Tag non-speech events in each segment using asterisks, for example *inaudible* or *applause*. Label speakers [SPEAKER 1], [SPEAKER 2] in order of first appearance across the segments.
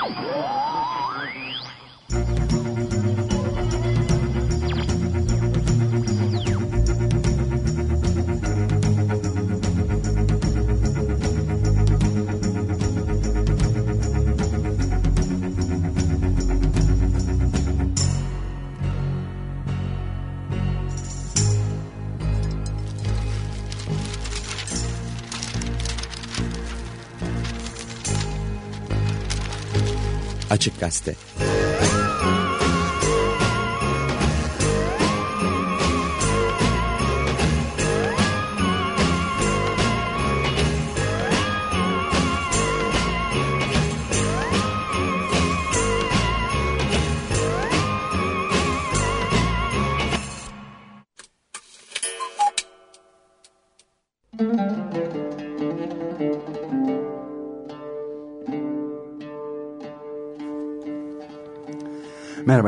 [SPEAKER 1] Oh! Açık Gazete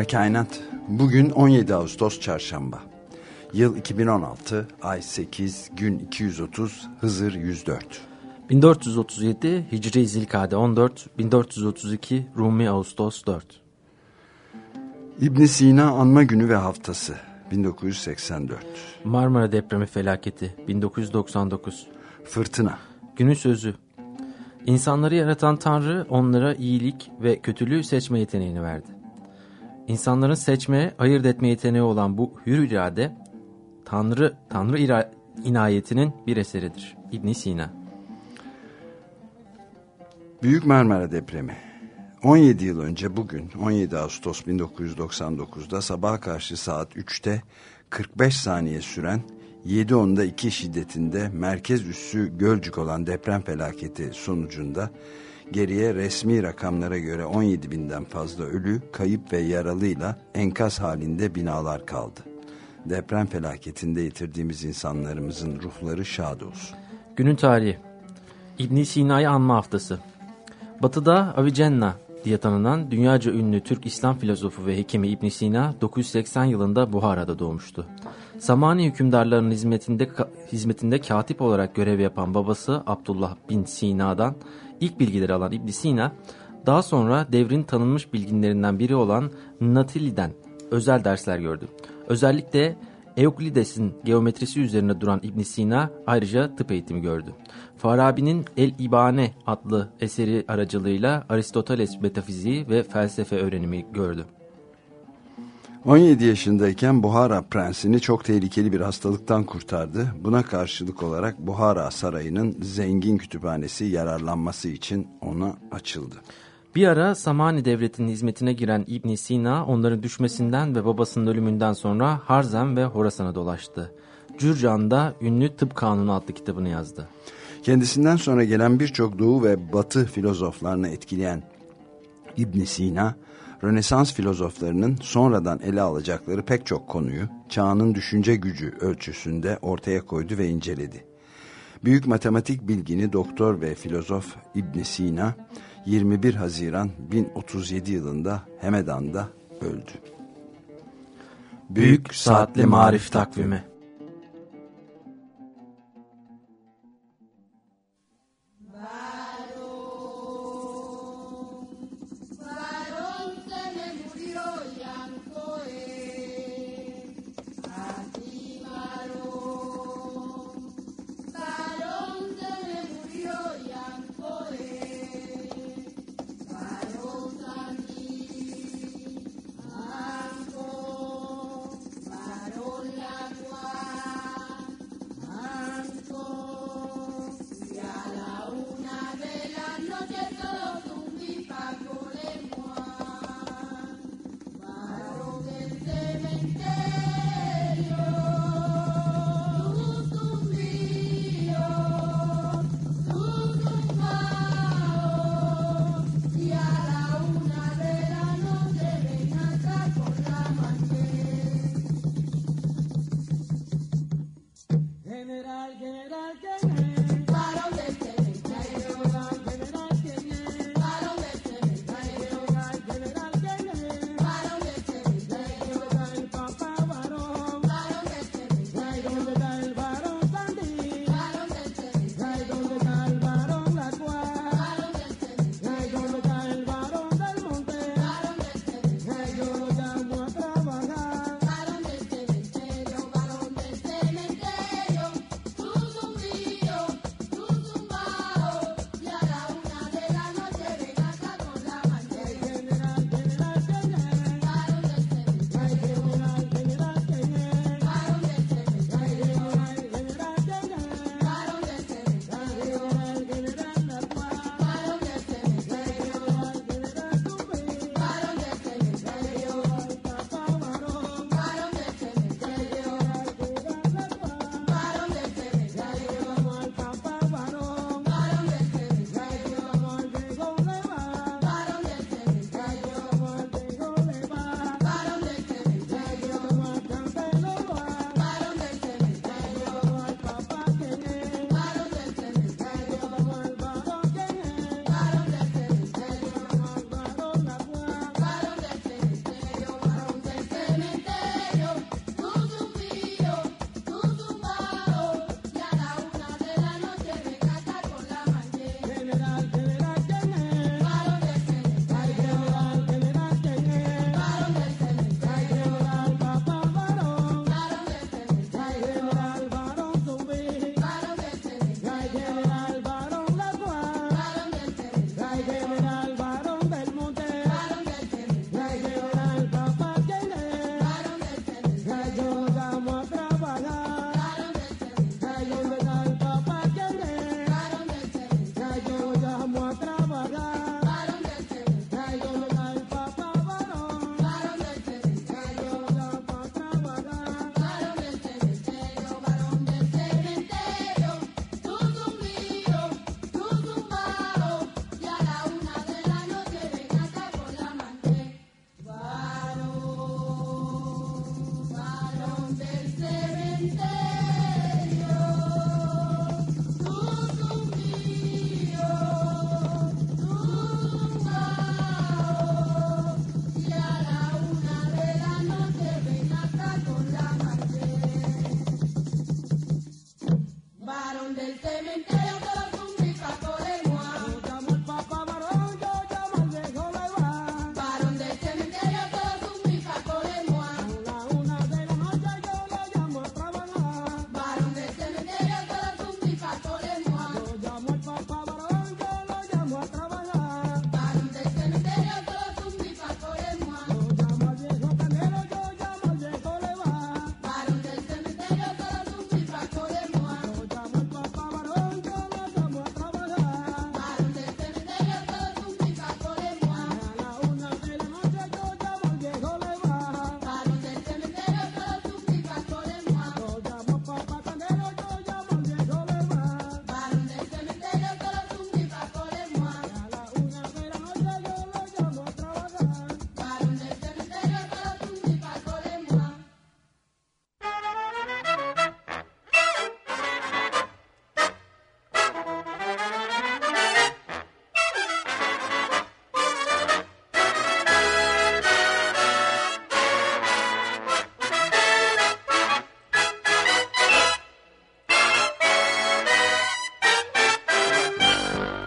[SPEAKER 1] Merhaba Kainat. Bugün 17 Ağustos Çarşamba. Yıl 2016, ay 8, gün 230, Hızır 104.
[SPEAKER 2] 1437 Hicri Zilkade 14, 1432 Rumi Ağustos 4.
[SPEAKER 1] İbn Sina Anma Günü ve Haftası 1984.
[SPEAKER 2] Marmara Depremi Felaketi 1999.
[SPEAKER 1] Fırtına.
[SPEAKER 2] Günün sözü. İnsanları yaratan Tanrı onlara iyilik ve kötülüğü seçme yeteneğini verdi. İnsanların seçme, ayırt etme yeteneği olan bu hür irade, Tanrı, Tanrı ira, inayetinin bir eseridir. İbn Sina.
[SPEAKER 1] Büyük Marmara Depremi. 17 yıl önce bugün 17 Ağustos 1999'da sabah karşı saat 3'te 45 saniye süren 7.10'da 2 şiddetinde merkez üssü Gölcük olan deprem felaketi sonucunda geriye resmi rakamlara göre 17 binden fazla ölü, kayıp ve yaralıyla enkaz halinde binalar kaldı. Deprem felaketinde yitirdiğimiz insanlarımızın ruhları şad olsun.
[SPEAKER 2] Günün tarihi. İbn Sina'yı anma haftası. Batı'da Avicenna diye tanınan dünyaca ünlü Türk İslam filozofu ve hekimi İbn Sina 980 yılında Buhara'da doğmuştu. Samani hükümdarlarının hizmetinde hizmetinde katip olarak görev yapan babası Abdullah bin Sina'dan ilk bilgileri alan İbn Sina, daha sonra devrin tanınmış bilginlerinden biri olan Natili'den özel dersler gördü. Özellikle Euklides'in geometrisi üzerine duran İbn Sina ayrıca tıp eğitimi gördü. Farabi'nin El İbane adlı eseri aracılığıyla Aristoteles metafiziği ve felsefe öğrenimi gördü.
[SPEAKER 1] 17 yaşındayken Buhara prensini çok tehlikeli bir hastalıktan kurtardı. Buna karşılık olarak Buhara sarayının zengin kütüphanesi yararlanması için ona açıldı.
[SPEAKER 2] Bir ara Samani devletinin hizmetine giren İbn Sina onların düşmesinden ve babasının ölümünden sonra Harzem ve Horasan'a dolaştı. Cürcan'da ünlü Tıp Kanunu adlı kitabını yazdı.
[SPEAKER 1] Kendisinden sonra gelen birçok Doğu ve Batı filozoflarını etkileyen İbn Sina, Rönesans filozoflarının sonradan ele alacakları pek çok konuyu çağının düşünce gücü ölçüsünde ortaya koydu ve inceledi. Büyük matematik bilgini doktor ve filozof İbn Sina 21 Haziran 1037 yılında Hemedan'da öldü.
[SPEAKER 2] Büyük Saatli Marif Takvimi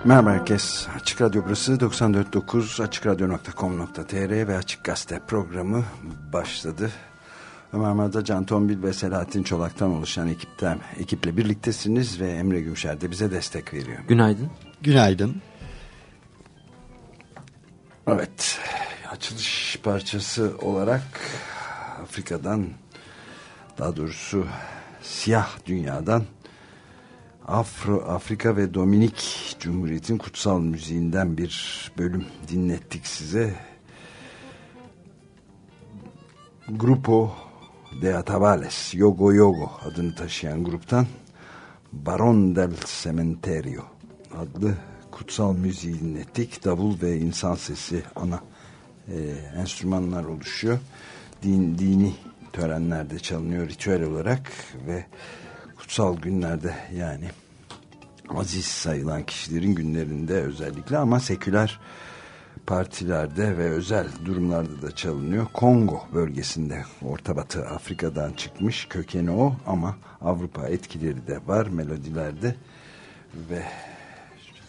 [SPEAKER 1] Merhaba herkes. Açık Radyo burası 94.9 AçıkRadyo.com.tr ve Açık Gazete programı başladı. Ömer Madra, Can Tombil ve Selahattin Çolak'tan oluşan ekipten, ekiple birliktesiniz ve Emre Gümşer de bize destek veriyor.
[SPEAKER 2] Günaydın.
[SPEAKER 3] Günaydın.
[SPEAKER 1] Evet, açılış parçası olarak Afrika'dan, daha doğrusu siyah dünyadan Afro, Afrika ve Dominik Cumhuriyet'in kutsal müziğinden bir bölüm dinlettik size. Grupo de Atabales, Yogo Yogo adını taşıyan gruptan Baron del Cementerio adlı kutsal müziği dinlettik. Davul ve insan sesi ana e, enstrümanlar oluşuyor. Din, dini törenlerde çalınıyor ritüel olarak ve kutsal günlerde yani aziz sayılan kişilerin günlerinde özellikle ama seküler partilerde ve özel durumlarda da çalınıyor. Kongo bölgesinde Orta Batı Afrika'dan çıkmış kökeni o ama Avrupa etkileri de var melodilerde ve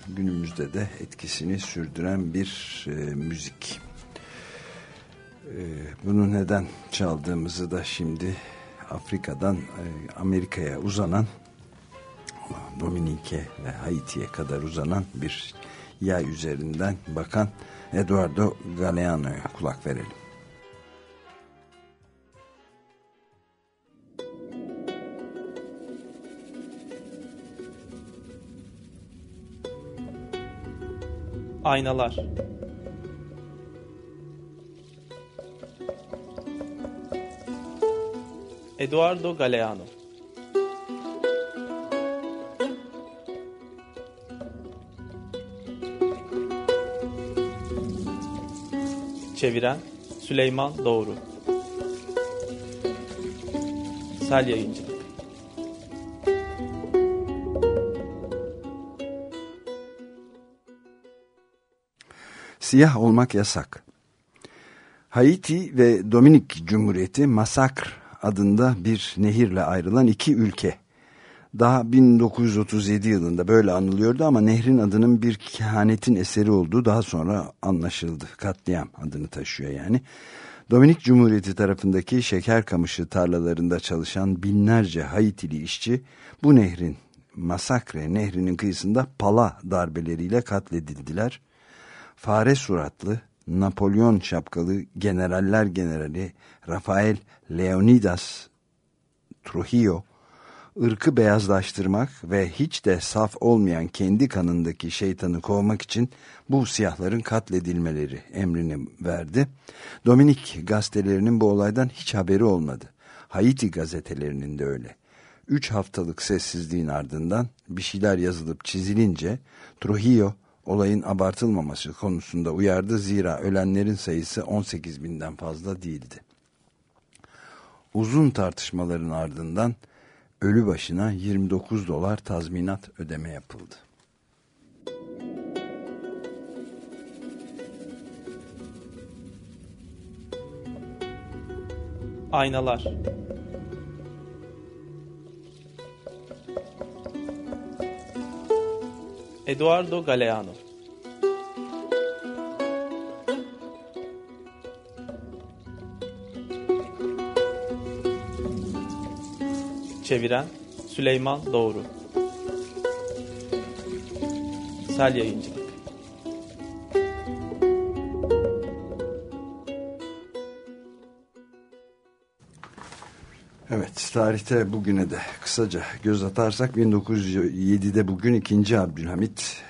[SPEAKER 1] günümüzde de etkisini sürdüren bir e, müzik. E, bunu neden çaldığımızı da şimdi Afrika'dan e, Amerika'ya uzanan Dominik'e ve Haiti'ye kadar uzanan bir yay üzerinden bakan Eduardo Galeano'ya kulak verelim.
[SPEAKER 4] Aynalar Eduardo Galeano Çeviren Süleyman Doğru Sel Yayıncılık
[SPEAKER 1] Siyah olmak yasak. Haiti ve Dominik Cumhuriyeti Masakr adında bir nehirle ayrılan iki ülke. Daha 1937 yılında böyle anılıyordu ama nehrin adının bir kehanetin eseri olduğu daha sonra anlaşıldı. Katliam adını taşıyor yani. Dominik Cumhuriyeti tarafındaki şeker kamışı tarlalarında çalışan binlerce Haitili işçi bu nehrin Masakre nehrinin kıyısında pala darbeleriyle katledildiler. Fare suratlı Napolyon şapkalı generaller generali Rafael Leonidas Trujillo ırkı beyazlaştırmak ve hiç de saf olmayan kendi kanındaki şeytanı kovmak için bu siyahların katledilmeleri emrini verdi. Dominik gazetelerinin bu olaydan hiç haberi olmadı. Haiti gazetelerinin de öyle. Üç haftalık sessizliğin ardından bir şeyler yazılıp çizilince Trujillo olayın abartılmaması konusunda uyardı zira ölenlerin sayısı 18 binden fazla değildi. Uzun tartışmaların ardından ölü başına 29 dolar tazminat ödeme yapıldı.
[SPEAKER 4] Aynalar Eduardo Galeano Çeviren Süleyman Doğru Sel Yayıncılık
[SPEAKER 1] Evet tarihte bugüne de kısaca göz atarsak 1907'de bugün 2. Abdülhamit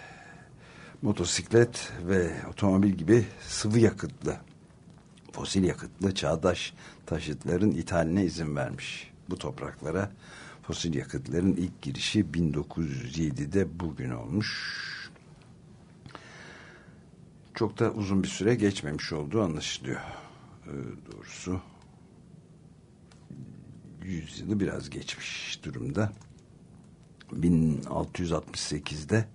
[SPEAKER 1] motosiklet ve otomobil gibi sıvı yakıtlı fosil yakıtlı çağdaş taşıtların ithaline izin vermiş. Bu topraklara fosil yakıtların ilk girişi 1907'de bugün olmuş. Çok da uzun bir süre geçmemiş olduğu anlaşılıyor. Ee, doğrusu yüzyılı biraz geçmiş durumda. 1668'de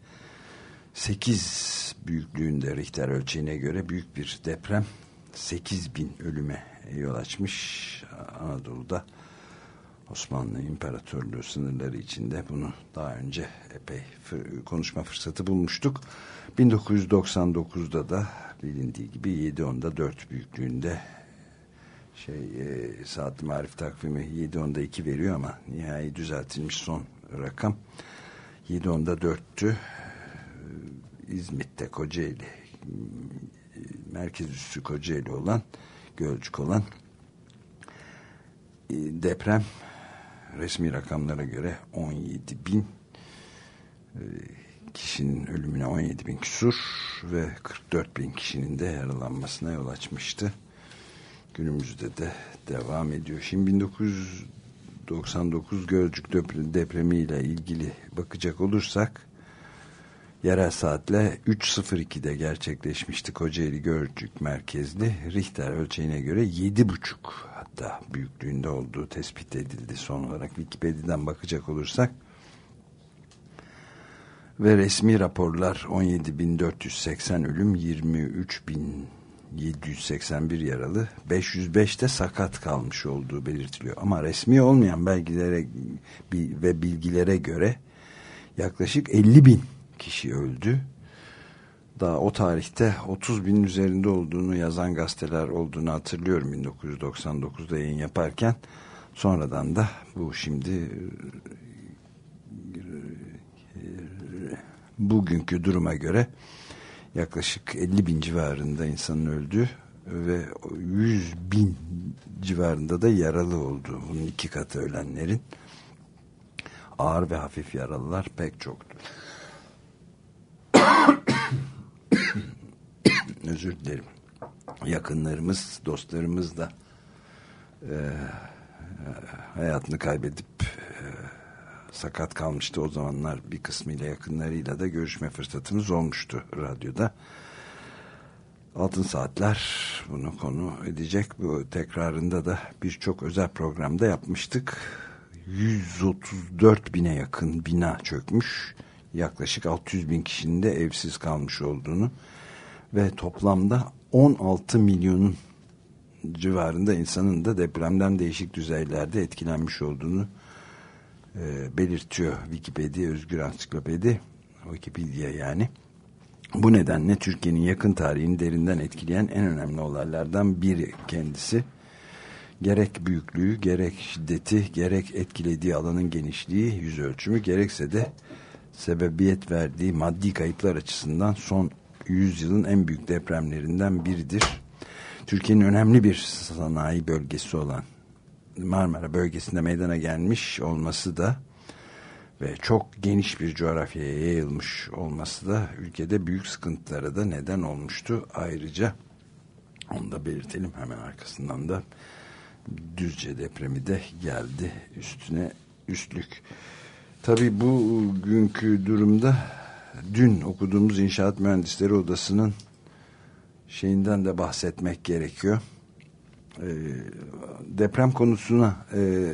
[SPEAKER 1] 8 büyüklüğünde Richter ölçeğine göre büyük bir deprem 8 bin ölüme yol açmış Anadolu'da Osmanlı İmparatorluğu sınırları içinde bunu daha önce epey konuşma fırsatı bulmuştuk. 1999'da da bilindiği gibi 7.10'da 4 büyüklüğünde şey e, saatli marif takvimi 7.10'da 2 veriyor ama nihai düzeltilmiş son rakam 7.10'da 4'tü. İzmit'te Kocaeli merkez üssü Kocaeli olan Gölcük olan e, deprem resmi rakamlara göre 17 bin e, kişinin ölümüne 17 bin küsur ve 44 bin kişinin de yaralanmasına yol açmıştı. Günümüzde de devam ediyor. Şimdi 1999 Gölcük depremiyle ilgili bakacak olursak yerel saatle 3.02'de gerçekleşmişti Kocaeli Gölcük merkezli Richter ölçeğine göre 7.5 hatta büyüklüğünde olduğu tespit edildi son olarak. Wikipedia'dan bakacak olursak. Ve resmi raporlar 17.480 ölüm 23.781 yaralı 505 de sakat kalmış olduğu belirtiliyor. Ama resmi olmayan belgilere ve bilgilere göre yaklaşık 50 bin kişi öldü. Daha o tarihte 30 bin üzerinde olduğunu yazan gazeteler olduğunu hatırlıyorum 1999'da yayın yaparken. Sonradan da bu şimdi bugünkü duruma göre yaklaşık 50 bin civarında insanın öldü ve 100 bin civarında da yaralı oldu. Bunun iki katı ölenlerin ağır ve hafif yaralılar pek çoktu. Özür dilerim. Yakınlarımız, dostlarımız da e, hayatını kaybedip e, sakat kalmıştı. O zamanlar bir kısmıyla yakınlarıyla da görüşme fırsatımız olmuştu radyoda. Altın Saatler bunu konu edecek. Bu tekrarında da birçok özel programda yapmıştık. 134 bine yakın bina çökmüş yaklaşık 600 bin kişinin de evsiz kalmış olduğunu ve toplamda 16 milyonun civarında insanın da depremden değişik düzeylerde etkilenmiş olduğunu e, belirtiyor Wikipedia Özgür Ansiklopedi Wikipedia yani. Bu nedenle Türkiye'nin yakın tarihini derinden etkileyen en önemli olaylardan biri kendisi. Gerek büyüklüğü, gerek şiddeti, gerek etkilediği alanın genişliği, yüz ölçümü, gerekse de sebebiyet verdiği maddi kayıplar açısından son yüzyılın en büyük depremlerinden biridir. Türkiye'nin önemli bir sanayi bölgesi olan Marmara bölgesinde meydana gelmiş olması da ve çok geniş bir coğrafyaya yayılmış olması da ülkede büyük sıkıntılara da neden olmuştu. Ayrıca onu da belirtelim hemen arkasından da Düzce depremi de geldi üstüne üstlük. Tabii bugünkü durumda dün okuduğumuz İnşaat Mühendisleri Odası'nın şeyinden de bahsetmek gerekiyor. Ee, deprem konusuna e,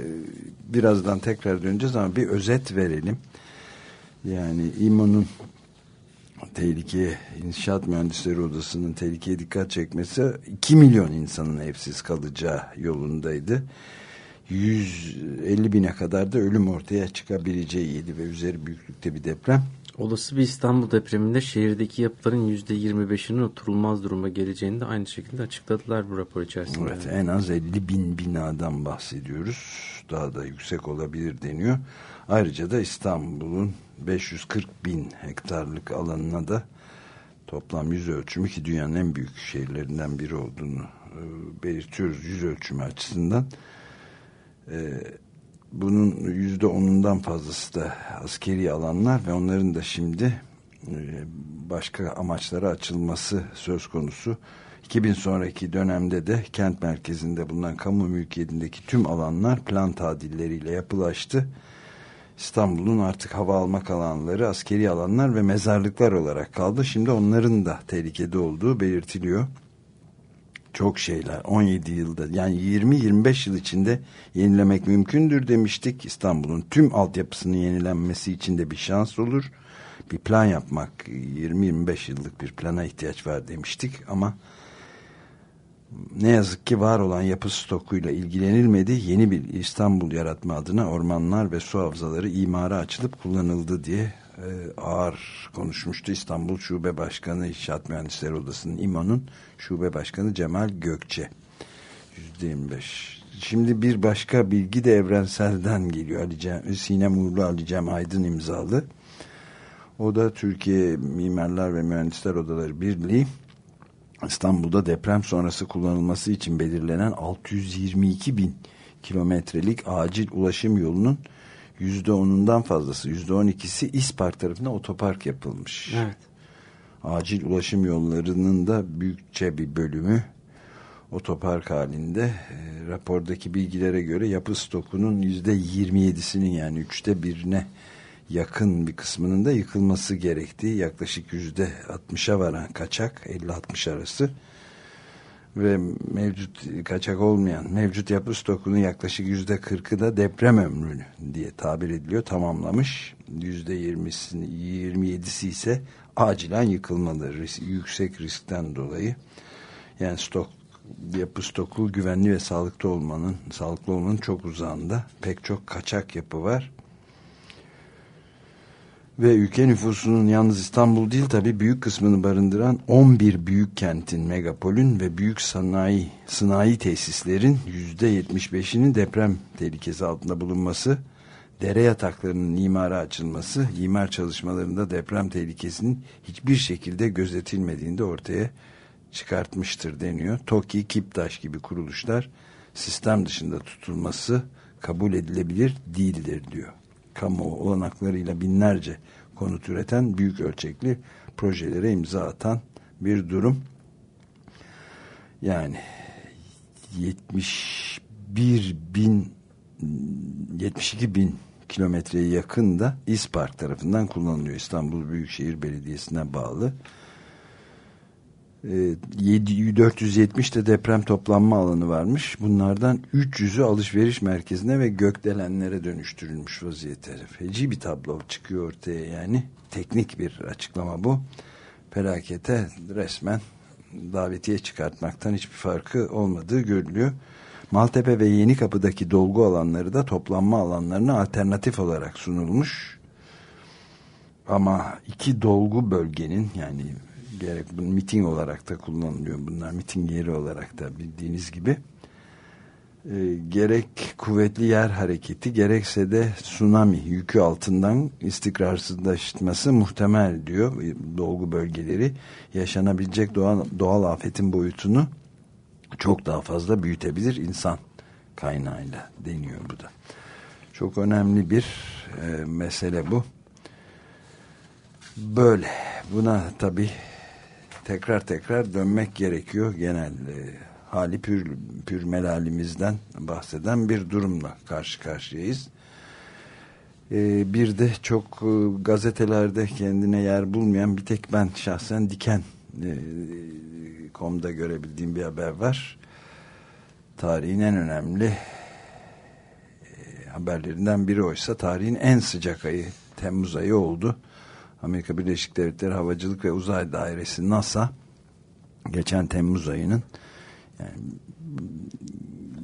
[SPEAKER 1] birazdan tekrar döneceğiz ama bir özet verelim. Yani İMO'nun tehlike İnşaat Mühendisleri Odası'nın tehlikeye dikkat çekmesi 2 milyon insanın evsiz kalacağı yolundaydı. 150 bine kadar da ölüm ortaya çıkabileceğiydi ve üzeri büyüklükte bir deprem.
[SPEAKER 2] Olası bir İstanbul depreminde şehirdeki yapıların %25'inin oturulmaz duruma geleceğini de aynı şekilde açıkladılar bu rapor içerisinde.
[SPEAKER 1] Evet en az 50 bin binadan bahsediyoruz. Daha da yüksek olabilir deniyor. Ayrıca da İstanbul'un 540 bin hektarlık alanına da toplam yüz ölçümü ki dünyanın en büyük şehirlerinden biri olduğunu e, belirtiyoruz yüz ölçümü açısından. E, bunun yüzde onundan fazlası da askeri alanlar ve onların da şimdi e, başka amaçlara açılması söz konusu. 2000 sonraki dönemde de kent merkezinde bulunan kamu mülkiyetindeki tüm alanlar plan tadilleriyle yapılaştı. İstanbul'un artık hava almak alanları, askeri alanlar ve mezarlıklar olarak kaldı. Şimdi onların da tehlikede olduğu belirtiliyor çok şeyler 17 yılda yani 20-25 yıl içinde yenilemek mümkündür demiştik. İstanbul'un tüm altyapısının yenilenmesi için de bir şans olur. Bir plan yapmak 20-25 yıllık bir plana ihtiyaç var demiştik ama ne yazık ki var olan yapı stokuyla ilgilenilmedi. Yeni bir İstanbul yaratma adına ormanlar ve su havzaları imara açılıp kullanıldı diye e, ağır konuşmuştu. İstanbul Şube Başkanı İnşaat Mühendisleri Odası'nın İMO'nun Şube Başkanı Cemal Gökçe. %25. Şimdi bir başka bilgi de evrenselden geliyor. Ali Cem, Sinem Uğurlu Ali Cem Aydın imzalı. O da Türkiye Mimarlar ve Mühendisler Odaları Birliği İstanbul'da deprem sonrası kullanılması için belirlenen 622 bin kilometrelik acil ulaşım yolunun yüzde onundan fazlası, yüzde on ikisi İspark tarafına otopark yapılmış.
[SPEAKER 2] Evet.
[SPEAKER 1] Acil ulaşım yollarının da büyükçe bir bölümü otopark halinde. E, rapordaki bilgilere göre yapı stokunun yüzde yirmi yedisinin yani üçte birine yakın bir kısmının da yıkılması gerektiği yaklaşık yüzde altmışa varan kaçak 50-60 arası ve mevcut kaçak olmayan mevcut yapı stokunun yaklaşık yüzde kırkı da deprem ömrünü diye tabir ediliyor tamamlamış. Yüzde yirmi yedisi ise acilen yıkılmalı risk, yüksek riskten dolayı. Yani stok yapı stoku güvenli ve sağlıklı olmanın sağlıklı olmanın çok uzağında pek çok kaçak yapı var ve ülke nüfusunun yalnız İstanbul değil tabi büyük kısmını barındıran 11 büyük kentin, megapolün ve büyük sanayi, sanayi tesislerin %75'inin deprem tehlikesi altında bulunması, dere yataklarının imara açılması, imar çalışmalarında deprem tehlikesinin hiçbir şekilde gözetilmediğinde ortaya çıkartmıştır deniyor. TOKİ, KİPTAŞ gibi kuruluşlar sistem dışında tutulması kabul edilebilir değildir diyor kamu olanaklarıyla binlerce konut üreten büyük ölçekli projelere imza atan bir durum. Yani 71 bin 72 bin kilometreye yakın da İspark tarafından kullanılıyor. İstanbul Büyükşehir Belediyesi'ne bağlı. 470'te ee, deprem toplanma alanı varmış. Bunlardan 300'ü alışveriş merkezine ve gökdelenlere dönüştürülmüş vaziyette. Feci bir tablo çıkıyor ortaya yani. Teknik bir açıklama bu. Felakete resmen davetiye çıkartmaktan hiçbir farkı olmadığı görülüyor. Maltepe ve Yeni Kapı'daki dolgu alanları da toplanma alanlarına alternatif olarak sunulmuş. Ama iki dolgu bölgenin yani gerek bu miting olarak da kullanılıyor. Bunlar miting yeri olarak da bildiğiniz gibi. E, gerek kuvvetli yer hareketi gerekse de tsunami yükü altından istikrarsızlaşması muhtemel diyor dolgu bölgeleri. Yaşanabilecek doğal, doğal afetin boyutunu çok daha fazla büyütebilir insan kaynağıyla deniyor bu da. Çok önemli bir e, mesele bu. Böyle. Buna tabi tekrar tekrar dönmek gerekiyor. Genel e, hali pür, pür melalimizden bahseden bir durumla karşı karşıyayız. E, bir de çok e, gazetelerde kendine yer bulmayan bir tek ben şahsen diken e, komda görebildiğim bir haber var. Tarihin en önemli e, haberlerinden biri oysa tarihin en sıcak ayı Temmuz ayı oldu. Amerika Birleşik Devletleri Havacılık ve Uzay Dairesi NASA geçen Temmuz ayının yani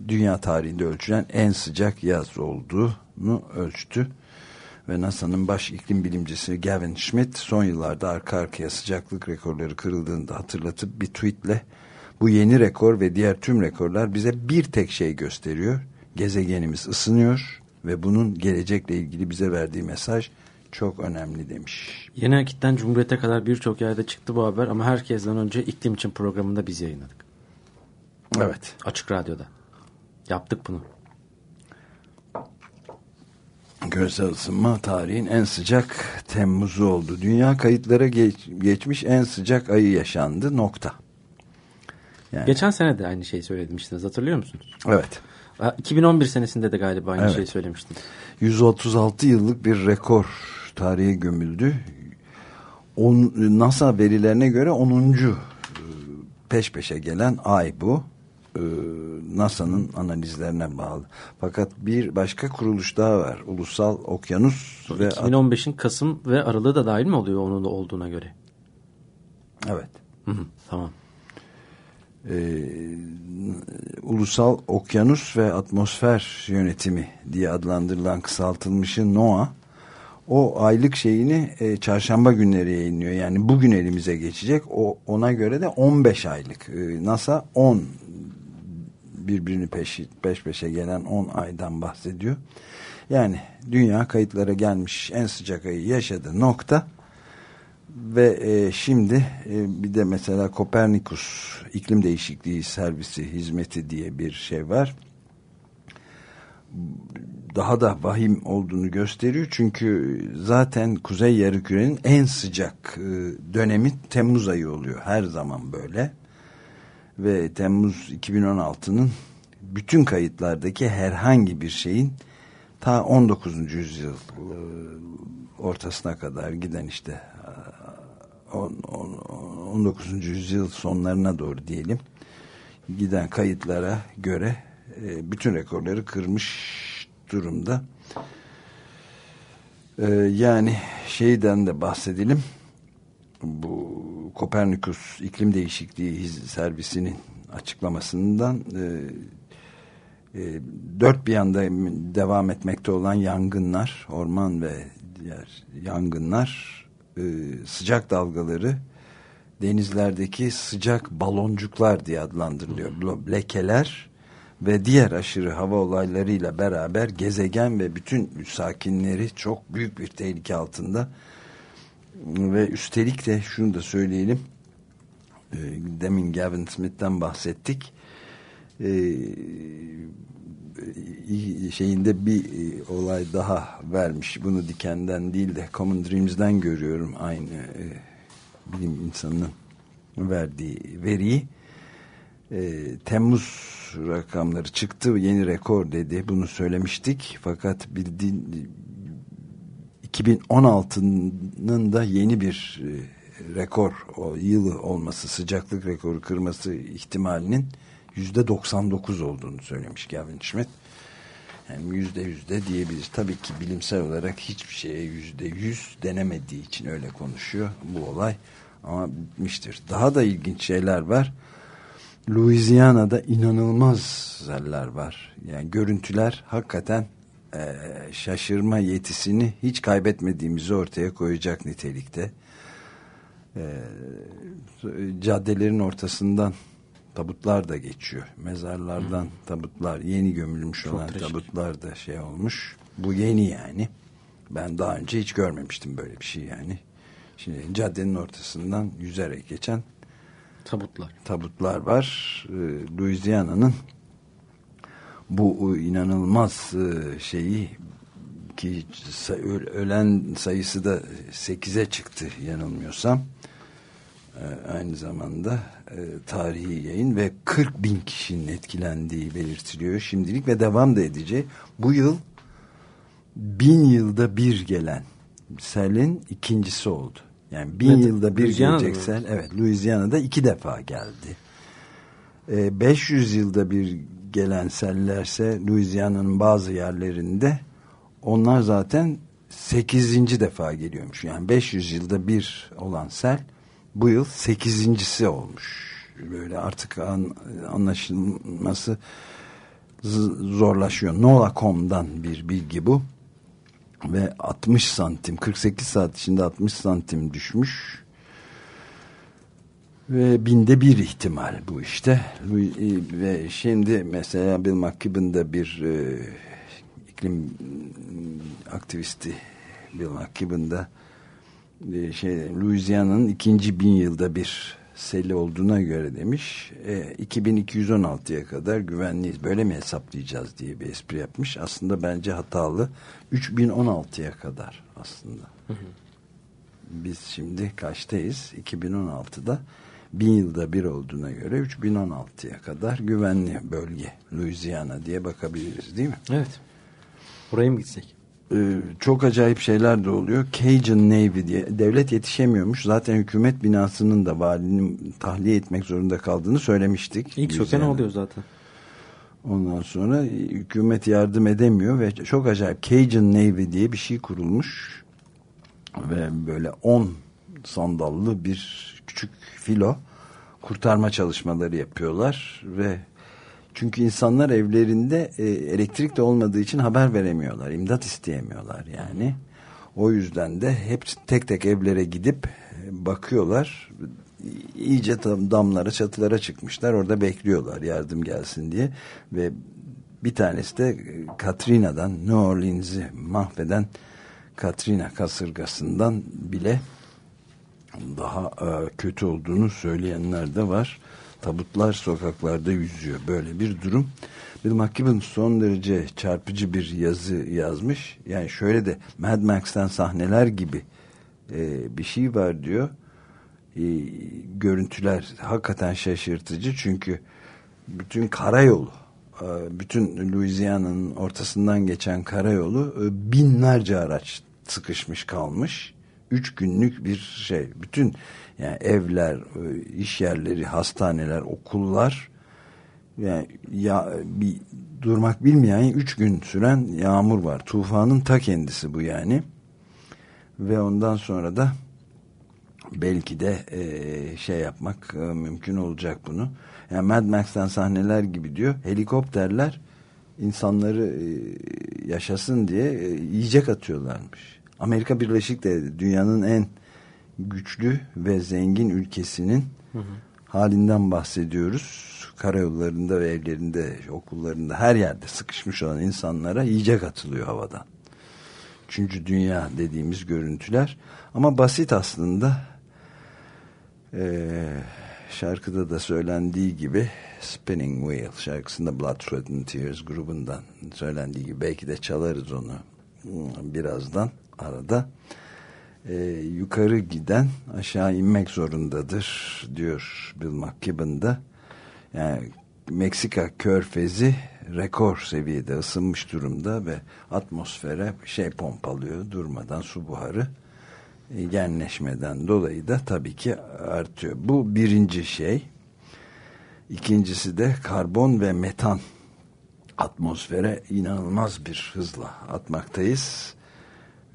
[SPEAKER 1] dünya tarihinde ölçülen en sıcak yaz olduğunu ölçtü ve NASA'nın baş iklim bilimcisi Gavin Schmidt son yıllarda arka arkaya sıcaklık rekorları kırıldığını da hatırlatıp bir tweetle bu yeni rekor ve diğer tüm rekorlar bize bir tek şey gösteriyor. Gezegenimiz ısınıyor ve bunun gelecekle ilgili bize verdiği mesaj çok önemli demiş.
[SPEAKER 2] Yeni Akit'ten Cumhuriyet'e kadar birçok yerde çıktı bu haber ama herkesten önce iklim için programında biz yayınladık.
[SPEAKER 1] Evet.
[SPEAKER 2] Açık Radyo'da. Yaptık bunu.
[SPEAKER 1] Küresel ısınma tarihin en sıcak Temmuz'u oldu. Dünya kayıtlara geç, geçmiş en sıcak ayı yaşandı. Nokta.
[SPEAKER 2] Yani. Geçen sene de aynı şeyi söylemiştiniz hatırlıyor musunuz?
[SPEAKER 1] Evet.
[SPEAKER 2] 2011 senesinde de galiba aynı evet. şeyi söylemiştiniz.
[SPEAKER 1] 136 yıllık bir rekor tarihe gömüldü. On, NASA verilerine göre 10. E, peş peşe gelen ay bu. E, NASA'nın analizlerine bağlı. Fakat bir başka kuruluş daha var. Ulusal Okyanus
[SPEAKER 2] ve 2015'in Kasım ve Aralığı da dahil mi oluyor onun da olduğuna göre?
[SPEAKER 1] Evet.
[SPEAKER 2] Hı hı, tamam.
[SPEAKER 1] Ee, Ulusal Okyanus ve Atmosfer Yönetimi diye adlandırılan kısaltılmışı NOAA o aylık şeyini e, çarşamba günleri yayınlıyor. Yani bugün elimize geçecek. O ona göre de 15 aylık. E, NASA 10 birbirini peş, peş peşe gelen 10 aydan bahsediyor. Yani dünya kayıtlara gelmiş en sıcak ayı yaşadı nokta ve e, şimdi e, bir de mesela Kopernikus iklim değişikliği servisi hizmeti diye bir şey var daha da vahim olduğunu gösteriyor. Çünkü zaten Kuzey Yarımküre'nin en sıcak e, dönemi Temmuz ayı oluyor. Her zaman böyle. Ve Temmuz 2016'nın bütün kayıtlardaki herhangi bir şeyin ta 19. yüzyıl e, ortasına kadar giden işte 19. E, yüzyıl sonlarına doğru diyelim giden kayıtlara göre bütün rekorları kırmış durumda. Ee, yani şeyden de bahsedelim. Bu Kopernikus iklim değişikliği servisinin açıklamasından e, e, dört bir yanda devam etmekte olan yangınlar, orman ve diğer yangınlar, e, sıcak dalgaları, denizlerdeki sıcak baloncuklar diye adlandırılıyor. Lekeler ve diğer aşırı hava olaylarıyla beraber gezegen ve bütün sakinleri çok büyük bir tehlike altında. Ve üstelik de şunu da söyleyelim e, demin Gavin Smith'ten bahsettik. E, şeyinde bir e, olay daha vermiş. Bunu Diken'den değil de Common Dreams'den görüyorum aynı bilim insanının verdiği veriyi. Temmuz rakamları çıktı. Yeni rekor dedi. Bunu söylemiştik. Fakat bildiğin 2016'nın da yeni bir e, rekor o yılı olması sıcaklık rekoru kırması ihtimalinin yüzde 99 olduğunu söylemiş Gavin Schmidt. Yani yüzde yüzde diyebiliriz. Tabii ki bilimsel olarak hiçbir şeye yüzde yüz denemediği için öyle konuşuyor bu olay. Ama bitmiştir. Daha da ilginç şeyler var. Louisiana'da inanılmaz zeller var. Yani görüntüler hakikaten e, şaşırma yetisini hiç kaybetmediğimizi ortaya koyacak nitelikte. E, caddelerin ortasından tabutlar da geçiyor. Mezarlardan hmm. tabutlar, yeni gömülmüş Çok olan trajik. tabutlar da şey olmuş. Bu yeni yani. Ben daha önce hiç görmemiştim böyle bir şey yani. Şimdi caddenin ortasından yüzerek geçen
[SPEAKER 2] Tabutlar.
[SPEAKER 1] Tabutlar var. E, Louisiana'nın bu inanılmaz e, şeyi ki ölen sayısı da 8'e çıktı yanılmıyorsam. E, aynı zamanda e, tarihi yayın ve 40 bin kişinin etkilendiği belirtiliyor şimdilik ve devam da edecek. Bu yıl bin yılda bir gelen selin ikincisi oldu. Yani bin evet, yılda bir gelecek sel. Evet Louisiana'da iki defa geldi. E, 500 yılda bir gelen sellerse Louisiana'nın bazı yerlerinde onlar zaten 8. defa geliyormuş. Yani 500 yılda bir olan sel bu yıl 8.si olmuş. Böyle artık an, anlaşılması zorlaşıyor. Nola.com'dan bir bilgi bu ve 60 santim 48 saat içinde 60 santim düşmüş. Ve binde bir ihtimal bu işte. E, ve şimdi mesela Bill McKibben bir e, iklim aktivisti Bill McKibben e, şey Louisiana'nın ikinci bin yılda bir seli olduğuna göre demiş e, 2216'ya kadar güvenliyiz böyle mi hesaplayacağız diye bir espri yapmış aslında bence hatalı 3016'ya kadar aslında hı hı. biz şimdi kaçtayız 2016'da bin yılda bir olduğuna göre 3016'ya kadar güvenli bölge Louisiana diye bakabiliriz değil mi?
[SPEAKER 2] Evet. Buraya mı gitsek?
[SPEAKER 1] Ee, çok acayip şeyler de oluyor. Cajun Navy diye devlet yetişemiyormuş. Zaten hükümet binasının da valinin tahliye etmek zorunda kaldığını söylemiştik.
[SPEAKER 2] İlk söken yani. oluyor zaten.
[SPEAKER 1] Ondan sonra hükümet yardım edemiyor ve çok acayip Cajun Navy diye bir şey kurulmuş. Ve böyle 10 sandallı bir küçük filo kurtarma çalışmaları yapıyorlar ve Çünkü insanlar evlerinde e, elektrik de olmadığı için haber veremiyorlar. imdat isteyemiyorlar yani. O yüzden de hep tek tek evlere gidip e, bakıyorlar. İyice damlara çatılara çıkmışlar. Orada bekliyorlar yardım gelsin diye. Ve bir tanesi de Katrina'dan New Orleans'i mahveden Katrina kasırgasından bile daha e, kötü olduğunu söyleyenler de var. Tabutlar sokaklarda yüzüyor. Böyle bir durum. Bill McKibben son derece çarpıcı bir yazı yazmış. Yani şöyle de Mad Max'ten sahneler gibi e, bir şey var diyor. E, görüntüler hakikaten şaşırtıcı çünkü bütün karayolu e, bütün Louisiana'nın ortasından geçen karayolu e, binlerce araç sıkışmış kalmış. Üç günlük bir şey. Bütün yani evler, e, iş yerleri, hastaneler, okullar yani ya bir durmak bilmeyen üç gün süren yağmur var. Tufanın ta kendisi bu yani. Ve ondan sonra da belki de e, şey yapmak e, mümkün olacak bunu. Yani Mad Max'ten sahneler gibi diyor. Helikopterler insanları e, yaşasın diye e, yiyecek atıyorlarmış. Amerika Birleşik Devletleri dünyanın en güçlü ve zengin ülkesinin hı hı. halinden bahsediyoruz. Karayollarında ve evlerinde, okullarında her yerde sıkışmış olan insanlara yiyecek atılıyor havadan. Üçüncü dünya dediğimiz görüntüler. Ama basit aslında. Ee, şarkıda da söylendiği gibi Spinning Wheel şarkısında Blood, Sweat and Tears grubundan söylendiği gibi belki de çalarız onu birazdan arada e, yukarı giden aşağı inmek zorundadır diyor Bill McKibben da yani Meksika körfezi rekor seviyede ısınmış durumda ve atmosfere şey pompalıyor durmadan su buharı e, genleşmeden dolayı da tabii ki artıyor. Bu birinci şey. İkincisi de karbon ve metan atmosfere inanılmaz bir hızla atmaktayız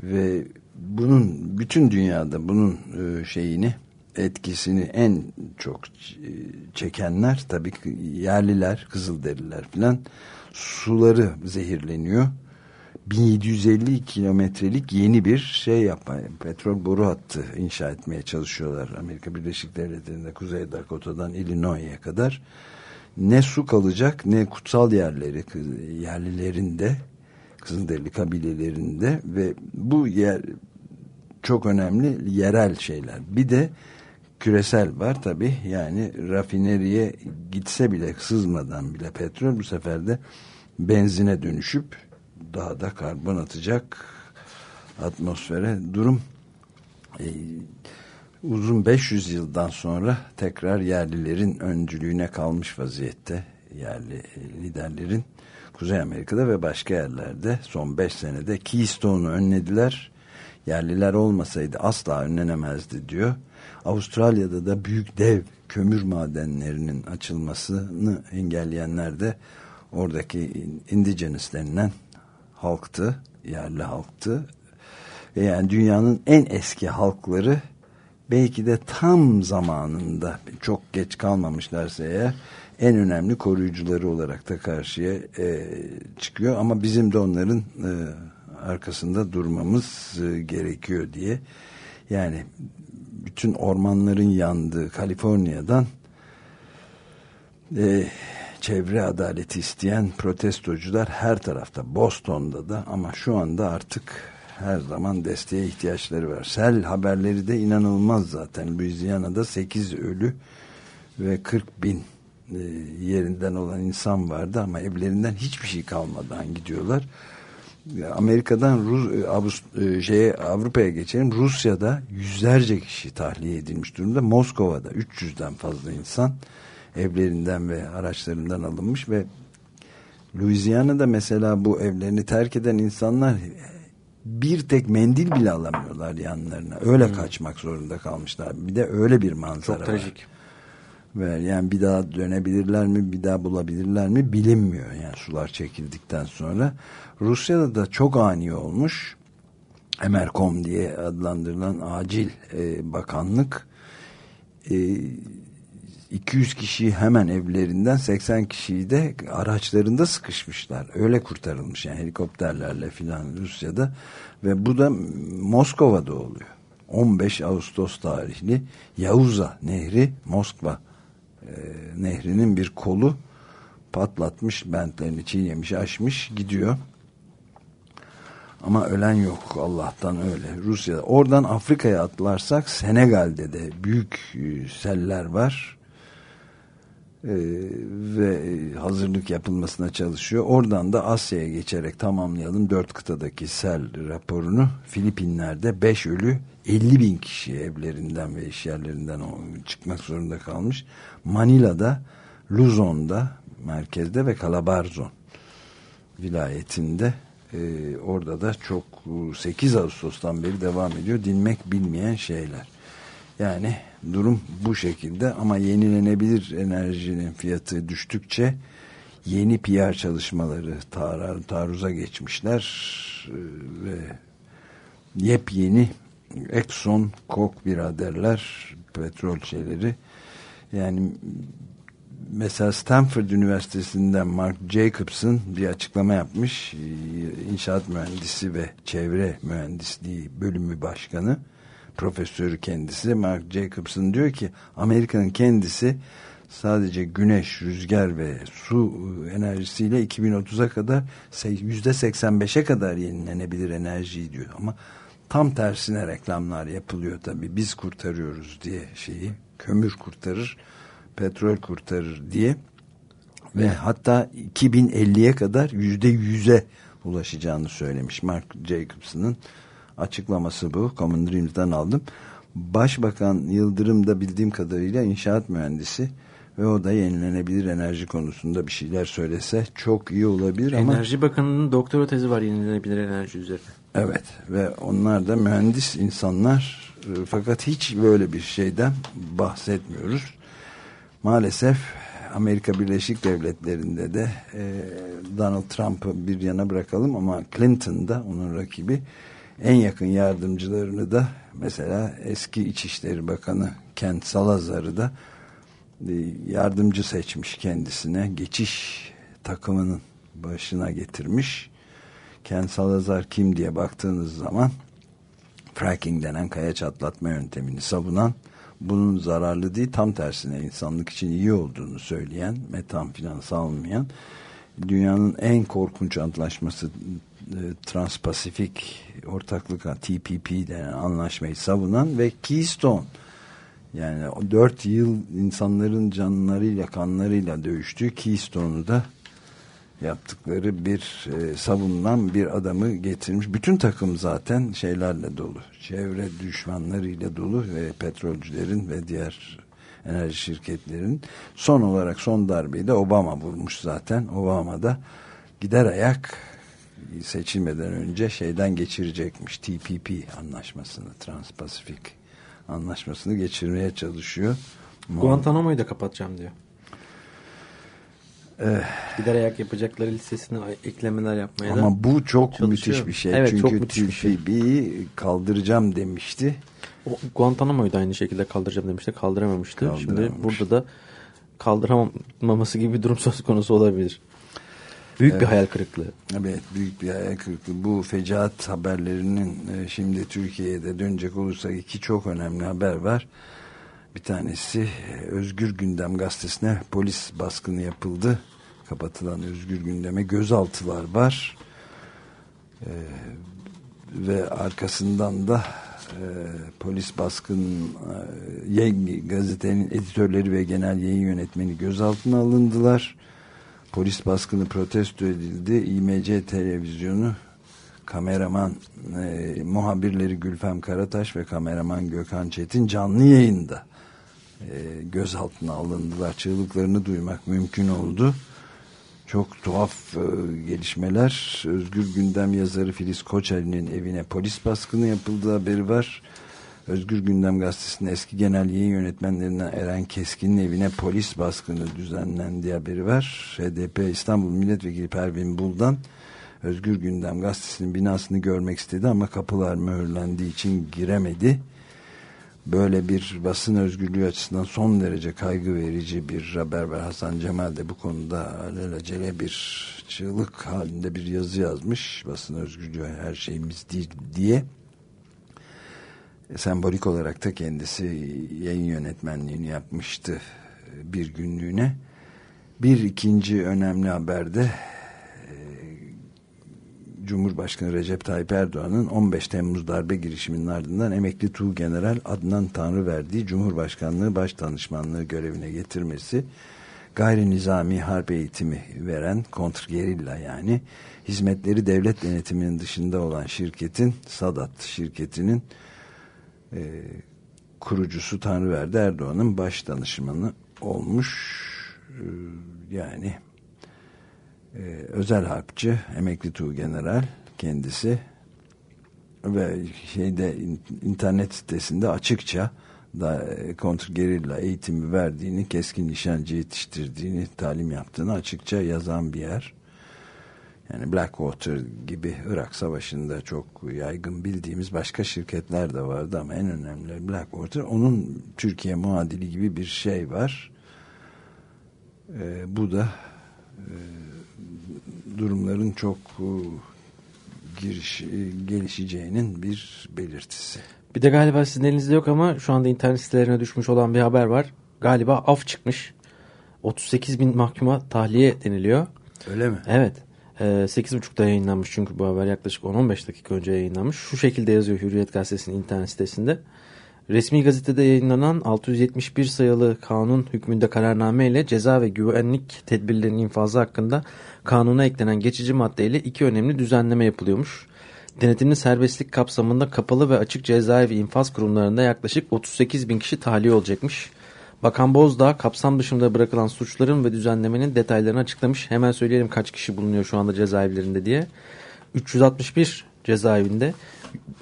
[SPEAKER 1] ve bunun bütün dünyada bunun e, şeyini etkisini en çok e, çekenler tabii yerliler, kızılderililer filan suları zehirleniyor. 1750 kilometrelik yeni bir şey yapma, petrol boru hattı inşa etmeye çalışıyorlar. Amerika Birleşik Devletleri'nde Kuzey Dakota'dan Illinois'e kadar. Ne su kalacak ne kutsal yerleri yerlilerinde Kızılderili kabilelerinde ve bu yer çok önemli yerel şeyler. Bir de küresel var tabi yani rafineriye gitse bile sızmadan bile petrol bu sefer de benzine dönüşüp daha da karbon atacak atmosfere durum e, uzun 500 yıldan sonra tekrar yerlilerin öncülüğüne kalmış vaziyette yerli liderlerin Kuzey Amerika'da ve başka yerlerde son 5 senede Keystone'u önlediler. Yerliler olmasaydı asla önlenemezdi diyor. Avustralya'da da büyük dev kömür madenlerinin açılmasını engelleyenler de oradaki indigenous denilen halktı, yerli halktı. Ve yani dünyanın en eski halkları belki de tam zamanında çok geç kalmamışlarsa eğer en önemli koruyucuları olarak da karşıya e, çıkıyor. Ama bizim de onların e, arkasında durmamız e, gerekiyor diye. Yani bütün ormanların yandığı Kaliforniya'dan e, çevre adaleti isteyen protestocular her tarafta. Boston'da da ama şu anda artık her zaman desteğe ihtiyaçları var. Sel haberleri de inanılmaz zaten. Louisiana'da 8 ölü ve 40 bin e, yerinden olan insan vardı ama evlerinden hiçbir şey kalmadan gidiyorlar. Amerika'dan Rus, Avust, e, şeye, Avrupa'ya geçelim. Rusya'da yüzlerce kişi tahliye edilmiş durumda. Moskova'da 300'den fazla insan evlerinden ve araçlarından alınmış ve Louisiana'da mesela bu evlerini terk eden insanlar bir tek mendil bile alamıyorlar yanlarına. Öyle hmm. kaçmak zorunda kalmışlar. Bir de öyle bir manzara
[SPEAKER 2] Çok trajik.
[SPEAKER 1] Var. Yani bir daha dönebilirler mi, bir daha bulabilirler mi bilinmiyor. Yani sular çekildikten sonra. Rusya'da da çok ani olmuş. Emerkom diye adlandırılan acil e, bakanlık e, 200 kişiyi hemen evlerinden 80 kişiyi de araçlarında sıkışmışlar. Öyle kurtarılmış yani helikopterlerle filan Rusya'da ve bu da Moskova'da oluyor. 15 Ağustos tarihli Yavuza Nehri Moskva e, nehrinin bir kolu patlatmış bentlerini çiğnemiş aşmış gidiyor ama ölen yok Allah'tan öyle Rusya'da oradan Afrika'ya atlarsak Senegal'de de büyük e, seller var ee, ve hazırlık yapılmasına çalışıyor. Oradan da Asya'ya geçerek tamamlayalım dört kıtadaki sel raporunu. Filipinler'de 5 ölü 50 bin kişi evlerinden ve iş yerlerinden çıkmak zorunda kalmış. Manila'da, Luzon'da, merkezde ve Calabarzon vilayetinde e, orada da çok 8 Ağustos'tan beri devam ediyor. Dinmek bilmeyen şeyler. Yani durum bu şekilde ama yenilenebilir enerjinin fiyatı düştükçe yeni PR çalışmaları tar taarruza geçmişler e, ve yepyeni Exxon, Koch biraderler petrol şeyleri yani mesela Stanford Üniversitesi'nden Mark Jacobson bir açıklama yapmış. İnşaat mühendisi ve çevre mühendisliği bölümü başkanı profesörü kendisi. Mark Jacobson diyor ki Amerika'nın kendisi sadece güneş, rüzgar ve su enerjisiyle 2030'a kadar yüzde 85'e kadar yenilenebilir enerji diyor. Ama tam tersine reklamlar yapılıyor tabi biz kurtarıyoruz diye şeyi kömür kurtarır petrol kurtarır diye ve hatta 2050'ye kadar yüzde yüze ulaşacağını söylemiş Mark Jacobson'ın açıklaması bu. Common Dreams'den aldım. Başbakan Yıldırım da bildiğim kadarıyla inşaat mühendisi ve o da yenilenebilir enerji konusunda bir şeyler söylese çok iyi olabilir
[SPEAKER 2] enerji
[SPEAKER 1] ama...
[SPEAKER 2] Enerji Bakanı'nın doktora tezi var yenilenebilir enerji üzerine.
[SPEAKER 1] Evet ve onlar da mühendis insanlar fakat hiç böyle bir şeyden bahsetmiyoruz. Maalesef Amerika Birleşik Devletleri'nde de e, Donald Trump'ı bir yana bırakalım ama Clinton'da onun rakibi en yakın yardımcılarını da mesela eski İçişleri Bakanı Kent Salazar'ı da e, yardımcı seçmiş kendisine geçiş takımının başına getirmiş. Kent Salazar kim diye baktığınız zaman fracking denen kaya çatlatma yöntemini savunan bunun zararlı değil tam tersine insanlık için iyi olduğunu söyleyen metan filan salmayan dünyanın en korkunç antlaşması e, Transpasifik Ortaklık TPP denen anlaşmayı savunan ve Keystone yani o dört yıl insanların canlarıyla kanlarıyla dövüştüğü Keystone'u da yaptıkları bir e, savunulan bir adamı getirmiş. Bütün takım zaten şeylerle dolu. Çevre düşmanlarıyla dolu ve petrolcülerin ve diğer enerji şirketlerin son olarak son darbeyi de Obama vurmuş zaten. Obama da gider ayak seçilmeden önce şeyden geçirecekmiş TPP anlaşmasını Transpasifik anlaşmasını geçirmeye çalışıyor.
[SPEAKER 2] Guantanamo'yu da kapatacağım diyor. Ee, Gider ayak yapacakları listesine eklemeler yapmaya
[SPEAKER 1] ama bu çok çalışıyor. müthiş bir şey. Evet, Çünkü çok müthiş TPP'yi şey. kaldıracağım demişti.
[SPEAKER 2] O, Guantanamo'yu da aynı şekilde kaldıracağım demişti. Kaldıramamıştı. Şimdi burada da kaldıramaması gibi bir durum söz konusu olabilir. Büyük evet. bir hayal kırıklığı.
[SPEAKER 1] Evet büyük bir hayal kırıklığı. Bu fecaat haberlerinin e, şimdi Türkiye'de dönecek olursak iki çok önemli haber var. Bir tanesi Özgür Gündem gazetesine polis baskını yapıldı. Kapatılan Özgür Gündem'e gözaltılar var. Ee, ve arkasından da e, polis baskın e, gazetenin editörleri ve genel yayın yönetmeni gözaltına alındılar polis baskını protesto edildi. İMC televizyonu kameraman e, muhabirleri Gülfem Karataş ve kameraman Gökhan Çetin canlı yayında e, gözaltına alındılar. Çığlıklarını duymak mümkün oldu. Çok tuhaf e, gelişmeler. Özgür Gündem yazarı Filiz Koçali'nin evine polis baskını yapıldığı haberi var. Özgür Gündem Gazetesi'nin eski genel yayın yönetmenlerinden Eren Keskin'in evine polis baskını düzenlendiği haberi var. HDP İstanbul Milletvekili Pervin Buldan Özgür Gündem Gazetesi'nin binasını görmek istedi ama kapılar mühürlendiği için giremedi. Böyle bir basın özgürlüğü açısından son derece kaygı verici bir haber var. Hasan Cemal de bu konuda alelacele bir çığlık halinde bir yazı yazmış. Basın özgürlüğü her şeyimiz değil diye. Sembolik olarak da kendisi yayın yönetmenliğini yapmıştı bir günlüğüne. Bir ikinci önemli haberde Cumhurbaşkanı Recep Tayyip Erdoğan'ın 15 Temmuz darbe girişiminin ardından emekli Tuğ General Adnan Tanrıverdi'yi Cumhurbaşkanlığı Başdanışmanlığı görevine getirmesi gayri nizami harp eğitimi veren kontrgerilla yani hizmetleri devlet denetiminin dışında olan şirketin Sadat şirketinin e, kurucusu Tanrıverdi Erdoğan'ın baş danışmanı olmuş e, yani e, özel harpçı emekli tuğ general kendisi ve şeyde internet sitesinde açıkça da e, kontrgerilla eğitimi verdiğini, keskin nişancı yetiştirdiğini, talim yaptığını açıkça yazan bir yer. Yani Blackwater gibi Irak Savaşı'nda çok yaygın bildiğimiz başka şirketler de vardı ama en önemli Blackwater. Onun Türkiye muadili gibi bir şey var. Ee, bu da e, durumların çok e, giriş, e, gelişeceğinin bir belirtisi.
[SPEAKER 2] Bir de galiba sizin elinizde yok ama şu anda internet sitelerine düşmüş olan bir haber var. Galiba af çıkmış. 38 bin mahkuma tahliye deniliyor.
[SPEAKER 1] Öyle mi?
[SPEAKER 2] Evet. 8.30'da ee, yayınlanmış çünkü bu haber yaklaşık 10-15 dakika önce yayınlanmış. Şu şekilde yazıyor Hürriyet Gazetesi'nin internet sitesinde. Resmi gazetede yayınlanan 671 sayılı kanun hükmünde kararname ile ceza ve güvenlik tedbirlerinin infazı hakkında kanuna eklenen geçici maddeyle iki önemli düzenleme yapılıyormuş. Denetimli serbestlik kapsamında kapalı ve açık cezaevi infaz kurumlarında yaklaşık 38 bin kişi tahliye olacakmış. Bakan Bozdağ kapsam dışında bırakılan suçların ve düzenlemenin detaylarını açıklamış. Hemen söyleyelim kaç kişi bulunuyor şu anda cezaevlerinde diye. 361 cezaevinde.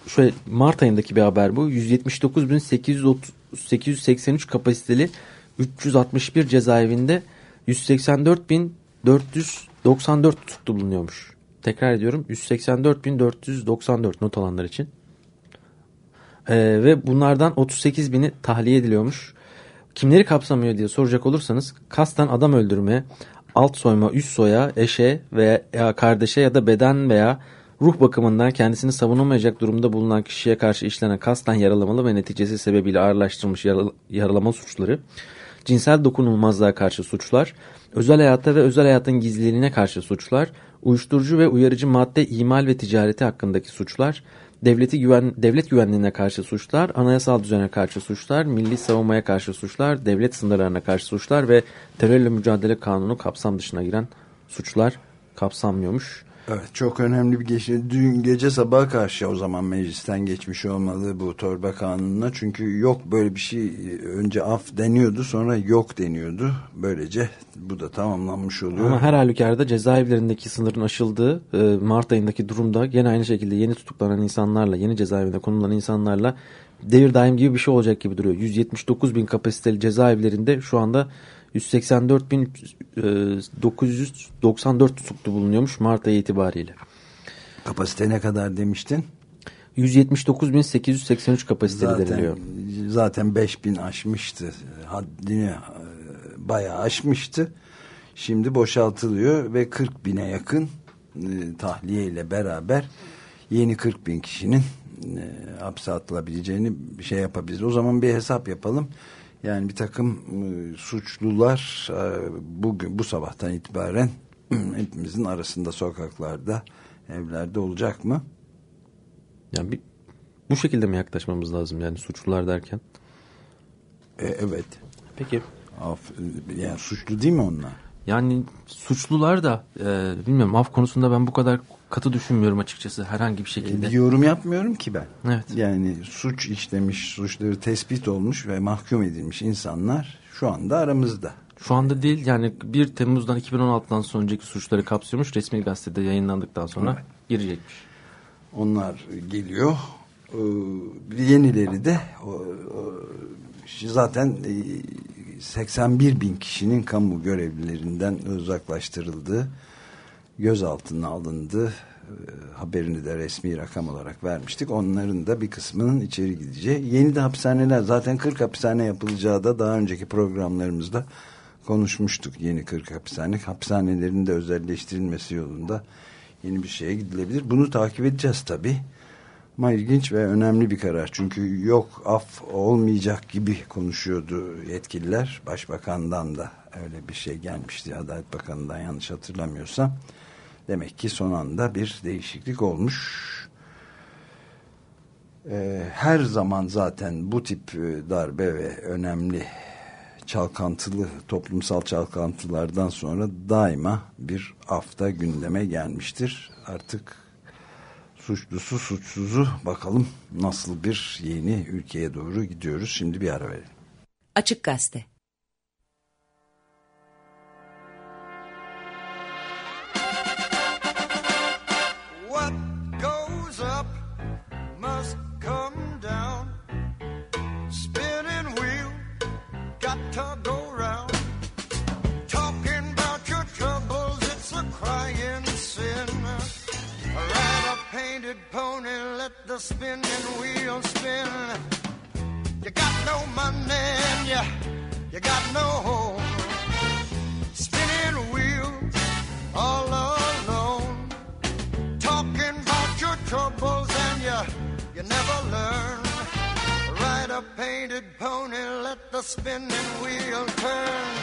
[SPEAKER 2] Şöyle Mart ayındaki bir haber bu. 179.883 kapasiteli 361 cezaevinde 184.494 tutuklu bulunuyormuş. Tekrar ediyorum 184.494 not alanlar için. Ee, ve bunlardan 38.000'i tahliye ediliyormuş. Kimleri kapsamıyor diye soracak olursanız kasten adam öldürme, alt soyma, üst soya, eşe veya kardeşe ya da beden veya ruh bakımından kendisini savunamayacak durumda bulunan kişiye karşı işlenen kasten yaralamalı ve neticesi sebebiyle ağırlaştırılmış yaralama suçları, cinsel dokunulmazlığa karşı suçlar, özel hayata ve özel hayatın gizliliğine karşı suçlar, uyuşturucu ve uyarıcı madde imal ve ticareti hakkındaki suçlar, devleti güven, devlet güvenliğine karşı suçlar, anayasal düzene karşı suçlar, milli savunmaya karşı suçlar, devlet sınırlarına karşı suçlar ve terörle mücadele kanunu kapsam dışına giren suçlar kapsamıyormuş.
[SPEAKER 1] Evet çok önemli bir geçiş. Dün gece sabaha karşı o zaman meclisten geçmiş olmalı bu torba kanununa. Çünkü yok böyle bir şey önce af deniyordu sonra yok deniyordu. Böylece bu da tamamlanmış oluyor.
[SPEAKER 2] Ama her halükarda cezaevlerindeki sınırın aşıldığı e, Mart ayındaki durumda gene aynı şekilde yeni tutuklanan insanlarla yeni cezaevine konulan insanlarla devir daim gibi bir şey olacak gibi duruyor. 179 bin kapasiteli cezaevlerinde şu anda 184.994 e, tutuklu bulunuyormuş Mart ayı itibariyle.
[SPEAKER 1] Kapasite ne kadar demiştin?
[SPEAKER 2] 179.883 kapasiteli zaten, deniliyor.
[SPEAKER 1] Zaten 5.000 aşmıştı. Haddini e, bayağı aşmıştı. Şimdi boşaltılıyor ve 40 bine yakın e, tahliye ile beraber yeni 40 bin kişinin e, hapse atılabileceğini bir şey yapabiliriz. O zaman bir hesap yapalım. Yani bir takım e, suçlular e, bugün bu sabahtan itibaren *clears throat* hepimizin arasında sokaklarda, evlerde olacak mı?
[SPEAKER 2] Yani bir, bu şekilde mi yaklaşmamız lazım yani suçlular derken?
[SPEAKER 1] E, evet.
[SPEAKER 2] Peki.
[SPEAKER 1] Af, yani suçlu değil mi onlar?
[SPEAKER 2] Yani suçlular da e, bilmiyorum af konusunda ben bu kadar katı düşünmüyorum açıkçası herhangi bir şekilde.
[SPEAKER 1] Bir yorum yapmıyorum ki ben.
[SPEAKER 2] Evet.
[SPEAKER 1] Yani suç işlemiş, suçları tespit olmuş ve mahkum edilmiş insanlar şu anda aramızda.
[SPEAKER 2] Şu anda değil yani 1 Temmuz'dan 2016'dan sonraki suçları kapsıyormuş resmi gazetede yayınlandıktan sonra evet. girecekmiş.
[SPEAKER 1] Onlar geliyor. Ee, yenileri de zaten 81 e, bin kişinin kamu görevlilerinden uzaklaştırıldığı gözaltına alındı haberini de resmi rakam olarak vermiştik. Onların da bir kısmının içeri gideceği. Yeni de hapishaneler zaten 40 hapishane yapılacağı da daha önceki programlarımızda konuşmuştuk. Yeni 40 hapishane hapishanelerin de özelleştirilmesi yolunda yeni bir şeye gidilebilir. Bunu takip edeceğiz tabii. Ama ilginç ve önemli bir karar. Çünkü yok af olmayacak gibi konuşuyordu yetkililer. Başbakandan da öyle bir şey gelmişti. Adalet Bakanı'ndan yanlış hatırlamıyorsam. Demek ki son anda bir değişiklik olmuş. Ee, her zaman zaten bu tip e, darbe ve önemli çalkantılı toplumsal çalkantılardan sonra daima bir hafta gündeme gelmiştir. Artık suçlusu suçsuzu bakalım nasıl bir yeni ülkeye doğru gidiyoruz. Şimdi bir ara verelim.
[SPEAKER 5] Açık Gazete
[SPEAKER 6] the spinning wheel spin. You got no money and you, you got no home. Spinning wheel all alone. Talking about your troubles and you, you never learn. Ride a painted pony, let the spinning wheel turn.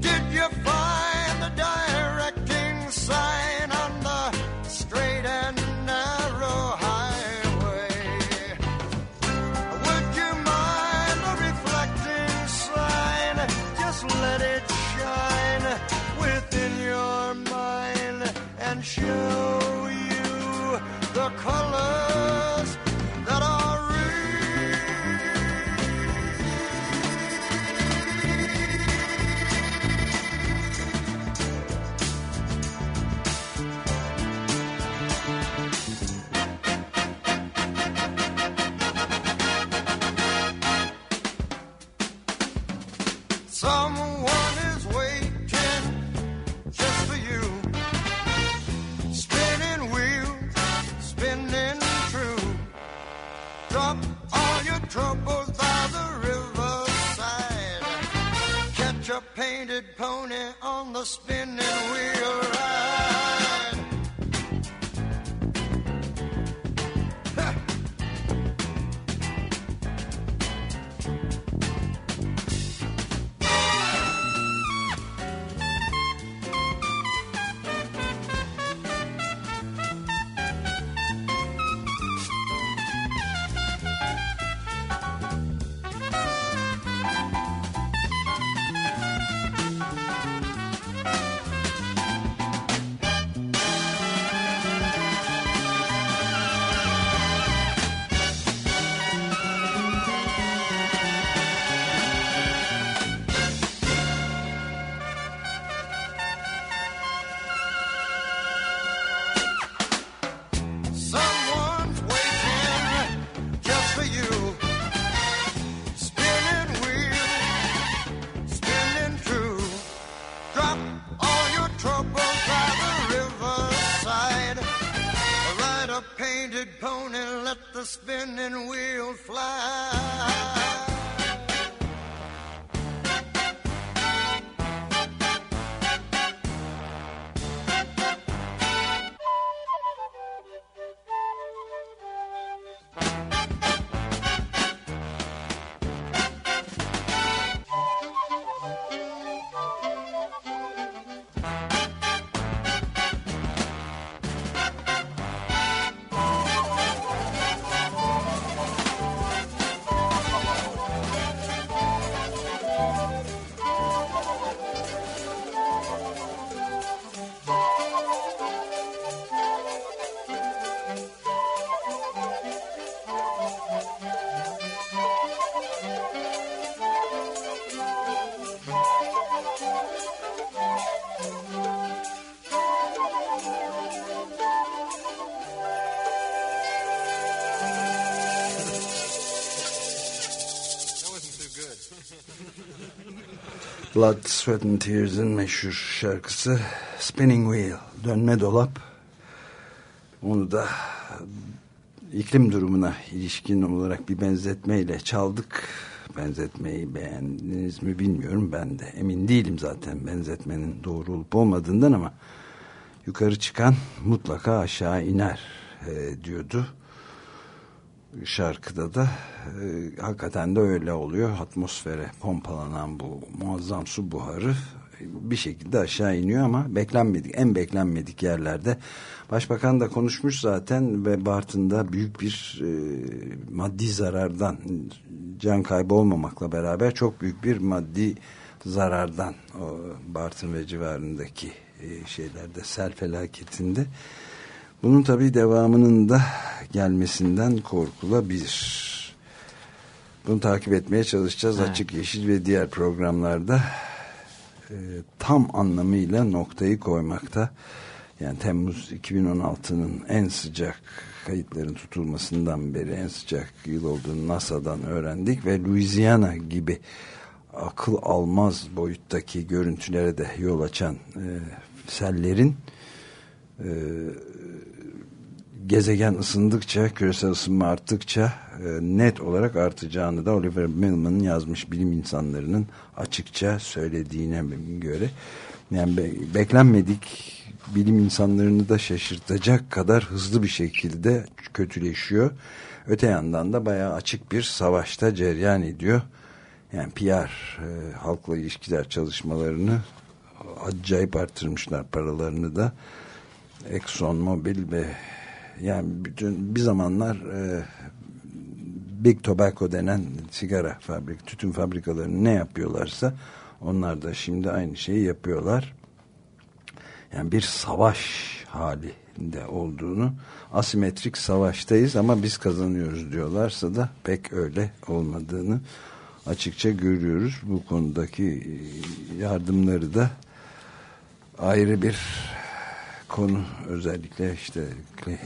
[SPEAKER 6] Did you find the directing sign on the straight and
[SPEAKER 1] Blood, Sweat and Tears'ın meşhur şarkısı Spinning Wheel, Dönme Dolap. Onu da iklim durumuna ilişkin olarak bir benzetmeyle çaldık. Benzetmeyi beğendiniz mi bilmiyorum. Ben de emin değilim zaten benzetmenin doğru olup olmadığından ama yukarı çıkan mutlaka aşağı iner e, diyordu. Şarkıda da e, hakikaten de öyle oluyor. Atmosfere pompalanan bu muazzam su buharı bir şekilde aşağı iniyor ama beklenmedik en beklenmedik yerlerde başbakan da konuşmuş zaten ve Bartın'da büyük bir e, maddi zarardan can kaybı olmamakla beraber çok büyük bir maddi zarardan o Bartın ve civarındaki e, şeylerde sel felaketinde bunun tabi devamının da gelmesinden korkulabilir. Bunu takip etmeye çalışacağız. Evet. Açık Yeşil ve diğer programlarda e, tam anlamıyla noktayı koymakta. Yani Temmuz 2016'nın en sıcak kayıtların tutulmasından beri en sıcak yıl olduğunu NASA'dan öğrendik ve Louisiana gibi akıl almaz boyuttaki görüntülere de yol açan e, sellerin e, gezegen ısındıkça, küresel ısınma arttıkça e, net olarak artacağını da Oliver Millman'ın yazmış bilim insanlarının açıkça söylediğine göre yani be, beklenmedik bilim insanlarını da şaşırtacak kadar hızlı bir şekilde kötüleşiyor. Öte yandan da bayağı açık bir savaşta ceryan ediyor. Yani PR, e, halkla ilişkiler çalışmalarını acayip arttırmışlar paralarını da. Exxon Mobil ve yani bütün bir zamanlar e, Big Tobacco denen sigara fabrik, tütün fabrikalarını ne yapıyorlarsa onlar da şimdi aynı şeyi yapıyorlar. Yani bir savaş halinde olduğunu asimetrik savaştayız ama biz kazanıyoruz diyorlarsa da pek öyle olmadığını açıkça görüyoruz. Bu konudaki yardımları da ayrı bir konu özellikle işte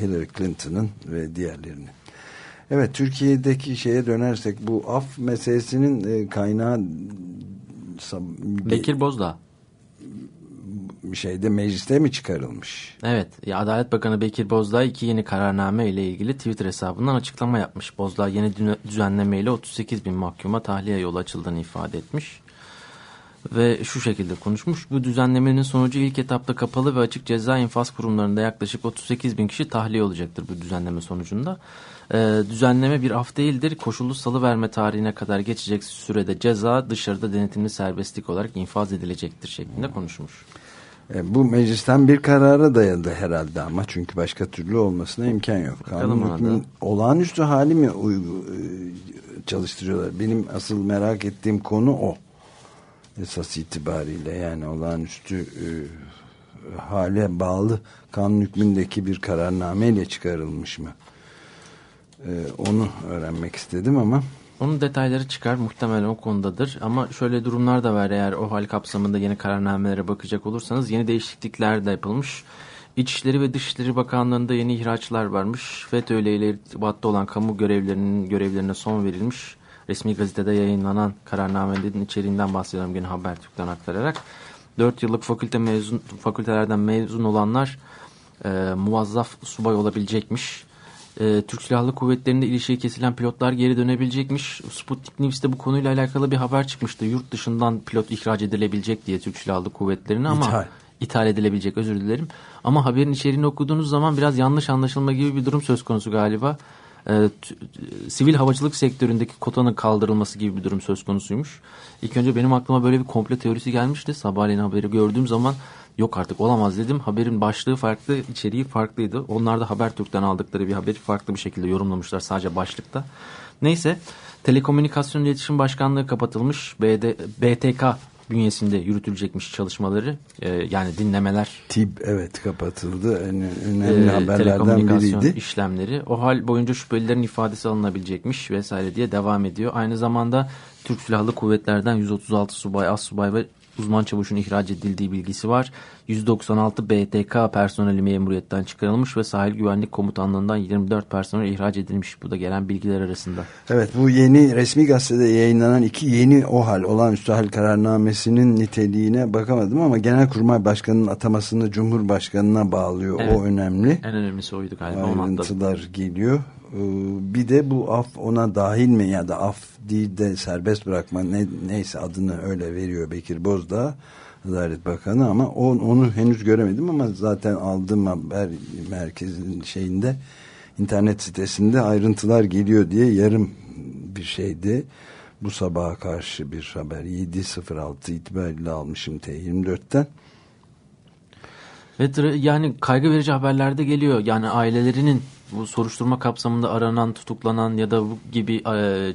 [SPEAKER 1] Hillary Clinton'ın ve diğerlerinin. Evet Türkiye'deki şeye dönersek bu af meselesinin e, kaynağı
[SPEAKER 2] Bekir Bozdağ
[SPEAKER 1] şeyde mecliste mi çıkarılmış?
[SPEAKER 2] Evet. Adalet Bakanı Bekir Bozdağ iki yeni kararname ile ilgili Twitter hesabından açıklama yapmış. Bozdağ yeni düzenleme ile 38 bin mahkuma tahliye yolu açıldığını ifade etmiş ve şu şekilde konuşmuş. Bu düzenlemenin sonucu ilk etapta kapalı ve açık ceza infaz kurumlarında yaklaşık 38 bin kişi tahliye olacaktır bu düzenleme sonucunda. Ee, düzenleme bir af değildir. Koşullu salı verme tarihine kadar geçecek sürede ceza dışarıda denetimli serbestlik olarak infaz edilecektir şeklinde konuşmuş.
[SPEAKER 1] E, bu meclisten bir karara dayadı herhalde ama çünkü başka türlü olmasına imkan yok. Kanun hükmün olağanüstü hali mi e, çalıştırıyorlar? Benim asıl merak ettiğim konu o esas itibariyle yani olağanüstü e, hale bağlı kanun hükmündeki bir kararnameyle çıkarılmış mı? E, onu öğrenmek istedim ama
[SPEAKER 2] onun detayları çıkar muhtemelen o konudadır ama şöyle durumlar da var eğer o hal kapsamında yeni kararnamelere bakacak olursanız yeni değişiklikler de yapılmış. İçişleri ve Dışişleri Bakanlığı'nda yeni ihraçlar varmış. FETÖ ile irtibatta olan kamu görevlerinin görevlerine son verilmiş resmi gazetede yayınlanan kararnamenin içeriğinden bahsediyorum gene Habertürk'ten aktararak. 4 yıllık fakülte mezun, fakültelerden mezun olanlar e, muvazzaf subay olabilecekmiş. E, Türk Silahlı Kuvvetleri'nde ilişiği kesilen pilotlar geri dönebilecekmiş. Sputnik News'te bu konuyla alakalı bir haber çıkmıştı. Yurt dışından pilot ihraç edilebilecek diye Türk Silahlı Kuvvetleri'ne ama ithal. ithal edilebilecek özür dilerim. Ama haberin içeriğini okuduğunuz zaman biraz yanlış anlaşılma gibi bir durum söz konusu galiba e, sivil havacılık sektöründeki kotanın kaldırılması gibi bir durum söz konusuymuş. İlk önce benim aklıma böyle bir komple teorisi gelmişti. Sabahleyin haberi gördüğüm zaman yok artık olamaz dedim. Haberin başlığı farklı, içeriği farklıydı. Onlar da Habertürk'ten aldıkları bir haberi farklı bir şekilde yorumlamışlar sadece başlıkta. Neyse Telekomünikasyon İletişim Başkanlığı kapatılmış. BD, BTK bünyesinde yürütülecekmiş çalışmaları. E, yani dinlemeler.
[SPEAKER 1] TİB evet kapatıldı. En önemli e, haberlerden biriydi.
[SPEAKER 2] işlemleri. O hal boyunca şüphelilerin ifadesi alınabilecekmiş vesaire diye devam ediyor. Aynı zamanda Türk Silahlı Kuvvetler'den 136 subay, as subay ve uzman çavuşun ihraç edildiği bilgisi var. 196 BTK personeli memuriyetten çıkarılmış ve sahil güvenlik komutanlığından 24 personel ihraç edilmiş. Bu da gelen bilgiler arasında.
[SPEAKER 1] Evet bu yeni resmi gazetede yayınlanan iki yeni OHAL olağanüstü hal kararnamesinin niteliğine bakamadım ama Genelkurmay Başkanı'nın atamasını Cumhurbaşkanı'na bağlıyor.
[SPEAKER 2] Evet.
[SPEAKER 1] O önemli.
[SPEAKER 2] En önemlisi oydu galiba.
[SPEAKER 1] ayrıntılar geliyor. Ee, Bir de bu af ona dahil mi ya da af değil de serbest bırakma ne, neyse adını öyle veriyor Bekir Bozdağ Adalet Bakanı ama on, onu henüz göremedim ama zaten aldığım haber merkezinin şeyinde internet sitesinde ayrıntılar geliyor diye yarım bir şeydi. Bu sabaha karşı bir haber 7.06 itibariyle almışım T24'ten.
[SPEAKER 2] Ve yani kaygı verici haberler de geliyor. Yani ailelerinin bu soruşturma kapsamında aranan, tutuklanan ya da bu gibi e,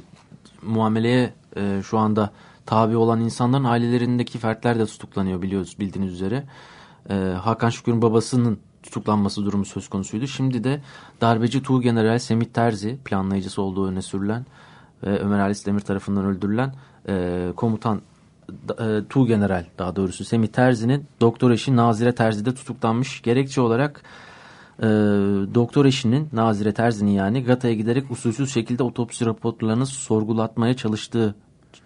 [SPEAKER 2] muameleye e, şu anda tabi olan insanların ailelerindeki fertler de tutuklanıyor biliyoruz bildiğiniz üzere. E, Hakan Şükür'ün babasının tutuklanması durumu söz konusuydu. Şimdi de darbeci Tuğgeneral Semih Terzi planlayıcısı olduğu öne sürülen ve Ömer Halis Demir tarafından öldürülen e, komutan e, Tuğgeneral daha doğrusu Semih Terzi'nin doktor eşi Nazire Terzi'de tutuklanmış. Gerekçe olarak e, doktor eşinin Nazire Terzi'nin yani Gata'ya giderek usulsüz şekilde otopsi raporlarını sorgulatmaya çalıştığı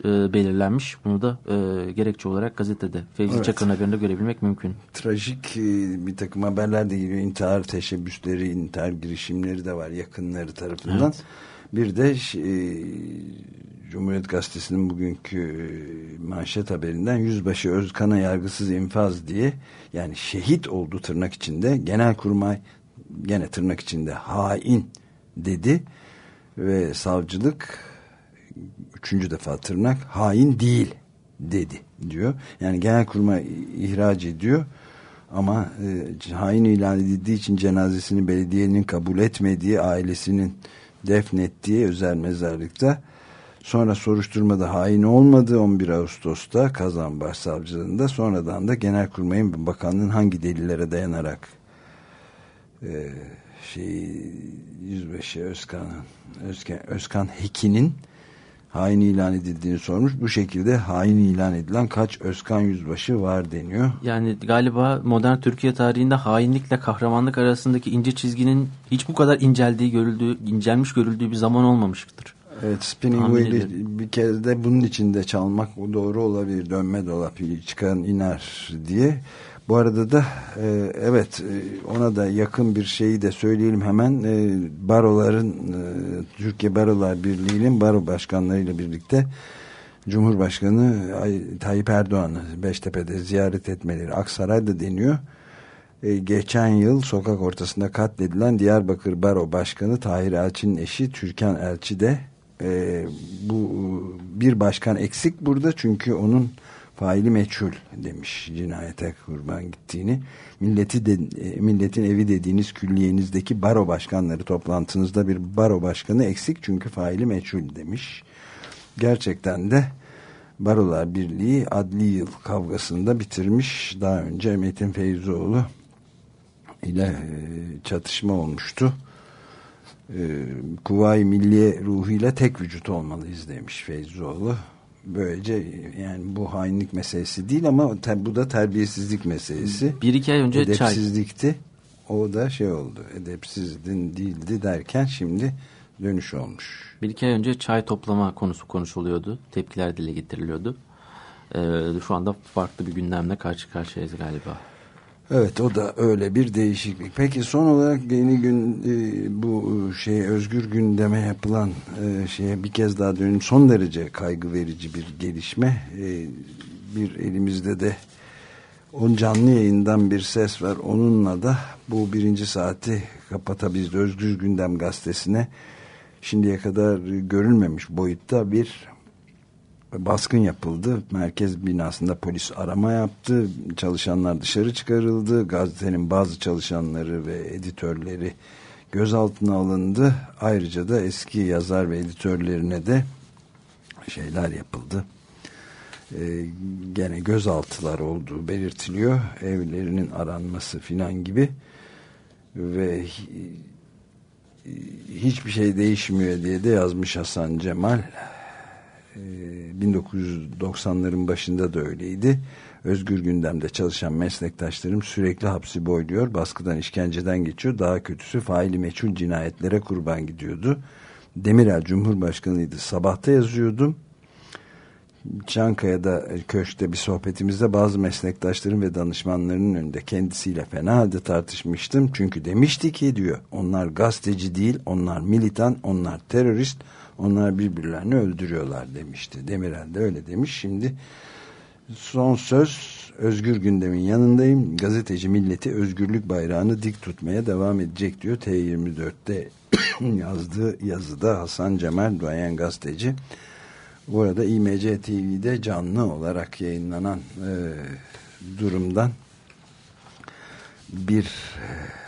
[SPEAKER 2] e, belirlenmiş. Bunu da e, gerekçe olarak gazetede Fevzi
[SPEAKER 1] Evet.
[SPEAKER 2] Çakır'ın haberinde görebilmek mümkün.
[SPEAKER 1] trajik e, bir takım haberler de geliyor. İntihar teşebbüsleri, intihar girişimleri de var yakınları tarafından.
[SPEAKER 2] Evet.
[SPEAKER 1] Bir de e, Cumhuriyet Gazetesi'nin bugünkü e, manşet haberinden Yüzbaşı Özkan'a yargısız infaz diye yani şehit oldu tırnak içinde Genelkurmay gene tırnak içinde hain dedi. Ve savcılık üçüncü defa tırnak hain değil dedi diyor. Yani genelkurmay ihraç ediyor. Ama e, hain ilan edildiği için cenazesini belediyenin kabul etmediği ailesinin defnettiği özel mezarlıkta. Sonra soruşturmada hain olmadı 11 Ağustos'ta Kazan Başsavcılığında. Sonradan da Genelkurmay'ın ve bakanlığın hangi delillere dayanarak e, şey Yüzbaşı Özkan'ın Özkan, Özkan Heki'nin hain ilan edildiğini sormuş. Bu şekilde hain ilan edilen kaç Özkan Yüzbaşı var deniyor.
[SPEAKER 2] Yani galiba modern Türkiye tarihinde hainlikle kahramanlık arasındaki ince çizginin hiç bu kadar inceldiği görüldüğü, incelmiş görüldüğü bir zaman olmamıştır.
[SPEAKER 1] Evet Spinning Wheel'i bir kez de bunun içinde çalmak doğru olabilir. Dönme dolap çıkan iner diye. Bu arada da e, evet e, ona da yakın bir şeyi de söyleyelim hemen. E, baroların e, Türkiye Barolar Birliği'nin baro başkanlarıyla birlikte Cumhurbaşkanı Ay- Tayyip Erdoğan'ı Beştepe'de ziyaret etmeleri Aksaray'da deniyor. E, geçen yıl sokak ortasında katledilen Diyarbakır Baro Başkanı Tahir Elçi'nin eşi Türkan Elçi de e, bu bir başkan eksik burada çünkü onun faili meçhul demiş cinayete kurban gittiğini. Milleti de, e, milletin evi dediğiniz külliyenizdeki baro başkanları toplantınızda bir baro başkanı eksik çünkü faili meçhul demiş. Gerçekten de Barolar Birliği adli yıl kavgasında bitirmiş. Daha önce Metin Feyzoğlu ile e, çatışma olmuştu. E, Kuvayi Milliye ruhuyla tek vücut olmalıyız demiş Feyzoğlu. Böylece yani bu hainlik meselesi değil ama bu da terbiyesizlik meselesi.
[SPEAKER 2] Bir iki ay önce çay.
[SPEAKER 1] Edepsizlikti. O da şey oldu. Edepsizdin değildi derken şimdi dönüş olmuş.
[SPEAKER 2] Bir iki ay önce çay toplama konusu konuşuluyordu. Tepkiler dile getiriliyordu. Ee, şu anda farklı bir gündemle karşı karşıyayız galiba.
[SPEAKER 1] Evet o da öyle bir değişiklik. Peki son olarak yeni gün e, bu şey özgür gündeme yapılan e, şeye bir kez daha döneyim. Son derece kaygı verici bir gelişme. E, bir elimizde de on canlı yayından bir ses var. Onunla da bu birinci saati kapatabiliriz. Özgür Gündem gazetesine şimdiye kadar görülmemiş boyutta bir baskın yapıldı. Merkez binasında polis arama yaptı. Çalışanlar dışarı çıkarıldı. Gazetenin bazı çalışanları ve editörleri gözaltına alındı. Ayrıca da eski yazar ve editörlerine de şeyler yapıldı. Ee, gene gözaltılar olduğu belirtiliyor. Evlerinin aranması filan gibi ve hi- hiçbir şey değişmiyor diye de yazmış Hasan Cemal 1990'ların başında da öyleydi. Özgür gündemde çalışan meslektaşlarım sürekli hapsi boyluyor, baskıdan işkenceden geçiyor. Daha kötüsü faili meçhul cinayetlere kurban gidiyordu. Demirel Cumhurbaşkanıydı. Sabahta yazıyordum. Çankaya'da e, köşkte bir sohbetimizde bazı meslektaşlarım ve danışmanlarının önünde kendisiyle fena halde tartışmıştım. Çünkü demişti ki diyor onlar gazeteci değil, onlar militan, onlar terörist, onlar birbirlerini öldürüyorlar demişti. Demirel de öyle demiş. Şimdi son söz özgür gündemin yanındayım. Gazeteci milleti özgürlük bayrağını dik tutmaya devam edecek diyor. T24'te *coughs* yazdığı yazıda Hasan Cemal Duayen gazeteci. Bu arada İMC TV'de canlı olarak yayınlanan e, durumdan bir e,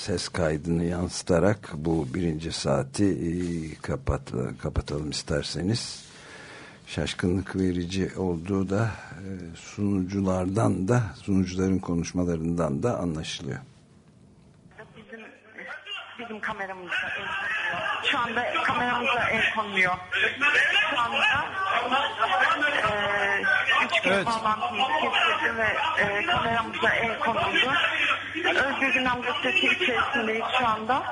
[SPEAKER 1] ses kaydını yansıtarak bu birinci saati e, kapat, kapatalım isterseniz. Şaşkınlık verici olduğu da e, sunuculardan da sunucuların konuşmalarından da anlaşılıyor.
[SPEAKER 3] Bizim kameramızda el konuyor. Şu anda kameramıza el konuluyor. Şu anda e, üç kez
[SPEAKER 7] Evet.
[SPEAKER 3] bağlantımız kesildi ve e, kameramıza el konuldu. Özgür Gündem Gazetesi içerisindeyiz şu anda.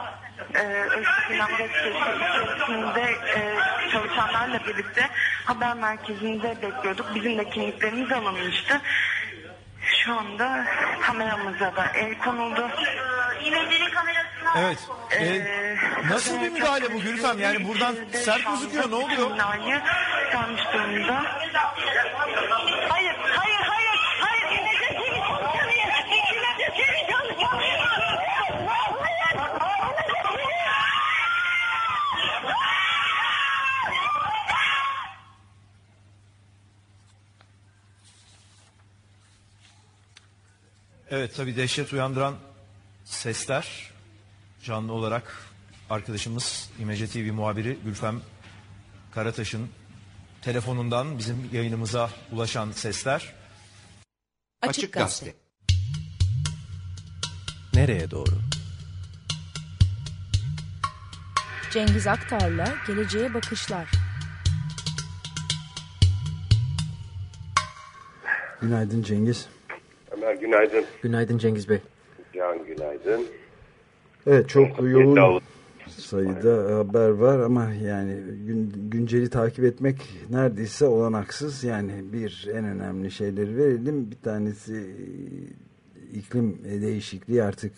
[SPEAKER 3] E, Özgür Gündem Gazetesi içerisinde e, çalışanlarla birlikte haber merkezinde bekliyorduk. Bizim de kimliklerimiz alınmıştı. Şu anda kameramıza da el konuldu. İmecenin kamerasına
[SPEAKER 7] Evet. Ee, nasıl bir müdahale bu Gülfem? Yani buradan sert gözüküyor. Ne oluyor?
[SPEAKER 3] Binayı sarmış durumda. Hayır, hayır, hayır. İmece kimi çalışamıyor. İmece kimi çalışamıyor.
[SPEAKER 7] Evet tabii dehşet uyandıran sesler canlı olarak arkadaşımız İmece TV muhabiri Gülfem Karataş'ın telefonundan bizim yayınımıza ulaşan sesler.
[SPEAKER 8] Açık Gazete.
[SPEAKER 9] Nereye doğru?
[SPEAKER 8] Cengiz Aktar'la Geleceğe Bakışlar.
[SPEAKER 1] Günaydın Cengiz.
[SPEAKER 10] Ömer günaydın.
[SPEAKER 2] Günaydın Cengiz Bey.
[SPEAKER 10] Can günaydın.
[SPEAKER 1] Evet çok yoğun
[SPEAKER 10] Davut.
[SPEAKER 1] sayıda haber var ama yani gün, günceli takip etmek neredeyse olanaksız. Yani bir en önemli şeyleri verelim. Bir tanesi iklim değişikliği artık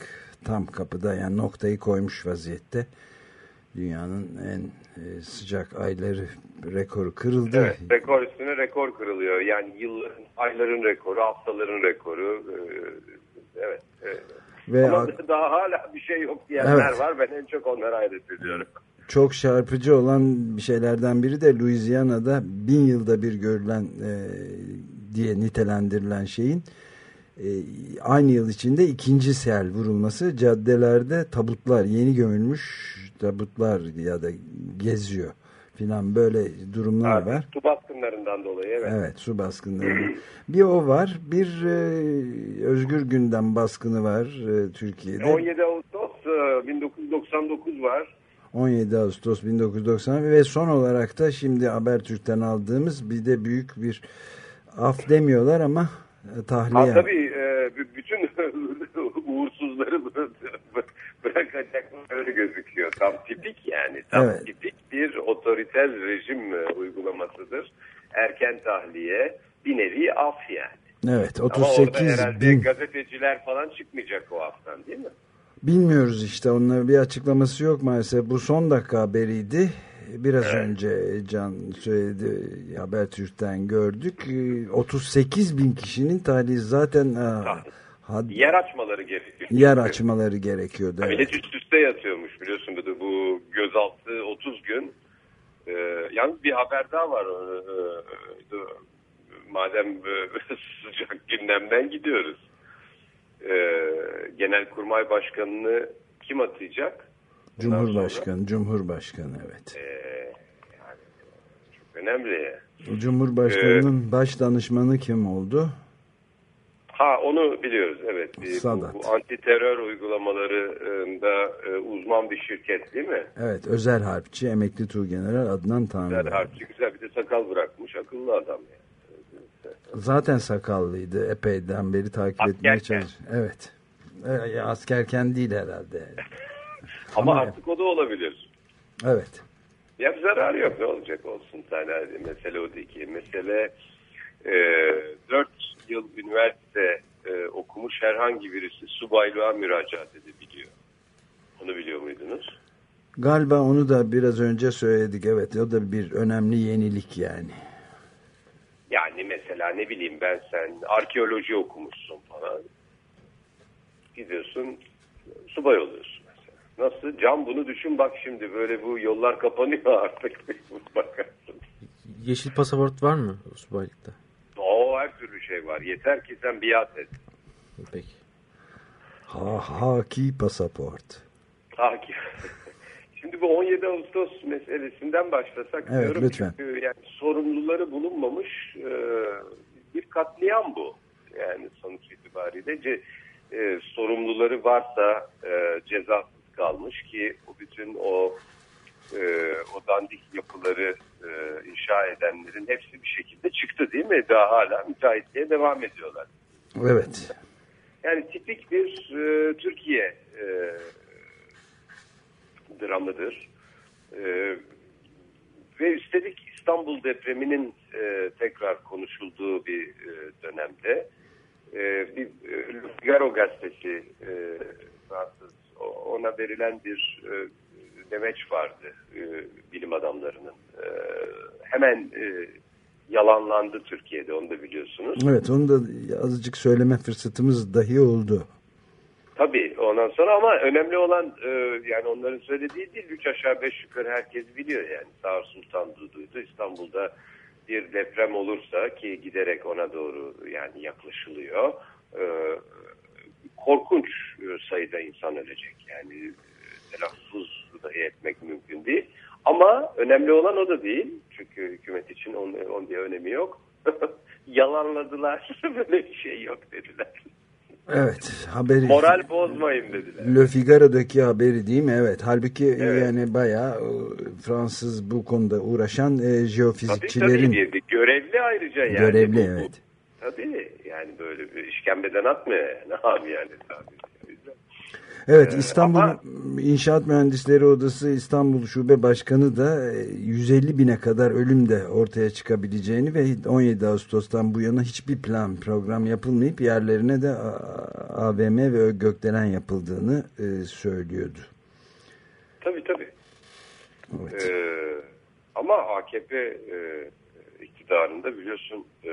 [SPEAKER 1] tam kapıda yani noktayı koymuş vaziyette. Dünyanın en sıcak ayları rekoru kırıldı.
[SPEAKER 10] Evet, rekor üstüne rekor kırılıyor. Yani yılların, ayların rekoru, haftaların rekoru. Ee, evet. evet.
[SPEAKER 1] Ve
[SPEAKER 10] Ama daha hala bir şey yok diyenler
[SPEAKER 1] Evet.
[SPEAKER 10] var. Ben en çok onlara hayret ediyorum.
[SPEAKER 1] çok çarpıcı olan bir şeylerden biri de Louisiana'da bin yılda bir görülen e, diye nitelendirilen şeyin e, aynı yıl içinde ikinci sel vurulması caddelerde tabutlar yeni gömülmüş tabutlar ya da geziyor filan böyle durumlar var.
[SPEAKER 10] Su baskınlarından dolayı evet.
[SPEAKER 1] Evet su baskınları. *clears throat* bir o var bir e, özgür gündem baskını var e, Türkiye'de.
[SPEAKER 10] 17 Ağustos e, 1999 var.
[SPEAKER 1] 17 Ağustos 1990 ve son olarak da şimdi Habertürk'ten aldığımız bir de büyük bir af demiyorlar ama e, tahliye.
[SPEAKER 10] Ha, tabii e, bütün *laughs* uğursuzları bı- bı- bırakacaklar öyle gözüküyor. Tam tipik yani. Tam
[SPEAKER 1] Evet.
[SPEAKER 10] tipik bir otoriter rejim e, uygulamasıdır. Erken tahliye bir nevi af yani.
[SPEAKER 1] Evet
[SPEAKER 10] Ama orada
[SPEAKER 1] 38
[SPEAKER 10] herhalde
[SPEAKER 1] bin.
[SPEAKER 10] gazeteciler falan çıkmayacak o haftan değil mi?
[SPEAKER 1] Bilmiyoruz işte onların bir açıklaması yok maalesef. Bu son dakika haberiydi. Biraz önce Can söyledi Habertürk'ten gördük. E, 38 bin kişinin tahliye zaten e, had-
[SPEAKER 10] Yer açmaları gerekiyor.
[SPEAKER 1] yer açmaları gerekiyordu. Evet.
[SPEAKER 10] Millet üst üste yatıyormuş biliyorsun bu, bu gözaltı 30 gün. Ee, yalnız bir haber daha var. Ee, e, madem e, *laughs* sıcak gündemden gidiyoruz. Ee, Genelkurmay Başkanı'nı kim atayacak? Bundan
[SPEAKER 1] Cumhurbaşkanı, Cumhurbaşkanı evet.
[SPEAKER 10] ee, yani çok önemli.
[SPEAKER 1] Cumhurbaşkanının baş danışmanı kim oldu?
[SPEAKER 10] Ha onu biliyoruz evet.
[SPEAKER 1] Sadat.
[SPEAKER 10] Bu, bu anti terör uygulamalarında e, uzman bir şirket değil mi?
[SPEAKER 1] Evet özel harpçi emekli Tuğgeneral Adnan Tanrı.
[SPEAKER 10] harpçi güzel bir de sakal bırakmış akıllı adam yani.
[SPEAKER 1] Zaten sakallıydı epeyden beri takip etmeye
[SPEAKER 10] Askerken.
[SPEAKER 1] çalış. Evet. E, ya askerken değil herhalde. *laughs*
[SPEAKER 10] Ama
[SPEAKER 1] Ama-
[SPEAKER 10] artık o da olabilir.
[SPEAKER 1] Evet.
[SPEAKER 10] Ya zararı yok ne olacak olsun tane mesele o değil ki. Mesele e, 4 yıl üniversite e, okumuş herhangi birisi subaylığa müracaat edebiliyor. Onu biliyor muydunuz?
[SPEAKER 1] Galiba onu da biraz önce söyledik. Evet o da bir önemli yenilik yani.
[SPEAKER 10] Yani mesela ne bileyim ben sen arkeoloji okumuşsun falan. Gidiyorsun subay oluyorsun mesela. Nasıl? Can bunu düşün bak şimdi böyle bu yollar kapanıyor *laughs* artık. Bakarsın.
[SPEAKER 2] Yeşil pasaport var mı subaylıkta?
[SPEAKER 10] O her türlü şey var. Yeter ki sen biat et.
[SPEAKER 2] Peki.
[SPEAKER 1] Ha, haki pasaport.
[SPEAKER 10] Takip. *laughs* Şimdi bu 17 Ağustos meselesinden başlasak
[SPEAKER 1] Evet,
[SPEAKER 10] diyorum.
[SPEAKER 1] lütfen.
[SPEAKER 10] Çünkü yani sorumluları bulunmamış e, bir katliam bu. Yani sonuç itibariyle ce, e, sorumluları varsa e, cezasız kalmış ki o bütün o e, o dandik yapıları e, inşa edenlerin hepsi bir şekilde çıktı değil mi? Daha hala müteahhitliğe devam ediyorlar.
[SPEAKER 1] Evet.
[SPEAKER 10] Yani tipik bir e, Türkiye e, dramıdır. E, ve üstelik İstanbul depreminin e, tekrar konuşulduğu bir e, dönemde e, bir e, Figaro gazetesi e, Fransız ona verilen bir e, demeç vardı e, bilim adamlarının. E, hemen e, yalanlandı Türkiye'de onu da biliyorsunuz.
[SPEAKER 1] Evet onu da azıcık söyleme fırsatımız dahi oldu.
[SPEAKER 10] Tabii ondan sonra ama önemli olan e, yani onların söylediği değil. Üç aşağı beş yukarı herkes biliyor yani. Sağır Sultan duydu. İstanbul'da bir deprem olursa ki giderek ona doğru yani yaklaşılıyor. E, korkunç sayıda insan ölecek. Yani telaffuz dahi etmek mümkün değil. Ama önemli olan o da değil. Çünkü hükümet için onun, onun diye önemi yok. *laughs* Yalanladılar. *laughs* Böyle bir şey yok dediler.
[SPEAKER 1] Evet haberi.
[SPEAKER 10] Moral bozmayın dediler.
[SPEAKER 1] Le Figaro'daki haberi değil mi? Evet. Halbuki
[SPEAKER 10] Evet.
[SPEAKER 1] yani bayağı e, Fransız bu konuda uğraşan e,
[SPEAKER 10] Tabii
[SPEAKER 1] jeofizikçilerin
[SPEAKER 10] tabii bir görevli ayrıca yani.
[SPEAKER 1] görevli
[SPEAKER 10] Bu- bu-
[SPEAKER 1] evet.
[SPEAKER 10] Tabii yani böyle bir işkembeden atmıyor yani *laughs* abi yani. Tabii.
[SPEAKER 1] Evet
[SPEAKER 10] Ee,
[SPEAKER 1] İstanbul
[SPEAKER 10] ama-
[SPEAKER 1] İnşaat Mühendisleri Odası İstanbul Şube Başkanı da e, 150 bine kadar ölüm de ortaya çıkabileceğini ve 17 Ağustos'tan bu yana hiçbir plan program yapılmayıp yerlerine de AVM ve gökdelen yapıldığını e, söylüyordu.
[SPEAKER 10] Tabii tabii.
[SPEAKER 1] Evet.
[SPEAKER 10] Ee, ama AKP e, iktidarında biliyorsun e,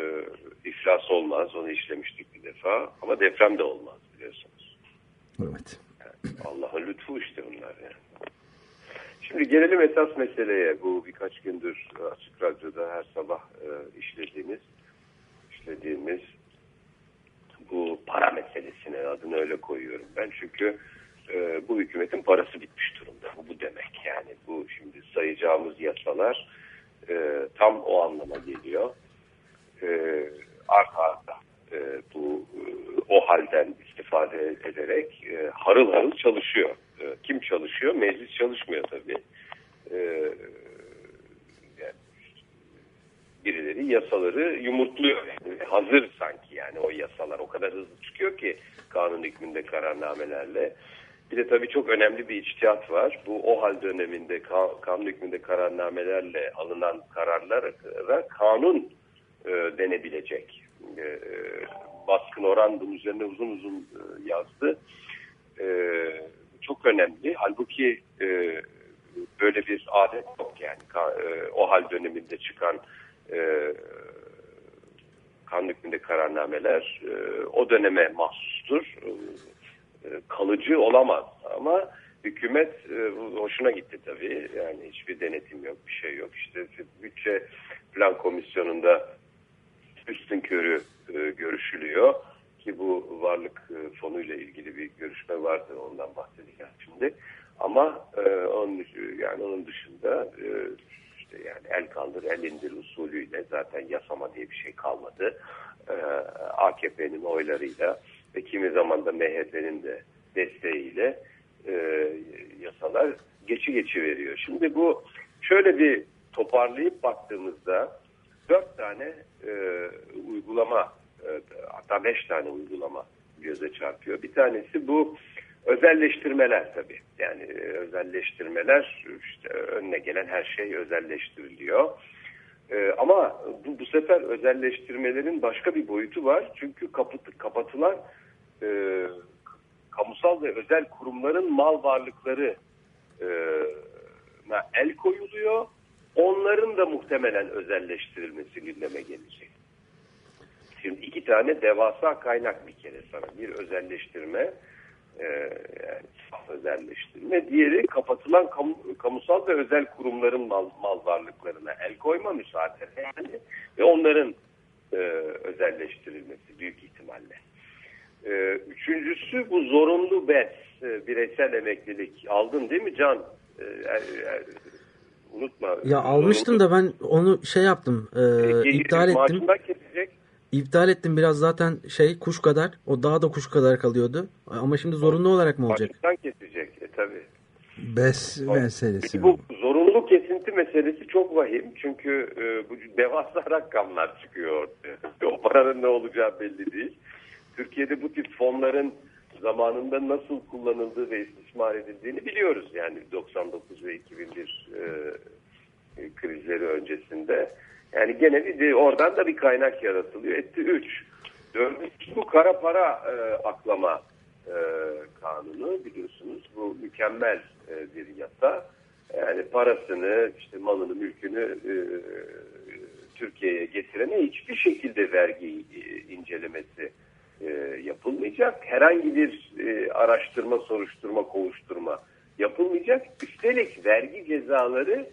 [SPEAKER 10] iflas olmaz. Onu işlemiştik bir defa. Ama deprem de olmaz biliyorsunuz.
[SPEAKER 1] Evet.
[SPEAKER 10] Allah'ın lütfu işte bunlar yani. Şimdi gelelim esas meseleye. Bu birkaç gündür Açık Radyo'da her sabah e, işlediğimiz işlediğimiz bu para meselesine adını öyle koyuyorum ben. Çünkü e, bu hükümetin parası bitmiş durumda. Bu, bu demek yani. Bu şimdi sayacağımız yasalar e, tam o anlama geliyor. E, arka arka e, bu e, o halden istifade ederek e, harıl harıl çalışıyor. E, kim çalışıyor? Meclis çalışmıyor tabii. E, birileri yasaları yumurtluyor. Yani hazır sanki yani o yasalar o kadar hızlı çıkıyor ki kanun hükmünde kararnamelerle. Bir de tabii çok önemli bir içtihat var. Bu o hal döneminde ka- kanun hükmünde kararnamelerle alınan kararlara kanun e, denebilecek. E, baskın Oran bunun üzerine uzun uzun e, yazdı. E, çok önemli. Halbuki e, böyle bir adet yok yani. E, o hal döneminde çıkan e, hükmünde kararnameler e, o döneme mahsustur. E, e, kalıcı olamaz ama hükümet e, hoşuna gitti tabii. Yani hiçbir denetim yok, bir şey yok. İşte bütçe plan komisyonunda üstün körü e, görüşülüyor ki bu varlık e, fonuyla ilgili bir görüşme vardı ondan bahsedeceğim şimdi. Ama e, onun yani onun dışında e, işte yani el kaldır el indir usulüyle zaten yasama diye bir şey kalmadı. Ee, AKP'nin oylarıyla ve kimi zaman da MHP'nin de desteğiyle e, yasalar geçi geçi veriyor. Şimdi bu şöyle bir toparlayıp baktığımızda dört tane e, uygulama e, hatta beş tane uygulama göze çarpıyor. Bir tanesi bu özelleştirmeler tabii. Yani e, özelleştirmeler işte önüne gelen her şey özelleştiriliyor. E, ama bu, bu sefer özelleştirmelerin başka bir boyutu var. Çünkü kapıt, kapatılan e, kamusal ve özel kurumların mal varlıkları e, el koyuluyor. Onların da muhtemelen özelleştirilmesi gündeme gelecek. Şimdi iki tane devasa kaynak bir kere sana. Bir özelleştirme, e, yani özelleştirme. Diğeri kapatılan kamu, kamusal ve özel kurumların mal, mal varlıklarına el koyma müsaade yani ve onların e, özelleştirilmesi büyük ihtimalle. E, üçüncüsü bu zorunlu BES, e, bireysel emeklilik. Aldın değil mi Can? E, unutma.
[SPEAKER 2] Ya almıştım da ben onu şey yaptım. E,
[SPEAKER 10] E,
[SPEAKER 2] iptal ettim.
[SPEAKER 10] Kesecek.
[SPEAKER 2] İptal ettim biraz zaten şey kuş kadar. O daha da kuş kadar kalıyordu. Ama şimdi zorunlu olarak mı olacak?
[SPEAKER 10] Maaşından kesecek. E, tabii.
[SPEAKER 1] BES meselesi.
[SPEAKER 10] Bu zorunlu kesinti meselesi çok vahim. Çünkü e, bu devasa rakamlar çıkıyor ortaya. *laughs* o paranın ne olacağı belli değil. Türkiye'de bu tip fonların zamanında nasıl kullanıldığı ve istismar edildiğini biliyoruz. Yani 99 ve 2001 e, e, krizleri öncesinde. Yani gene bir, oradan da bir kaynak yaratılıyor. Etti 3. Dördüncüsü bu kara para e, aklama e, kanunu biliyorsunuz. Bu mükemmel e, bir yasa. Yani parasını, işte malını, mülkünü e, Türkiye'ye getirene hiçbir şekilde vergi e, incelemesi e, yapılmayacak. Herhangi bir e, araştırma, soruşturma, kovuşturma yapılmayacak. Üstelik vergi cezaları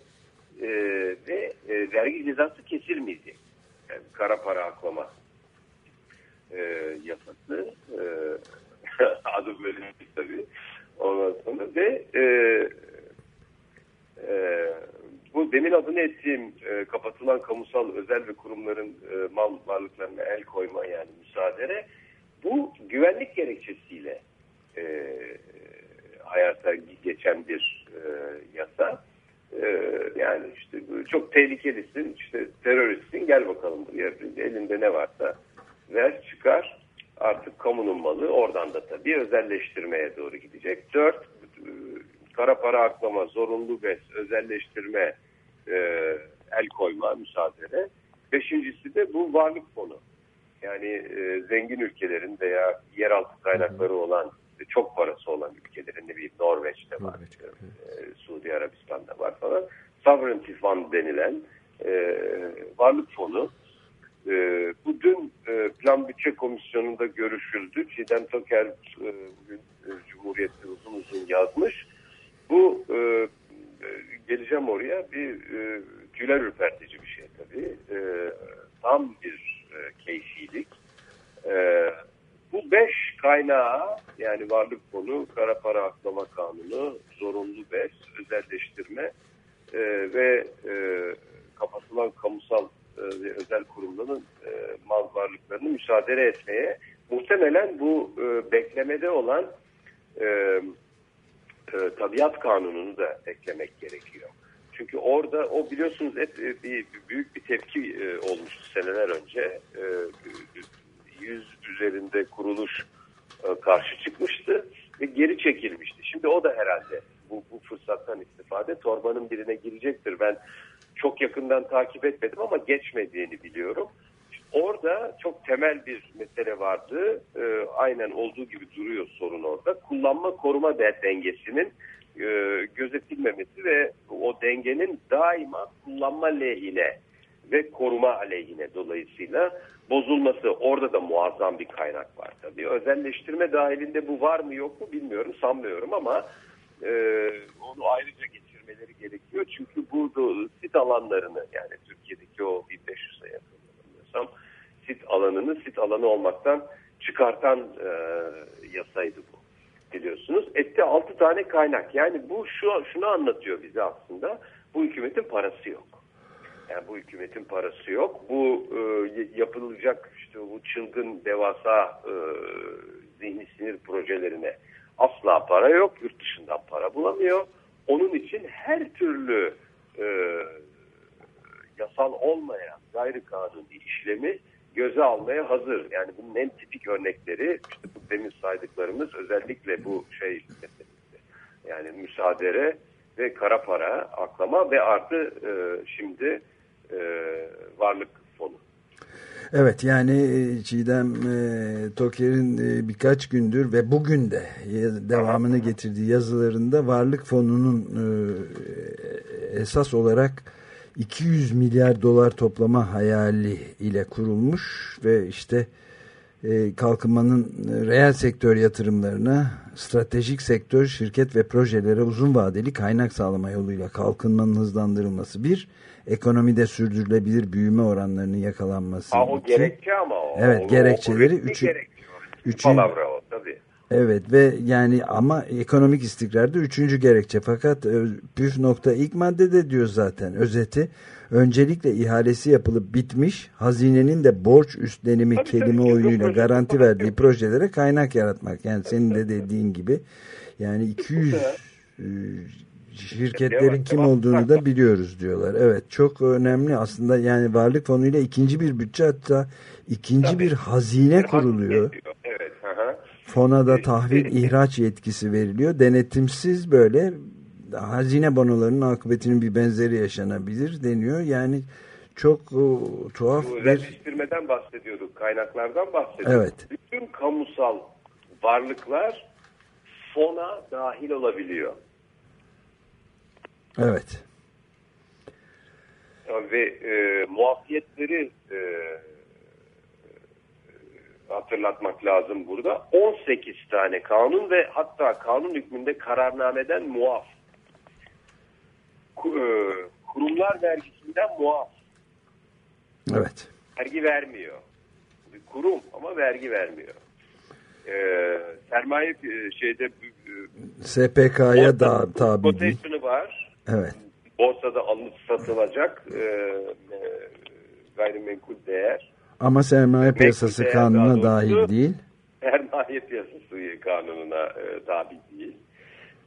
[SPEAKER 10] e, ve vergi cezası kesilmeyecek. Yani kara para aklama e, yasası e, *laughs* adı böyle tabii. Ondan sonra ve bu demin adını ettiğim e, kapatılan kamusal özel ve kurumların e, mal varlıklarına el koyma yani müsaade bu güvenlik gerekçesiyle e, hayata geçen bir e, yasa. E, yani işte çok tehlikelisin, işte teröristsin gel bakalım buraya elinde ne varsa ver çıkar artık kamunun malı oradan da tabii özelleştirmeye doğru gidecek. Dört, e, kara para aklama, zorunlu bes, özelleştirme, e, el koyma, müsaade. Beşincisi de bu varlık fonu. Yani e, zengin ülkelerin veya yeraltı kaynakları olan, çok parası olan ülkelerin, ne bileyim Norveç'te var, e, Suudi Arabistan'da var falan. Sovereignty Fund denilen e, varlık fonu. E, bu dün e, Plan Bütçe Komisyonu'nda görüşüldü. Çiğdem Toker e, bugün e, Cumhuriyet'te uzun uzun yazmış. Bu e, e, geleceğim oraya bir e, tüyler ürpertici bir şey tabii. E, tam bir e. E, bu beş kaynağı yani varlık fonu, kara para aklama kanunu, zorunlu BES, özelleştirme e, ve e, kapatılan kamusal e, özel kurumların e, mal varlıklarını müsaade etmeye muhtemelen bu e, beklemede olan e, e, tabiat kanununu da eklemek gerekiyor. Çünkü orada o biliyorsunuz hep e, bir, büyük bir tepki e, olmuştu seneler önce. E, yüz üzerinde kuruluş e, karşı çıkmıştı ve geri çekilmişti. Şimdi o da herhalde bu, bu fırsattan istifade torbanın birine girecektir. Ben çok yakından takip etmedim ama geçmediğini biliyorum. Orada çok temel bir mesele vardı. E, aynen olduğu gibi duruyor sorun orada. Kullanma koruma dengesinin e, gözetilmemesi ve o dengenin daima kullanma lehine ve koruma aleyhine dolayısıyla bozulması. Orada da muazzam bir kaynak var tabii. Özelleştirme dahilinde bu var mı yok mu bilmiyorum sanmıyorum ama e, onu ayrıca geçirmeleri gerekiyor. Çünkü bu da sit alanlarını yani Türkiye'deki o 1500'e yakın sanıyorsam sit alanını sit alanı olmaktan çıkartan e, yasaydı bu biliyorsunuz. Etti 6 tane kaynak. Yani bu şu şunu anlatıyor bize aslında. Bu hükümetin parası yok. Yani bu hükümetin parası yok. Bu e, yapılacak işte bu çılgın devasa e, zihni sinir projelerine asla para yok. Yurt dışından para bulamıyor. Onun için her türlü e, yasal olmayan gayri kanuni işlemi göze almaya hazır. Yani bunun en tipik örnekleri işte bu demin saydıklarımız özellikle bu şey. Yani müsaadere ve kara para aklama ve artı e, şimdi e, varlık fonu.
[SPEAKER 1] Evet yani e, Çiğdem e, Toker'in e, birkaç gündür ve bugün de e, devamını getirdiği yazılarında varlık fonunun e, esas olarak 200 milyar dolar toplama hayali ile kurulmuş ve işte e, kalkınmanın e, reel sektör yatırımlarına, stratejik sektör, şirket ve projelere uzun vadeli kaynak sağlama yoluyla kalkınmanın hızlandırılması bir, ekonomide sürdürülebilir büyüme oranlarının yakalanması
[SPEAKER 10] Ha, o
[SPEAKER 1] iki.
[SPEAKER 10] gerekçe ama o.
[SPEAKER 1] Evet,
[SPEAKER 10] o-
[SPEAKER 1] gerekçeleri
[SPEAKER 10] o
[SPEAKER 1] üçü-
[SPEAKER 10] gerekçe o.
[SPEAKER 1] üçün-
[SPEAKER 10] Palavra o tabii.
[SPEAKER 1] Evet ve yani ama ekonomik istikrarda üçüncü gerekçe fakat e, püf nokta ilk maddede diyor zaten özeti öncelikle ihalesi yapılıp bitmiş hazinenin de borç üstlenimi
[SPEAKER 10] Tabii,
[SPEAKER 1] kelime
[SPEAKER 10] tabii,
[SPEAKER 1] oyunuyla
[SPEAKER 10] yok,
[SPEAKER 1] garanti
[SPEAKER 10] yok.
[SPEAKER 1] verdiği projelere kaynak yaratmak yani senin de dediğin gibi yani 200 e, şirketlerin kim olduğunu da biliyoruz diyorlar. Evet çok önemli aslında yani varlık fonuyla ikinci bir bütçe hatta ikinci
[SPEAKER 10] Tabii.
[SPEAKER 1] bir hazine kuruluyor. Fona da tahvil ihraç yetkisi veriliyor. Denetimsiz böyle hazine bonolarının akıbetinin bir benzeri yaşanabilir deniyor. Yani çok o, tuhaf
[SPEAKER 10] Bu
[SPEAKER 1] bir
[SPEAKER 10] bahsediyorduk, kaynaklardan bahsediyorduk.
[SPEAKER 1] Evet.
[SPEAKER 10] Bütün kamusal varlıklar fona dahil olabiliyor.
[SPEAKER 1] evet.
[SPEAKER 10] Ve e, muafiyetleri e, hatırlatmak lazım burada. 18 tane kanun ve hatta kanun hükmünde kararnameden muaf. E, Kurumlar vergisinden muaf.
[SPEAKER 1] Evet.
[SPEAKER 10] vergi vermiyor. Bir kurum ama vergi vermiyor. Ee, sermaye e, şeyde
[SPEAKER 1] SPK'ya da tabi değil.
[SPEAKER 10] var.
[SPEAKER 1] Evet.
[SPEAKER 10] Borsada alınıp satılacak e, e, gayrimenkul değer.
[SPEAKER 1] Ama sermaye piyasası
[SPEAKER 10] değer
[SPEAKER 1] kanununa dahil değil.
[SPEAKER 10] Sermaye piyasası kanununa e, tabi değil.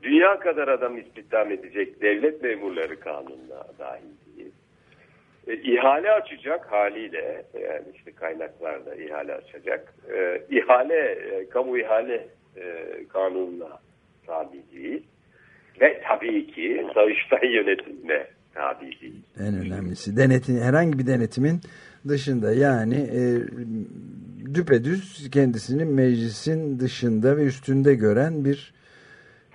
[SPEAKER 10] Dünya kadar adam istihdam edecek devlet memurları kanununa dahil değil. E, ihale açacak haliyle yani işte kaynaklarda ihale açacak. E, ihale, e, kamu ihale e, kanununa tabi değil. Ve tabii ki Sayıştay yönetimine tabi değil.
[SPEAKER 1] En önemlisi. Denetim, herhangi bir denetimin dışında. Yani e, düpedüz kendisini meclisin dışında ve üstünde gören bir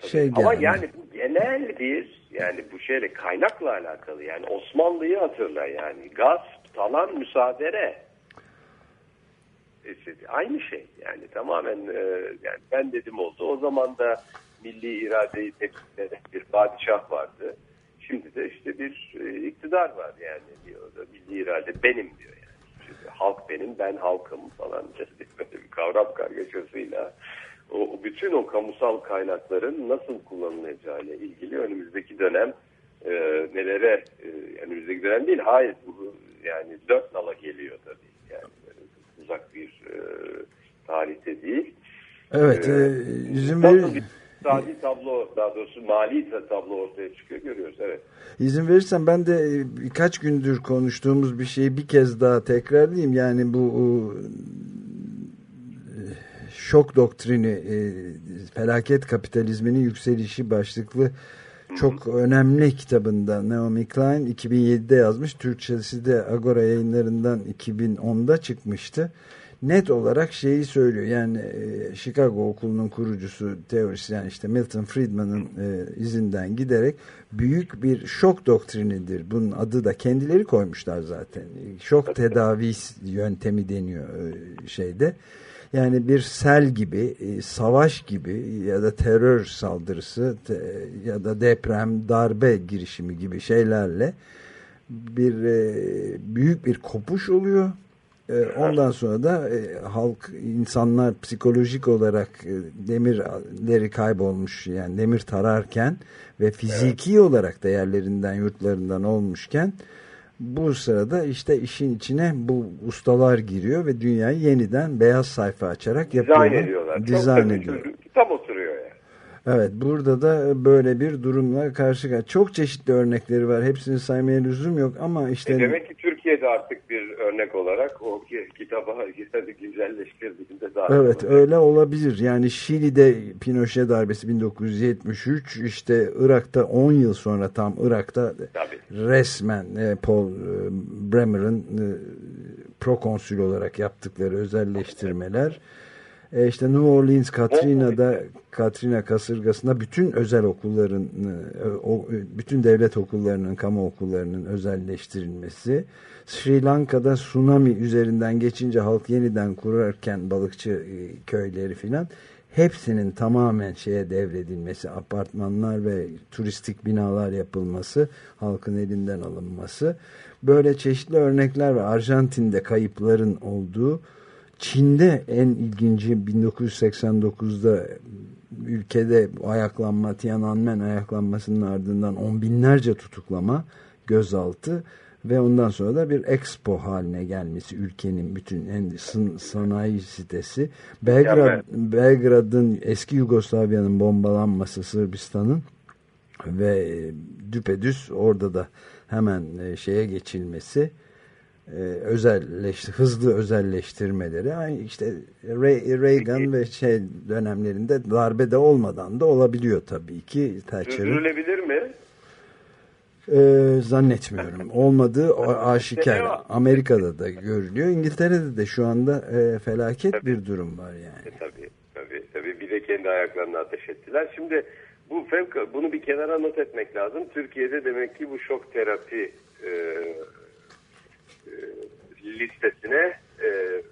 [SPEAKER 1] şey
[SPEAKER 10] Ama
[SPEAKER 1] geldi.
[SPEAKER 10] yani bu genel bir yani bu şeyle kaynakla alakalı. Yani Osmanlı'yı hatırla yani. Gasp, talan, müsaadere. Aynı şey. Yani tamamen e, yani ben dedim oldu. O zaman da milli iradeyi temsil eden bir padişah vardı. Şimdi de işte bir e, iktidar var yani diyor. Da milli irade benim diyor halk benim ben halkım falan. Böyle bir kavram kargaşasıyla. O o bütün o kamusal kaynakların nasıl kullanılacağıyla ilgili önümüzdeki dönem e, nelere e, önümüzdeki dönem değil hayır bu yani dört nala geliyor tabii. Yani uzak bir e, tarihte değil.
[SPEAKER 1] Evet, e, izin verir,
[SPEAKER 10] bir iktisadi tablo daha doğrusu mali tablo ortaya çıkıyor görüyoruz evet.
[SPEAKER 1] izin verirsen ben de e, birkaç gündür konuştuğumuz bir şeyi bir kez daha tekrarlayayım. Yani bu e, şok doktrini, e, felaket kapitalizminin yükselişi başlıklı çok önemli kitabında Naomi Klein 2007'de yazmış. Türkçesi de Agora yayınlarından 2010'da çıkmıştı. Net olarak şeyi söylüyor. Yani e, Chicago okulunun kurucusu teorisyen işte Milton Friedman'ın e, izinden giderek büyük bir şok doktrinidir. Bunun adı da kendileri koymuşlar zaten. Şok tedavi yöntemi deniyor e, şeyde. Yani bir sel gibi, savaş gibi ya da terör saldırısı ya da deprem, darbe girişimi gibi şeylerle bir büyük bir kopuş oluyor. E, ondan sonra da e, halk, insanlar psikolojik olarak e, demirleri kaybolmuş yani demir tararken ve fiziki olarak da yerlerinden, yurtlarından olmuşken Bu sırada işte işin içine bu ustalar giriyor ve dünyayı yeniden beyaz sayfa açarak yapıyorlar.
[SPEAKER 10] Dizayn ediyorlar.
[SPEAKER 1] Dizayn
[SPEAKER 10] tabii
[SPEAKER 1] ediyor.
[SPEAKER 10] Tam yani.
[SPEAKER 1] Evet burada da böyle bir durumla karşı karşıya. Çok çeşitli örnekleri var. Hepsini saymaya lüzum yok ama işte
[SPEAKER 10] E demek ki Türkiye'de artık bir örnek olarak o ki- kitaba *laughs* güncelleştirdiğinde daha
[SPEAKER 1] Evet öyle olabilir. Yani Şili'de Pinochet darbesi 1973 işte Irak'ta 10 yıl sonra tam Irak'ta
[SPEAKER 10] Tabii.
[SPEAKER 1] resmen e, Paul e, Bremer'ın e, prokonsül olarak yaptıkları özelleştirmeler. E, işte New Orleans Katrina'da Katrina kasırgasında bütün özel okulların e, o, bütün devlet okullarının kamu okullarının özelleştirilmesi Sri Lanka'da tsunami üzerinden geçince halk yeniden kurarken balıkçı e, köyleri filan hepsinin tamamen şeye devredilmesi apartmanlar ve turistik binalar yapılması halkın elinden alınması böyle çeşitli örnekler var. Arjantin'de kayıpların olduğu Çin'de en ilginci 1989'da ülkede ayaklanma Tiananmen ayaklanmasının ardından on binlerce tutuklama gözaltı ve ondan sonra da bir expo haline gelmesi ülkenin bütün en sanayi sitesi Belgrad. Belgrad'ın eski Yugoslavya'nın bombalanması Sırbistan'ın ve e, düpedüz orada da hemen e, şeye geçilmesi e, özelleş hızlı özelleştirmeleri aynı işte Re- Reagan ve şey dönemlerinde darbe de olmadan da olabiliyor tabii ki Thatcher'ın
[SPEAKER 10] Sürdürülebilir mi?
[SPEAKER 1] e, zannetmiyorum *laughs* olmadığı aşikar? Amerika'da da görülüyor İngiltere'de de şu anda e, felaket bir durum var yani
[SPEAKER 10] E, tabii, tabii, tabii. Bir de kendi ayaklarına ateş ettiler. Şimdi bu fevk, bunu bir kenara not etmek lazım. Türkiye'de demek ki bu şok terapi e, listesine e,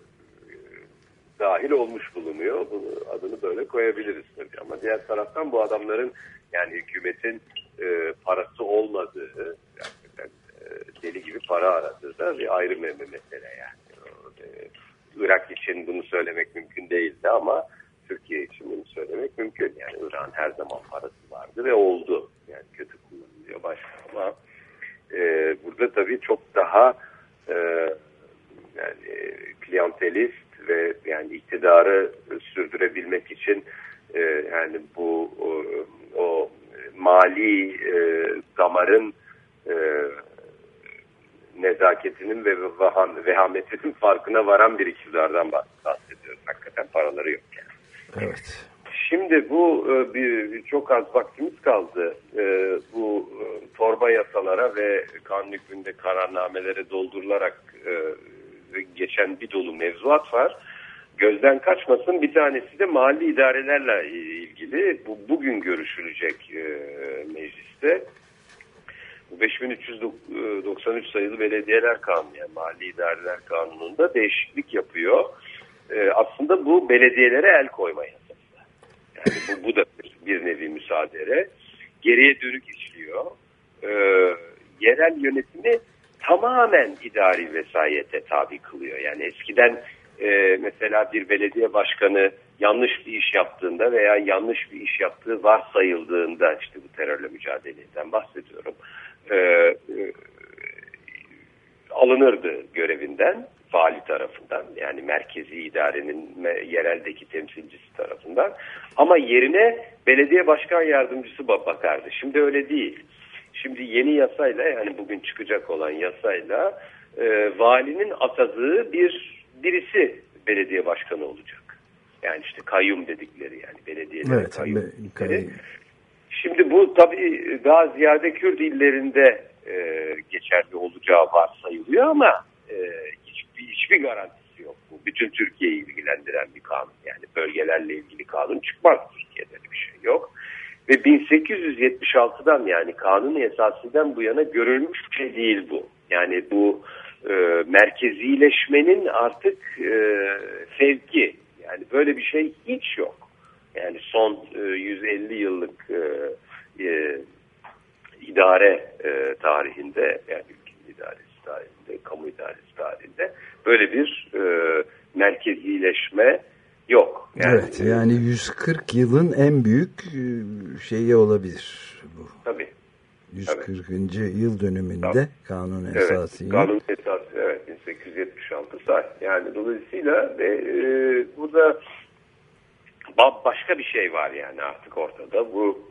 [SPEAKER 10] dahil olmuş bulunuyor. Bunu, adını böyle koyabiliriz tabii. Ama diğer taraftan bu adamların yani hükümetin e, parası olmadığı gerçekten e, deli gibi para aradığı bir ayrı me- me- mesele yani. E, Irak için bunu söylemek mümkün değildi ama Türkiye için bunu söylemek mümkün. Yani Irak'ın her zaman parası vardı ve oldu. Yani kötü kullanılıyor başka ama e, burada tabii çok daha e, yani klientelist ve yani iktidarı sürdürebilmek için e, yani bu o, o mali e, damarın e, nezaketinin ve veham, vehametinin farkına varan bir iktidardan bahs- bahsediyoruz. Hakikaten paraları yok yani.
[SPEAKER 1] evet
[SPEAKER 10] Şimdi bu e, bir, çok az vaktimiz kaldı. E, bu e, torba yasalara ve kanun hükmünde kararnamelere doldurularak geçen bir dolu mevzuat var. Gözden kaçmasın bir tanesi de mali idarelerle ilgili. Bu bugün görüşülecek mecliste. Bu 5393 sayılı belediyeler kanunu yani mali idareler kanununda değişiklik yapıyor. Aslında bu belediyelere el koyma yasası. Yani bu, bu da bir, nevi müsaade. Geriye dönük işliyor. E, yerel yönetimi tamamen idari vesayete tabi kılıyor. Yani eskiden e, mesela bir belediye başkanı yanlış bir iş yaptığında veya yanlış bir iş yaptığı varsayıldığında işte bu terörle mücadeleden bahsediyorum. E, e, alınırdı görevinden vali tarafından yani merkezi idarenin yereldeki temsilcisi tarafından ama yerine belediye başkan yardımcısı ba- bakardı. Şimdi öyle değil. Şimdi yeni yasayla yani bugün çıkacak olan yasayla e, valinin atadığı bir birisi belediye başkanı olacak. Yani işte kayyum dedikleri yani belediyeler
[SPEAKER 1] evet
[SPEAKER 10] kayyum
[SPEAKER 1] be-
[SPEAKER 10] Şimdi bu tabii daha ziyade Kürt illerinde e, geçerli olacağı varsayılıyor ama e, hiçbir, garantisi yok. Bu bütün Türkiye'yi ilgilendiren bir kanun. Yani bölgelerle ilgili kanun çıkmaz Türkiye'de bir şey yok. Ve 1876'dan yani kanun esasından bu yana görülmüş bir şey değil bu. Yani bu e, merkezileşmenin artık e, sevki. Yani böyle bir şey hiç yok. Yani son e, 150 yıllık e, e, idare e, tarihinde yani ülkenin idaresi tarihinde, kamu idaresi tarihinde böyle bir e, merkezileşme yok.
[SPEAKER 1] evet yani 140 yılın en büyük e, şeyi olabilir bu
[SPEAKER 10] Tabii.
[SPEAKER 1] 140. yıl dönümünde
[SPEAKER 10] Tamam.
[SPEAKER 1] kanun
[SPEAKER 10] Evet,
[SPEAKER 1] esasıyla.
[SPEAKER 10] kanun esası evet 1876 saat. Yani dolayısıyla ve, e, burada ba- başka bir şey var yani artık ortada. Bu *clears throat*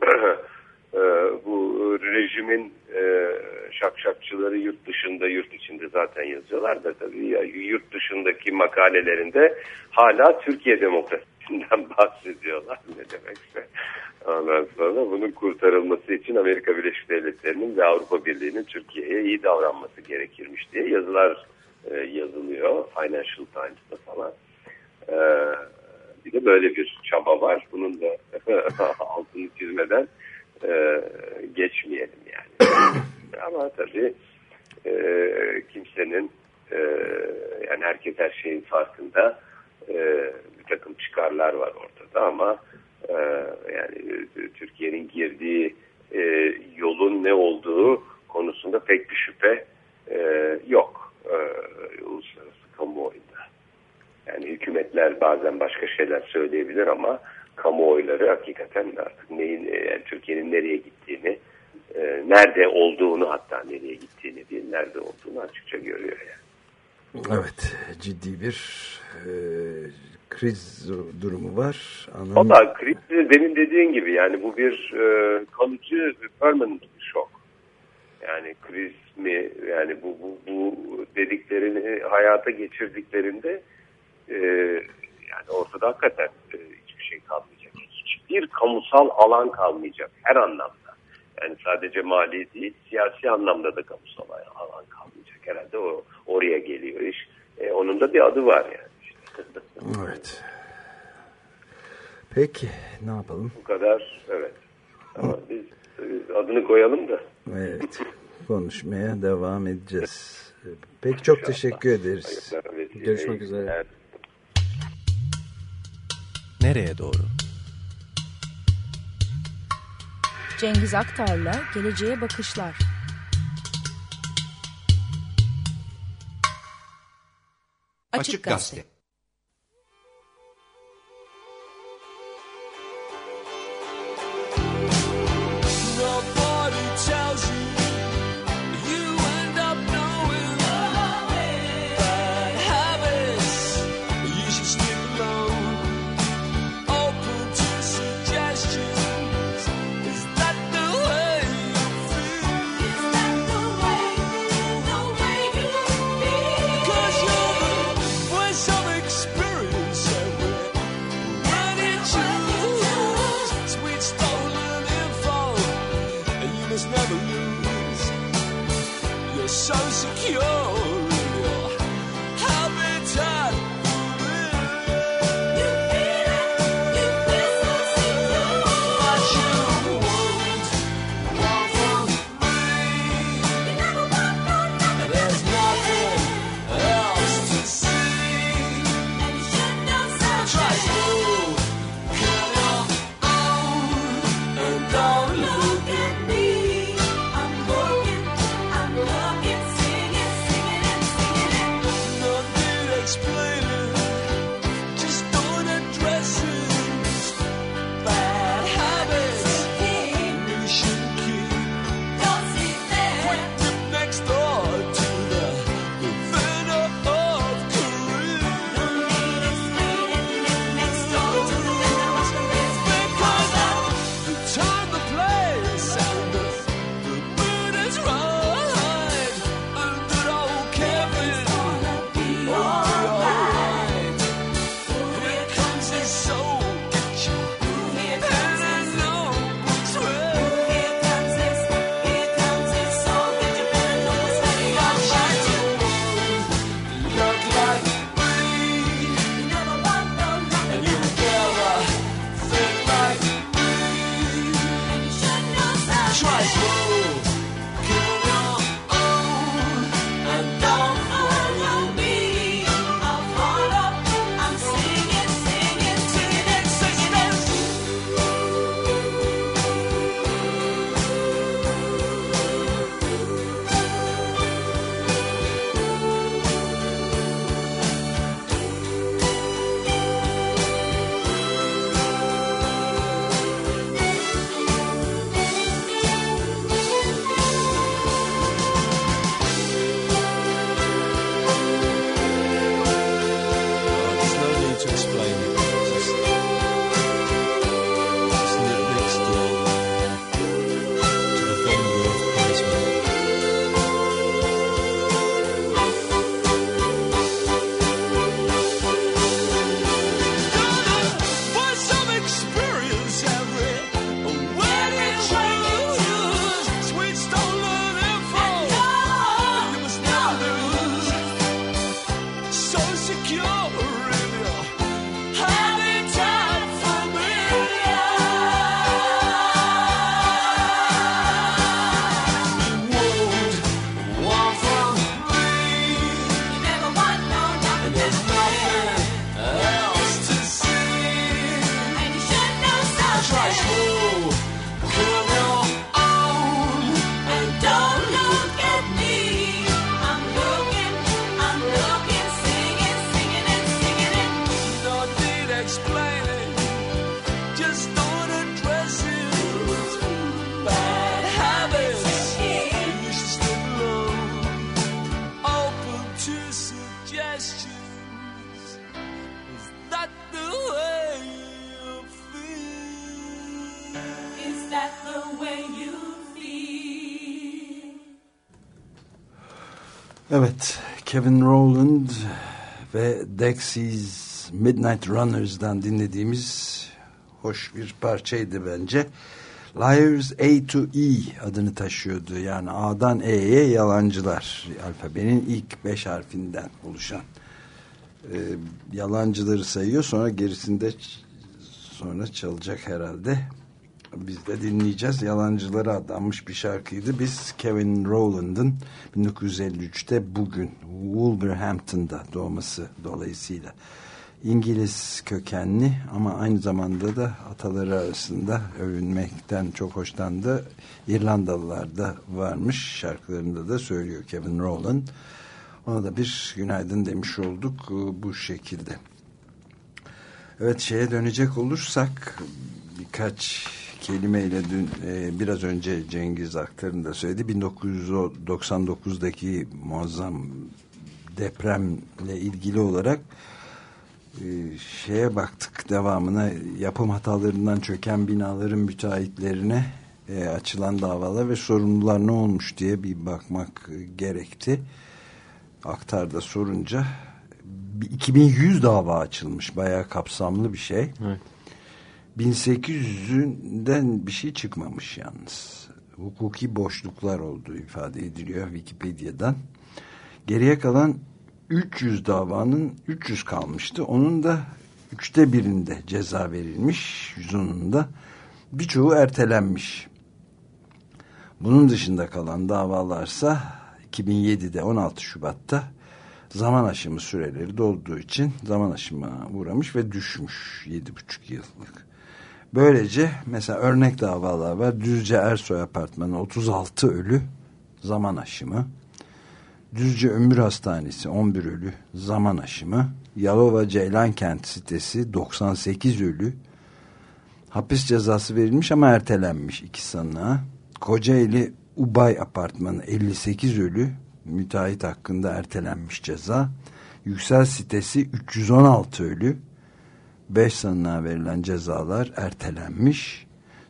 [SPEAKER 10] e, bu rejimin e, şakşakçıları yurt dışında yurt içinde zaten yazıyorlar da tabii ya, yurt dışındaki makalelerinde hala Türkiye demokrasisinden *laughs* bahsediyorlar ne demekse. Ondan sonra bunun kurtarılması için Amerika Birleşik Devletleri'nin ve Avrupa Birliği'nin Türkiye'ye iyi davranması gerekirmiş diye yazılar e, yazılıyor Financial Times'ta falan. E, bir de böyle bir çaba var. Bunun da *laughs* altını çizmeden e, geçmeyelim yani. *coughs* Ama tabii e, kimsenin e, yani herkes her şeyin farkında e, bir takım çıkarlar var ortada ama e, yani e, Türkiye'nin girdiği e, yolun ne olduğu konusunda pek bir şüphe e, yok e, uluslararası kamuoyunda. Yani hükümetler bazen başka şeyler söyleyebilir ama kamuoyları hakikaten artık neyin, e, yani Türkiye'nin nereye gittiğini, e, nerede olduğunu hatta nereye gittiğini değil, nerede olduğunu açıkça görüyor yani.
[SPEAKER 1] Evet ciddi bir e, kriz durumu var. Anam-
[SPEAKER 10] Valla kriz demin dediğin gibi yani bu bir e, kalıcı permanent bir şok. Yani kriz mi yani bu, bu, bu dediklerini hayata geçirdiklerinde e, yani ortada hakikaten e, şey kalmayacak. Hiçbir kamusal alan kalmayacak her anlamda. Yani sadece mali değil siyasi anlamda da kamusal alan kalmayacak. Herhalde o oraya geliyor iş. E, onun da bir adı var yani. *laughs*
[SPEAKER 1] Evet. Peki ne yapalım?
[SPEAKER 10] Bu kadar evet. Ama biz adını koyalım da.
[SPEAKER 1] Evet konuşmaya devam edeceğiz. Peki çok teşekkür ederiz.
[SPEAKER 2] Görüşmek üzere.
[SPEAKER 10] Evet.
[SPEAKER 9] Nereye doğru?
[SPEAKER 8] Cengiz Aktar'la Geleceğe Bakışlar. Açık Gazete.
[SPEAKER 1] Kevin Rowland ve Dexys Midnight Runners'dan dinlediğimiz hoş bir parçaydı bence. Liars A to E adını taşıyordu. Yani A'dan E'ye yalancılar. Alfabenin ilk beş harfinden oluşan. Ee, yalancıları sayıyor. Sonra gerisinde sonra çalacak herhalde. Biz de dinleyeceğiz. Yalancılara adanmış bir şarkıydı. Biz Kevin Rowland'ın 1953'te bugün Wolverhampton'da doğması dolayısıyla İngiliz kökenli ama aynı zamanda da ataları arasında övünmekten çok hoşlandı. İrlandalılar da varmış. Şarkılarında da söylüyor Kevin Rowland. Ona da bir günaydın demiş olduk e, bu şekilde. Evet şeye dönecek olursak birkaç kelimeyle dün e, biraz önce Cengiz Aktar'ın da söyledi 1999'daki muazzam depremle ilgili olarak e, şeye baktık devamına yapım hatalarından çöken binaların müteahhitlerine e, açılan davalar ve sorumlular ne olmuş diye bir bakmak gerekti. Aktar'da sorunca bir 2100 dava açılmış. Bayağı kapsamlı bir şey.
[SPEAKER 2] Evet.
[SPEAKER 1] 1800'ünden bir şey çıkmamış yalnız. Hukuki boşluklar olduğu ifade ediliyor Wikipedia'dan. Geriye kalan 300 davanın 300 kalmıştı. Onun da üçte birinde ceza verilmiş. Yüzünün de birçoğu ertelenmiş. Bunun dışında kalan davalarsa 2007'de 16 Şubat'ta zaman aşımı süreleri dolduğu için zaman aşımına uğramış ve düşmüş 7,5 yıllık. Böylece mesela örnek davalar var. Düzce Ersoy Apartmanı 36 ölü zaman aşımı. Düzce Ömür Hastanesi 11 ölü zaman aşımı. Yalova Ceylan Kent sitesi 98 ölü. Hapis cezası verilmiş ama ertelenmiş iki sanığa. Kocaeli Ubay Apartmanı 58 ölü. Müteahhit hakkında ertelenmiş ceza. Yüksel sitesi 316 ölü. 5 sanığa verilen cezalar ertelenmiş.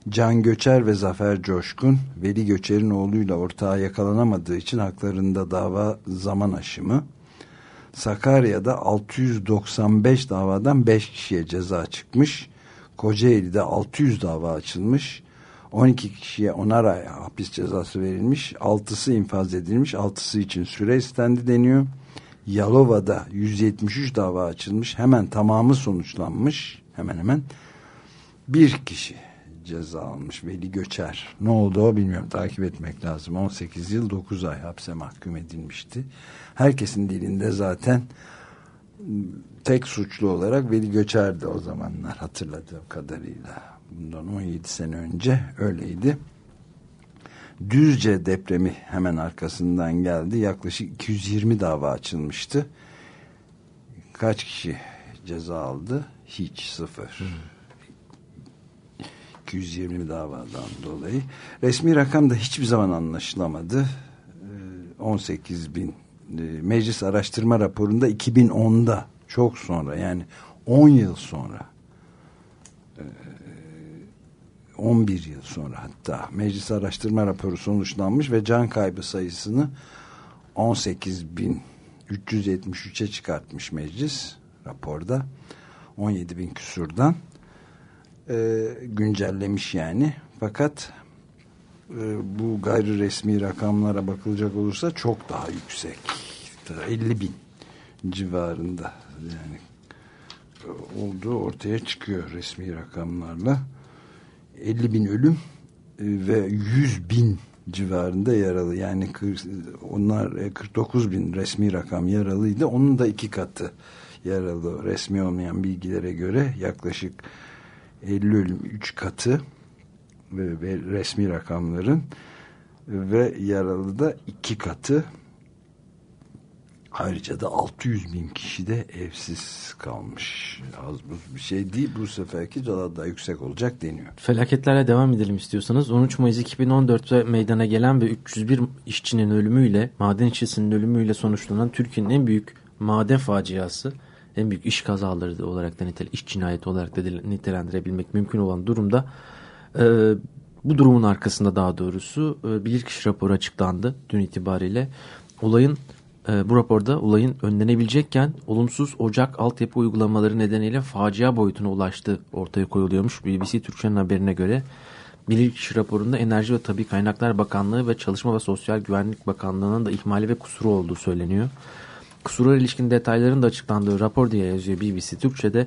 [SPEAKER 1] Can Göçer ve Zafer Coşkun, Veli Göçer'in oğluyla ortağı yakalanamadığı için haklarında dava zaman aşımı. Sakarya'da 695 davadan 5 kişiye ceza çıkmış. Kocaeli'de 600 dava açılmış. 12 kişiye onar ay hapis cezası verilmiş. 6'sı infaz edilmiş. 6'sı için süre istendi deniyor. Yalova'da 173 dava açılmış. Hemen tamamı sonuçlanmış. Hemen hemen bir kişi ceza almış. Veli Göçer. Ne oldu o bilmiyorum. Takip etmek lazım. 18 yıl 9 ay hapse mahkum edilmişti. Herkesin dilinde zaten tek suçlu olarak Veli Göçer'di o zamanlar hatırladığım kadarıyla. Bundan 17 sene önce öyleydi. Düzce depremi hemen arkasından geldi. Yaklaşık 220 dava açılmıştı. Kaç kişi ceza aldı? Hiç sıfır. 220 davadan dolayı. Resmi rakam da hiçbir zaman anlaşılamadı. Ee, 18 bin e, meclis araştırma raporunda 2010'da çok sonra yani 10 yıl sonra e, 11 yıl sonra hatta meclis araştırma raporu sonuçlanmış ve can kaybı sayısını 18.373'e çıkartmış meclis raporda. 17 bin küsurdan e, güncellemiş yani. Fakat e, bu gayri resmi rakamlara bakılacak olursa çok daha yüksek. 50 bin civarında yani e, olduğu ortaya çıkıyor resmi rakamlarla 50 bin ölüm e, ve 100 bin civarında yaralı. Yani onlar e, 49 bin resmi rakam yaralıydı. Onun da iki katı yaralı resmi olmayan bilgilere göre yaklaşık 50 ölüm 3 katı ve, ve resmi rakamların ve yaralı da 2 katı Ayrıca da 600 bin kişi de evsiz kalmış. Az buz bir şey değil. Bu seferki daha da yüksek olacak deniyor.
[SPEAKER 2] Felaketlerle devam edelim istiyorsanız. 13 Mayıs 2014'te meydana gelen ve 301 işçinin ölümüyle, maden işçisinin ölümüyle sonuçlanan Türkiye'nin en büyük maden faciası, en büyük iş kazaları olarak da nitel, iş cinayeti olarak da nitelendirebilmek mümkün olan durumda e, bu durumun arkasında daha doğrusu e, bilirkişi raporu açıklandı dün itibariyle. Olayın bu raporda olayın önlenebilecekken olumsuz ocak altyapı uygulamaları nedeniyle facia boyutuna ulaştığı ortaya koyuluyormuş. BBC Türkçe'nin haberine göre bilirkişi raporunda Enerji ve Tabi Kaynaklar Bakanlığı ve Çalışma ve Sosyal Güvenlik Bakanlığı'nın da ihmali ve kusuru olduğu söyleniyor. Kusura ilişkin detayların da açıklandığı rapor diye yazıyor BBC Türkçe'de.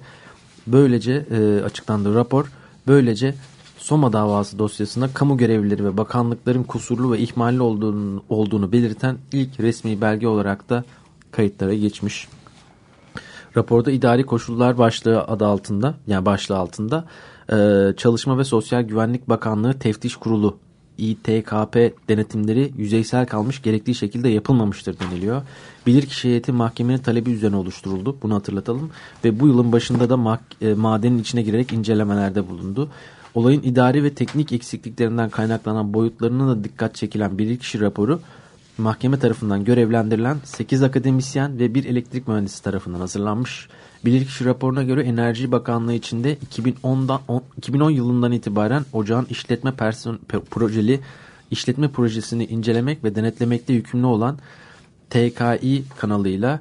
[SPEAKER 2] Böylece e, açıklandığı rapor böylece Soma davası dosyasında kamu görevlileri ve bakanlıkların kusurlu ve ihmalli olduğunu, olduğunu belirten ilk resmi belge olarak da kayıtlara geçmiş. Raporda idari koşullar başlığı adı altında yani başlığı altında e, Çalışma ve Sosyal Güvenlik Bakanlığı Teftiş Kurulu İTKP denetimleri yüzeysel kalmış gerektiği şekilde yapılmamıştır deniliyor. Bilirkişi heyeti mahkemenin talebi üzerine oluşturuldu. Bunu hatırlatalım. Ve bu yılın başında da e, madenin içine girerek incelemelerde bulundu. Olayın idari ve teknik eksikliklerinden kaynaklanan boyutlarına da dikkat çekilen bilirkişi raporu mahkeme tarafından görevlendirilen 8 akademisyen ve bir elektrik mühendisi tarafından hazırlanmış. Bilirkişi raporuna göre Enerji Bakanlığı içinde 2010'dan 2010 yılından itibaren ocağın işletme person, projeli işletme projesini incelemek ve denetlemekte yükümlü olan TKİ kanalıyla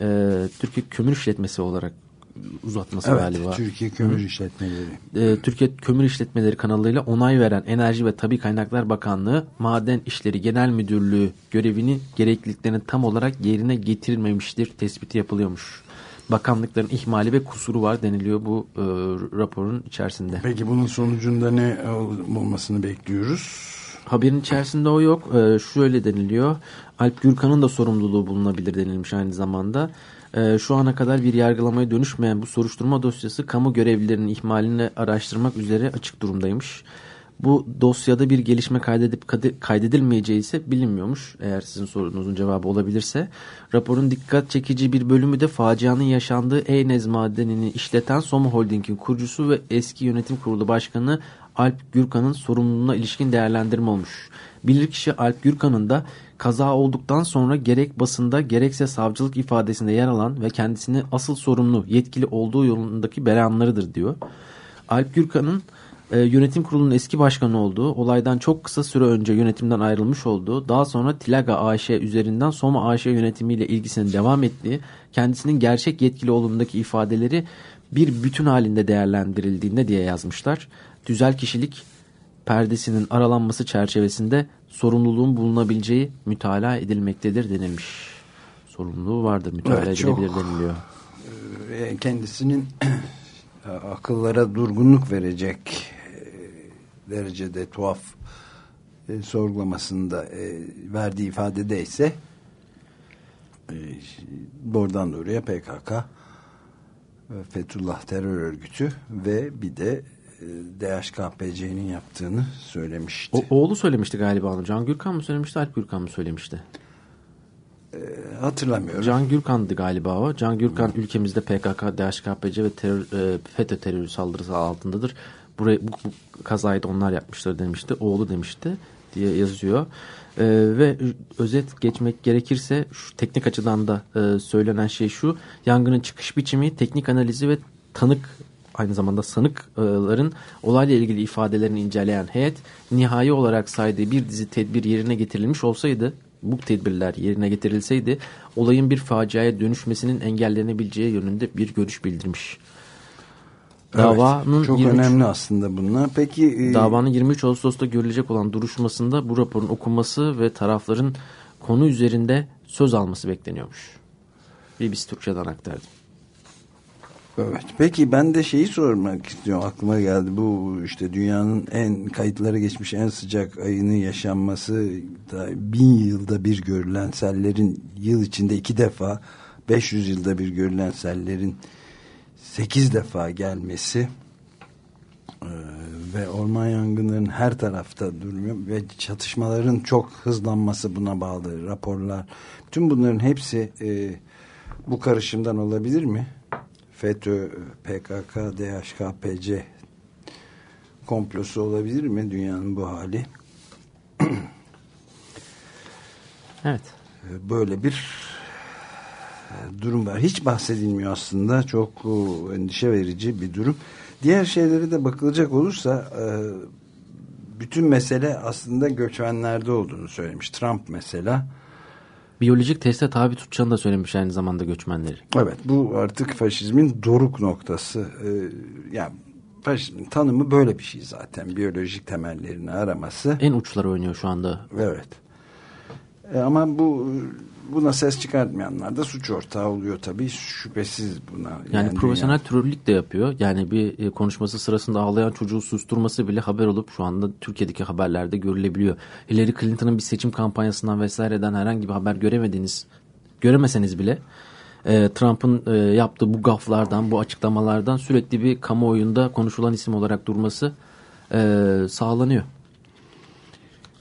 [SPEAKER 2] e, Türkiye Kömür İşletmesi olarak uzatması
[SPEAKER 1] evet,
[SPEAKER 2] galiba.
[SPEAKER 1] Türkiye Kömür Hı. İşletmeleri.
[SPEAKER 2] Ee, Türkiye Kömür İşletmeleri kanalıyla onay veren Enerji ve Tabi Kaynaklar Bakanlığı Maden İşleri Genel Müdürlüğü görevini gerekliliklerini tam olarak yerine getirilmemiştir tespiti yapılıyormuş. Bakanlıkların ihmali ve kusuru var deniliyor bu e, raporun içerisinde.
[SPEAKER 1] Peki bunun sonucunda ne olmasını bekliyoruz?
[SPEAKER 2] Haberin içerisinde o yok. Ee, şöyle deniliyor. Alp Gürkan'ın da sorumluluğu bulunabilir denilmiş aynı zamanda. Ee, şu ana kadar bir yargılamaya dönüşmeyen bu soruşturma dosyası kamu görevlilerinin ihmalini araştırmak üzere açık durumdaymış. Bu dosyada bir gelişme kaydedip kaydedilmeyeceği ise bilinmiyormuş. Eğer sizin sorunuzun cevabı olabilirse. Raporun dikkat çekici bir bölümü de facianın yaşandığı Eynez madenini işleten Soma Holding'in kurucusu ve eski yönetim kurulu başkanı Alp Gürkan'ın sorumluluğuna ilişkin değerlendirme olmuş. Bilirkişi Alp Gürkan'ın da kaza olduktan sonra gerek basında gerekse savcılık ifadesinde yer alan ve kendisini asıl sorumlu yetkili olduğu yolundaki beyanlarıdır diyor. Alp Gürkan'ın e, yönetim kurulunun eski başkanı olduğu, olaydan çok kısa süre önce yönetimden ayrılmış olduğu, daha sonra Tilaga AŞ üzerinden Soma AŞ yönetimiyle ilgisinin devam ettiği, kendisinin gerçek yetkili olduğundaki ifadeleri bir bütün halinde değerlendirildiğinde diye yazmışlar. Düzel kişilik perdesinin aralanması çerçevesinde sorumluluğun bulunabileceği mütalaa edilmektedir denilmiş. Sorumluluğu vardır, mütalaa evet, edilebilir deniliyor.
[SPEAKER 1] E, kendisinin *clears throat* akıllara durgunluk verecek e, derecede tuhaf e, sorgulamasında verdiği ifadede ise buradan doğruya PKK Fethullah terör örgütü ve bir de DHKPC'nin yaptığını söylemişti.
[SPEAKER 2] O, oğlu söylemişti galiba onu. Can Gürkan mı söylemişti, Alp Gürkan mı söylemişti?
[SPEAKER 1] E, hatırlamıyorum.
[SPEAKER 2] Can Gürkan'dı galiba o. Can Gürkan hmm. ülkemizde PKK, DHKPC ve terör, e, FETÖ terörü saldırısı altındadır. Burayı, bu, bu kazayı da onlar yapmışlar demişti. Oğlu demişti diye yazıyor. Ee, ve özet geçmek gerekirse şu teknik açıdan da e, söylenen şey şu. Yangının çıkış biçimi, teknik analizi ve tanık aynı zamanda sanıkların olayla ilgili ifadelerini inceleyen heyet nihai olarak saydığı bir dizi tedbir yerine getirilmiş olsaydı bu tedbirler yerine getirilseydi olayın bir faciaya dönüşmesinin engellenebileceği yönünde bir görüş bildirmiş.
[SPEAKER 1] Davanın evet, çok 23, önemli aslında bunlar. Peki
[SPEAKER 2] e, davanın 23 Ağustos'ta görülecek olan duruşmasında bu raporun okunması ve tarafların konu üzerinde söz alması bekleniyormuş. BBC Türkçe'den aktardım.
[SPEAKER 1] Evet. Peki ben de şeyi sormak istiyorum. Aklıma geldi. Bu işte dünyanın en kayıtları geçmiş en sıcak ayının yaşanması da bin yılda bir görülen sellerin yıl içinde iki defa 500 yılda bir görülen sellerin sekiz defa gelmesi ve orman yangınlarının her tarafta duruyor ve çatışmaların çok hızlanması buna bağlı raporlar. Bütün bunların hepsi e, bu karışımdan olabilir mi? FETÖ, PKK, DHKPC komplosu olabilir mi dünyanın bu hali? *clears throat*
[SPEAKER 2] Evet.
[SPEAKER 1] Böyle bir e, durum var. Hiç bahsedilmiyor aslında. Çok e, endişe verici bir durum. Diğer şeylere de bakılacak olursa e, bütün mesele aslında göçmenlerde olduğunu söylemiş. Trump mesela.
[SPEAKER 2] Biyolojik teste tabi tutacağını da söylemiş aynı zamanda göçmenleri.
[SPEAKER 1] Evet bu artık faşizmin doruk noktası. Ee, yani faşizmin tanımı böyle bir şey zaten. Biyolojik temellerini araması.
[SPEAKER 2] En uçları oynuyor şu anda.
[SPEAKER 1] Evet. E, ama bu buna ses çıkartmayanlar da suç ortağı oluyor tabii. Şüphesiz buna.
[SPEAKER 2] Yani, profesyonel
[SPEAKER 1] dünya-
[SPEAKER 2] trollük de yapıyor. Yani bir e, konuşması sırasında ağlayan çocuğu susturması bile haber olup şu anda Türkiye'deki haberlerde görülebiliyor. Hillary Clinton'ın bir seçim kampanyasından vesaireden herhangi bir haber göremediniz, göremeseniz bile e, Trump'ın e, yaptığı bu gaflardan, bu açıklamalardan sürekli bir kamuoyunda konuşulan isim olarak durması e, sağlanıyor.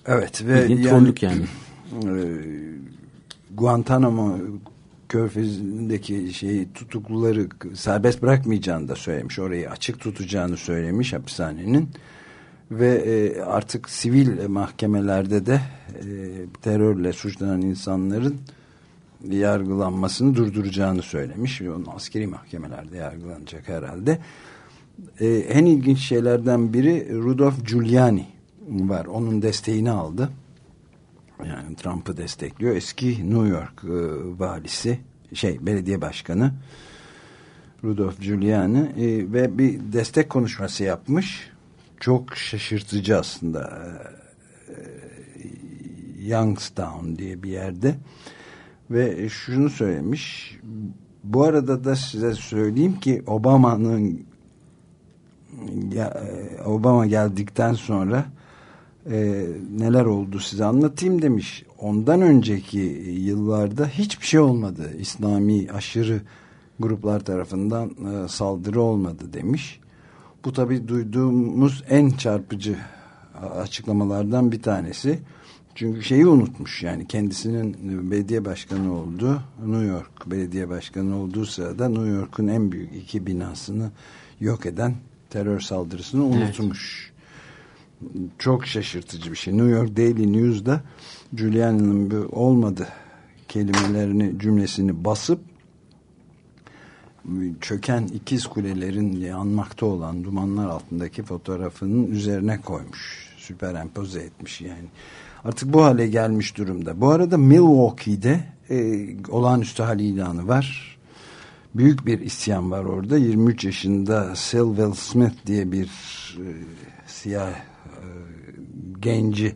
[SPEAKER 1] Evet ve
[SPEAKER 2] Bildiğin
[SPEAKER 1] yani,
[SPEAKER 2] trollük yani. *clears throat*
[SPEAKER 1] e, Guantanamo körfezindeki şeyi tutukluları serbest bırakmayacağını da söylemiş. Orayı açık tutacağını söylemiş hapishanenin. Ve e, artık sivil mahkemelerde de e, terörle suçlanan insanların yargılanmasını durduracağını söylemiş. Onun askeri mahkemelerde yargılanacak herhalde. E, en ilginç şeylerden biri Rudolph Giuliani var. Onun desteğini aldı. Yani Trump'ı destekliyor. Eski New York e, valisi, şey belediye başkanı Rudolph Giuliani e, ve bir destek konuşması yapmış. Çok şaşırtıcı aslında. E, Youngstown diye bir yerde ve şunu söylemiş. Bu arada da size söyleyeyim ki Obama'nın e, Obama geldikten sonra e, neler oldu size anlatayım demiş. Ondan önceki yıllarda hiçbir şey olmadı. İslami aşırı gruplar tarafından e, saldırı olmadı demiş. Bu tabi duyduğumuz en çarpıcı açıklamalardan bir tanesi. Çünkü şeyi unutmuş yani kendisinin belediye başkanı olduğu New York belediye başkanı olduğu sırada New York'un en büyük iki binasını yok eden terör saldırısını unutmuş. Çok şaşırtıcı bir şey. New York Daily News'da Giuliani'nin bu olmadı kelimelerini cümlesini basıp çöken ikiz kulelerin yanmakta olan dumanlar altındaki fotoğrafının üzerine koymuş. Süper empoze etmiş yani. Artık bu hale gelmiş durumda. Bu arada Milwaukee'de e, olağanüstü hal ilanı var. Büyük bir isyan var orada. 23 yaşında Sylville Smith diye bir e, siyah e, genci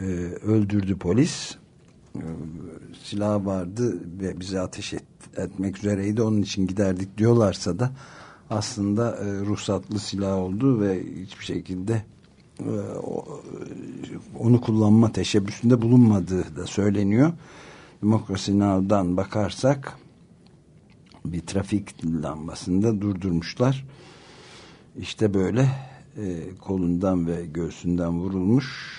[SPEAKER 1] e, öldürdü polis. E, silah vardı ve bize ateş et, etmek üzereydi. Onun için giderdik diyorlarsa da aslında e, ruhsatlı silah oldu ve hiçbir şekilde e, o- onu kullanma teşebbüsünde bulunmadığı da söyleniyor. Demokrasi Now'dan bakarsak bir trafik lambasında durdurmuşlar. İşte böyle e, kolundan ve göğsünden vurulmuş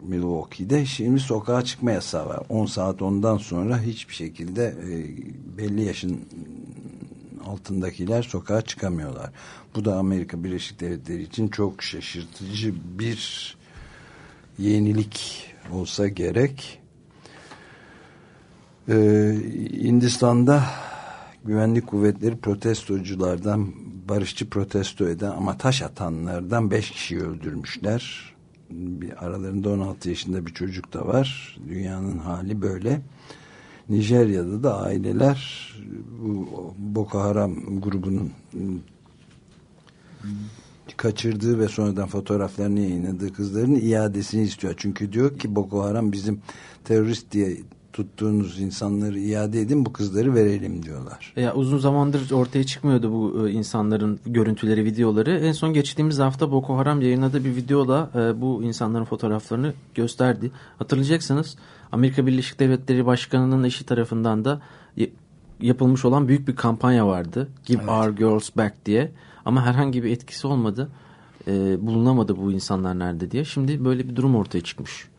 [SPEAKER 1] Milwaukee'de. Şimdi sokağa çıkma yasağı var. 10 saat ondan sonra hiçbir şekilde e, belli yaşın altındakiler sokağa çıkamıyorlar. Bu da Amerika Birleşik Devletleri için çok şaşırtıcı bir yenilik olsa gerek. Ee, Hindistan'da güvenlik kuvvetleri protestoculardan barışçı protesto eden ama taş atanlardan beş kişiyi öldürmüşler. Bir aralarında 16 yaşında bir çocuk da var. Dünyanın hali böyle. Nijerya'da da aileler bu Boko Haram grubunun kaçırdığı ve sonradan fotoğraflarını yayınladığı kızların iadesini istiyor. Çünkü diyor ki Boko Haram bizim terörist diye tuttuğunuz insanları iade edin bu kızları verelim diyorlar.
[SPEAKER 2] Ya uzun zamandır ortaya çıkmıyordu bu e, insanların görüntüleri, videoları. En son geçtiğimiz hafta Boko Haram yayınladığı bir videoda e, bu insanların fotoğraflarını gösterdi. Hatırlayacaksınız Amerika Birleşik Devletleri Başkanı'nın eşi tarafından da yapılmış olan büyük bir kampanya vardı. Give Our Girls Back diye. Ama herhangi bir etkisi olmadı. e, bulunamadı bu insanlar nerede diye. Şimdi böyle bir durum ortaya çıkmış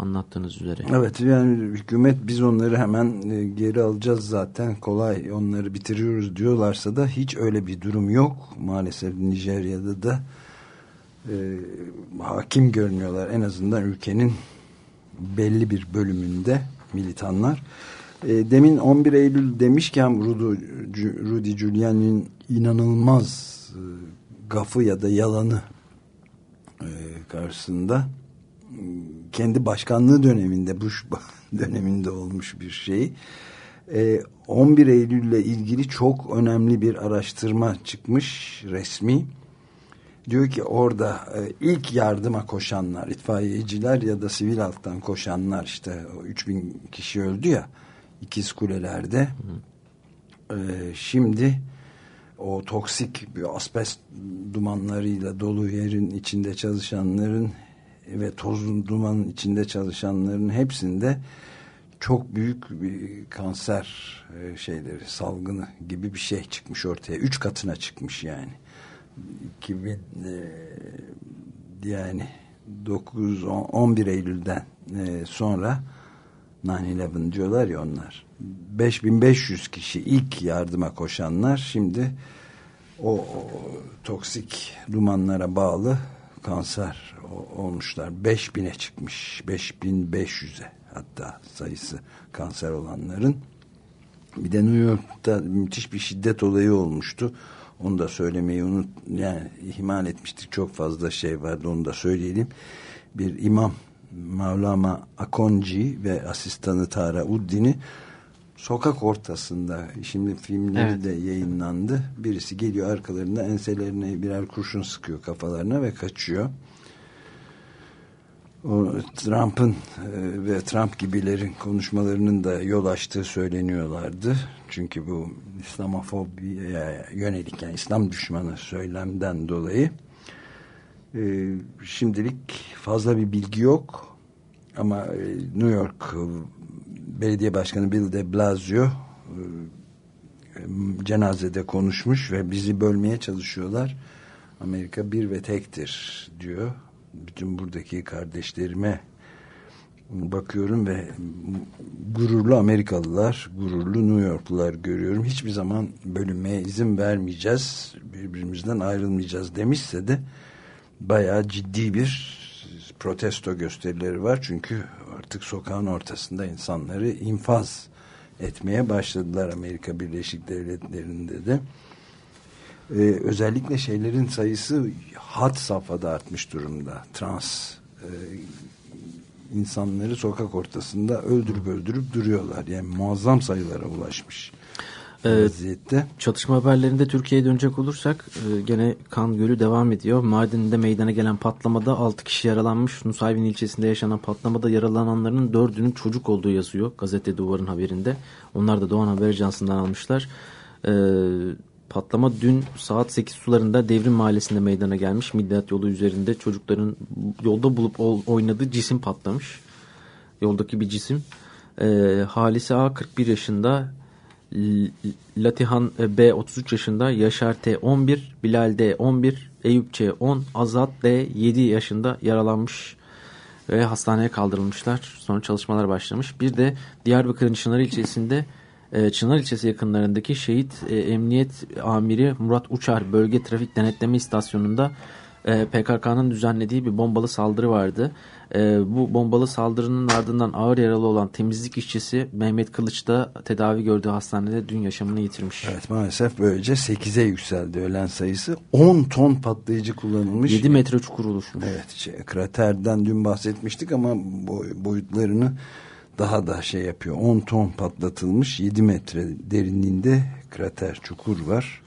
[SPEAKER 2] anlattığınız üzere.
[SPEAKER 1] Evet yani hükümet biz onları hemen e, geri alacağız zaten kolay onları bitiriyoruz diyorlarsa da hiç öyle bir durum yok. Maalesef Nijerya'da da e, hakim görünüyorlar en azından ülkenin belli bir bölümünde militanlar. E, demin 11 Eylül demişken Rudy, Rudy Giuliani'nin inanılmaz e, gafı ya da yalanı e, karşısında kendi başkanlığı döneminde Bush *laughs* döneminde olmuş bir şey. E, 11 Eylül ile ilgili çok önemli bir araştırma çıkmış resmi. Diyor ki orada e, ilk yardıma koşanlar, itfaiyeciler ya da sivil halktan koşanlar işte 3000 kişi öldü ya ikiz kulelerde. E, şimdi o toksik bir asbest dumanlarıyla dolu yerin içinde çalışanların ve tozun dumanın içinde çalışanların hepsinde çok büyük bir kanser e, şeyleri salgını gibi bir şey çıkmış ortaya. Üç katına çıkmış yani. 2000 e, yani 9 11 Eylül'den e, sonra 9-11 diyorlar ya onlar 5500 kişi ilk yardıma koşanlar şimdi o, o toksik dumanlara bağlı kanser olmuşlar. 5000'e çıkmış. 5500'e hatta sayısı kanser olanların. Bir de New York'ta müthiş bir şiddet olayı olmuştu. Onu da söylemeyi unut yani ihmal etmiştik. Çok fazla şey vardı onu da söyleyelim. Bir imam Mevlama Akonji ve asistanı Tara Uddin'i sokak ortasında şimdi filmleri evet. de yayınlandı. Birisi geliyor arkalarında enselerine birer kurşun sıkıyor kafalarına ve kaçıyor. Trump'ın e, ve Trump gibilerin konuşmalarının da yol açtığı söyleniyorlardı. Çünkü bu İslamofobiye yönelik yani İslam düşmanı söylemden dolayı e, şimdilik fazla bir bilgi yok ama e, New York Belediye Başkanı Bill de Blasio cenazede konuşmuş ve bizi bölmeye çalışıyorlar. Amerika bir ve tektir diyor. Bütün buradaki kardeşlerime bakıyorum ve gururlu Amerikalılar, gururlu New Yorklular görüyorum. Hiçbir zaman bölünmeye izin vermeyeceğiz, birbirimizden ayrılmayacağız demişse de bayağı ciddi bir protesto gösterileri var. Çünkü artık sokağın ortasında insanları infaz etmeye başladılar Amerika Birleşik Devletleri'nde de. Ee, özellikle şeylerin sayısı had safhada artmış durumda. Trans e, insanları sokak ortasında öldürüp öldürüp duruyorlar. Yani muazzam sayılara ulaşmış
[SPEAKER 2] vaziyette. Çatışma haberlerinde Türkiye'ye dönecek olursak e, gene kan gölü devam ediyor. Mardin'de meydana gelen patlamada 6 kişi yaralanmış. Nusaybin ilçesinde yaşanan patlamada yaralananların 4'ünün çocuk olduğu yazıyor gazete duvarın haberinde. Onlar da Doğan Haber Ajansı'ndan almışlar. E, patlama dün saat 8 sularında Devrim Mahallesi'nde meydana gelmiş. Midyat yolu üzerinde çocukların yolda bulup oynadığı cisim patlamış. Yoldaki bir cisim. E, Halise A 41 yaşında Latihan B 33 yaşında, Yaşar T 11, Bilal D 11, Eyüp Ç 10, Azat D 7 yaşında yaralanmış ve hastaneye kaldırılmışlar. Sonra çalışmalar başlamış. Bir de Diyarbakır'ın Çınar ilçesinde Çınar ilçesi yakınlarındaki şehit e, emniyet amiri Murat Uçar bölge trafik denetleme istasyonunda PKK'nın düzenlediği bir bombalı saldırı vardı. E, bu bombalı saldırının ardından ağır yaralı olan temizlik işçisi Mehmet Kılıç da tedavi gördüğü hastanede dün yaşamını yitirmiş.
[SPEAKER 1] Evet maalesef böylece 8'e yükseldi ölen sayısı. 10 ton patlayıcı kullanılmış.
[SPEAKER 2] 7 metre çukur oluşmuş.
[SPEAKER 1] Evet şey, kraterden dün bahsetmiştik ama boy, boyutlarını daha da şey yapıyor. 10 ton patlatılmış 7 metre derinliğinde krater çukur var.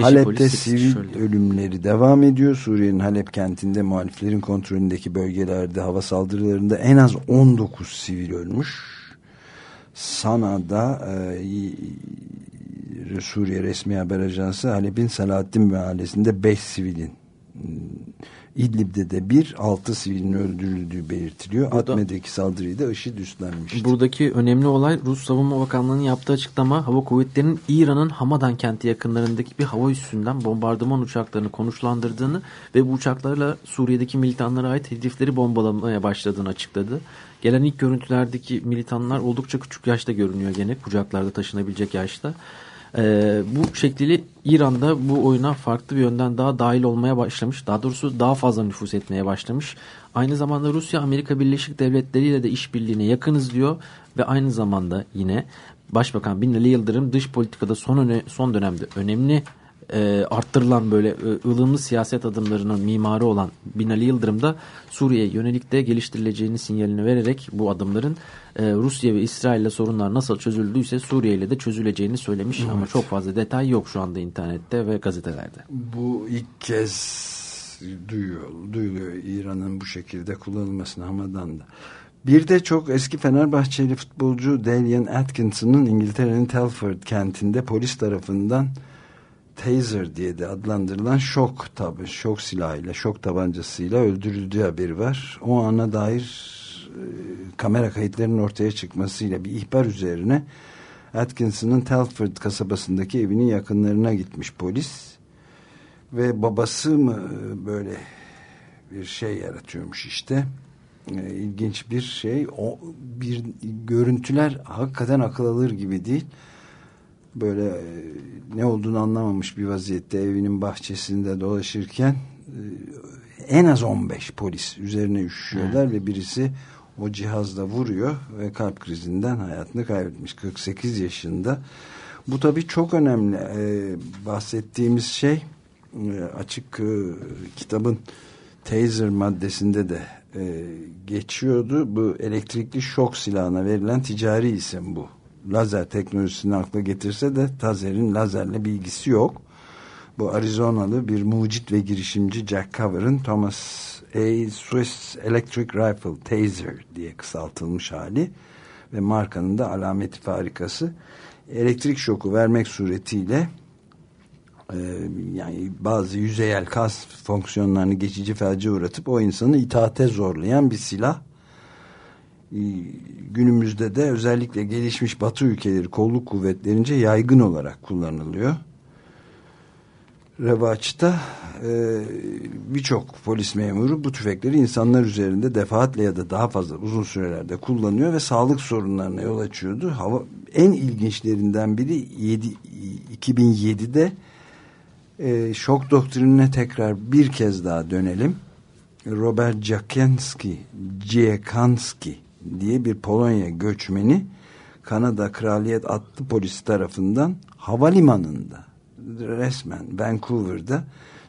[SPEAKER 1] Halep'te sivil ölümleri devam ediyor. Suriye'nin Halep kentinde muhaliflerin kontrolündeki bölgelerde hava saldırılarında en az 19 sivil ölmüş. Sana'da e, Suriye resmi haber ajansı Halep'in Selahattin mahallesinde 5 sivilin İdlib'de de bir, altı sivilin öldürüldüğü belirtiliyor.
[SPEAKER 2] Burada-
[SPEAKER 1] Atme'deki saldırıyı da IŞİD üstlenmişti.
[SPEAKER 2] Buradaki önemli olay Rus Savunma Bakanlığı'nın yaptığı açıklama hava kuvvetlerinin İran'ın Hamadan kenti yakınlarındaki bir hava üssünden bombardıman uçaklarını konuşlandırdığını ve bu uçaklarla Suriye'deki militanlara ait hedefleri bombalamaya başladığını açıkladı. Gelen ilk görüntülerdeki militanlar oldukça küçük yaşta görünüyor gene kucaklarda taşınabilecek yaşta. Ee, bu şekliyle İran'da bu oyuna farklı bir yönden daha dahil olmaya başlamış. Daha doğrusu daha fazla nüfus etmeye başlamış. Aynı zamanda Rusya Amerika Birleşik Devletleri ile de işbirliğine yakınız diyor ve aynı zamanda yine Başbakan Binali Yıldırım dış politikada son öne, son dönemde önemli e, arttırılan böyle e, ılımlı siyaset adımlarının mimarı olan Binali Yıldırım da Suriye'ye yönelik de geliştirileceğini sinyalini vererek bu adımların e, Rusya ve İsrail ile sorunlar nasıl çözüldüyse Suriye ile de çözüleceğini söylemiş ama çok fazla detay yok şu anda internette ve gazetelerde.
[SPEAKER 1] Bu ilk kez duyuyor, duyuluyor İran'ın bu şekilde kullanılmasını Hamadan'da. Bir de çok eski Fenerbahçeli futbolcu Dalian Atkinson'ın İngiltere'nin Telford kentinde polis tarafından taser diye de adlandırılan şok tabi şok silahıyla şok tabancasıyla öldürüldüğü haberi var. O ana dair e, kamera kayıtlarının ortaya çıkmasıyla bir ihbar üzerine Atkinson'ın Telford kasabasındaki evinin yakınlarına gitmiş polis ve babası mı e, böyle bir şey yaratıyormuş işte. E, ilginç bir şey. O bir görüntüler hakikaten akıl alır gibi değil böyle e, ne olduğunu anlamamış bir vaziyette evinin bahçesinde dolaşırken e, en az 15 polis üzerine üşüyorlar ve birisi o cihazla vuruyor ve kalp krizinden hayatını kaybetmiş. 48 yaşında. Bu tabii çok önemli. Ee, bahsettiğimiz şey e, açık e, kitabın taser maddesinde de e, geçiyordu. Bu elektrikli şok silahına verilen ticari isim bu lazer teknolojisini akla getirse de Tazer'in lazerle bir ilgisi yok. Bu Arizonalı bir mucit ve girişimci Jack Cover'ın Thomas A. Swiss Electric Rifle Taser diye kısaltılmış hali ve markanın da alameti farikası elektrik şoku vermek suretiyle e, yani bazı yüzeyel kas fonksiyonlarını geçici felce uğratıp o insanı itaate zorlayan bir silah günümüzde de özellikle gelişmiş batı ülkeleri kolluk kuvvetlerince yaygın olarak kullanılıyor. Revaçta e, birçok polis memuru bu tüfekleri insanlar üzerinde defaatle ya da daha fazla uzun sürelerde kullanıyor ve sağlık sorunlarına yol açıyordu. Hava, en ilginçlerinden biri 7, 2007'de e, şok doktrinine tekrar bir kez daha dönelim. Robert Jakenski, Dziekanski diye bir Polonya göçmeni Kanada Kraliyet Atlı Polisi tarafından havalimanında resmen Vancouver'da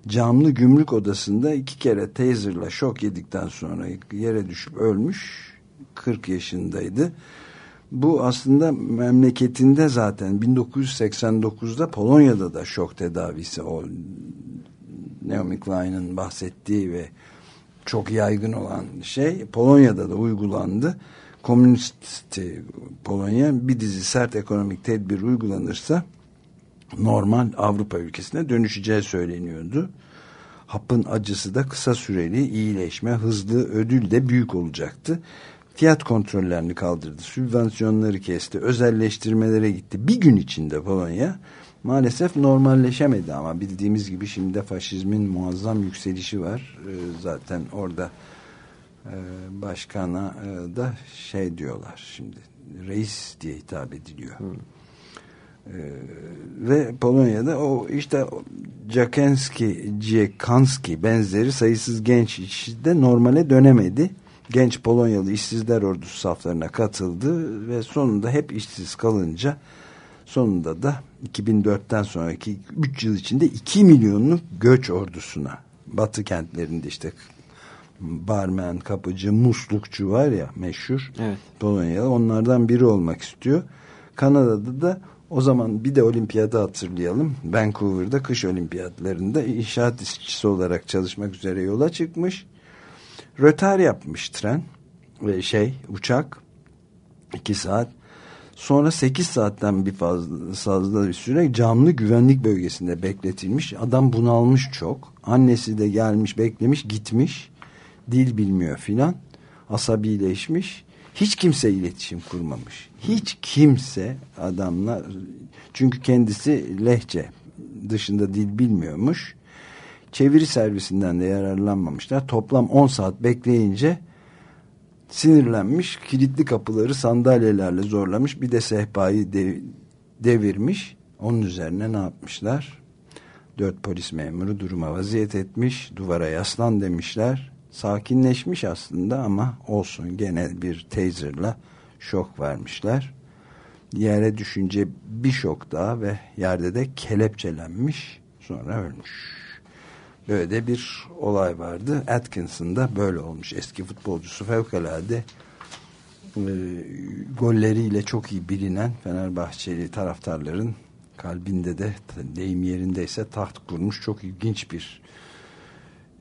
[SPEAKER 1] camlı gümrük odasında iki kere taserla şok yedikten sonra yere düşüp ölmüş 40 yaşındaydı. Bu aslında memleketinde zaten 1989'da Polonya'da da şok tedavisi o Naomi Klein'in bahsettiği ve çok yaygın olan şey Polonya'da da uygulandı. Komünist Polonya bir dizi sert ekonomik tedbir uygulanırsa normal Avrupa ülkesine dönüşeceği söyleniyordu. Hapın acısı da kısa süreli iyileşme, hızlı ödül de büyük olacaktı. Fiyat kontrollerini kaldırdı, sübvansiyonları kesti, özelleştirmelere gitti. Bir gün içinde Polonya maalesef normalleşemedi ama bildiğimiz gibi şimdi de faşizmin muazzam yükselişi var. Ee, zaten orada e, başkana e, da şey diyorlar şimdi reis diye hitap ediliyor. Ee, ve Polonya'da o işte Jakenski, Dziekanski benzeri sayısız genç işçi normale dönemedi. Genç Polonyalı işsizler ordusu saflarına katıldı ve sonunda hep işsiz kalınca sonunda da 2004'ten sonraki 3 yıl içinde 2 milyonluk göç ordusuna batı kentlerinde işte barmen, kapıcı, muslukçu var ya meşhur
[SPEAKER 2] Evet.
[SPEAKER 1] Polonyalı onlardan biri olmak istiyor. Kanada'da da o zaman bir de olimpiyatı hatırlayalım. Vancouver'da kış olimpiyatlarında inşaat işçisi olarak çalışmak üzere yola çıkmış. Rötar yapmış tren ve şey uçak iki saat. Sonra 8 saatten bir fazla, fazla bir süre camlı güvenlik bölgesinde bekletilmiş. Adam bunalmış çok. Annesi de gelmiş beklemiş gitmiş. Dil bilmiyor filan. Asabileşmiş. Hiç kimse iletişim kurmamış. Hiç kimse adamla çünkü kendisi lehçe dışında dil bilmiyormuş. Çeviri servisinden de yararlanmamışlar. Toplam 10 saat bekleyince sinirlenmiş. Kilitli kapıları sandalyelerle zorlamış. Bir de sehpayı de, devirmiş. Onun üzerine ne yapmışlar? Dört polis memuru duruma vaziyet etmiş. Duvara yaslan demişler. Sakinleşmiş aslında ama olsun gene bir taserla şok vermişler. Yere düşünce bir şok daha ve yerde de kelepçelenmiş. Sonra ölmüş. Böyle de bir olay vardı. Atkinson'da böyle olmuş. Eski futbolcusu fevkalade e, golleriyle çok iyi bilinen Fenerbahçeli taraftarların kalbinde de deyim yerindeyse taht kurmuş çok ilginç bir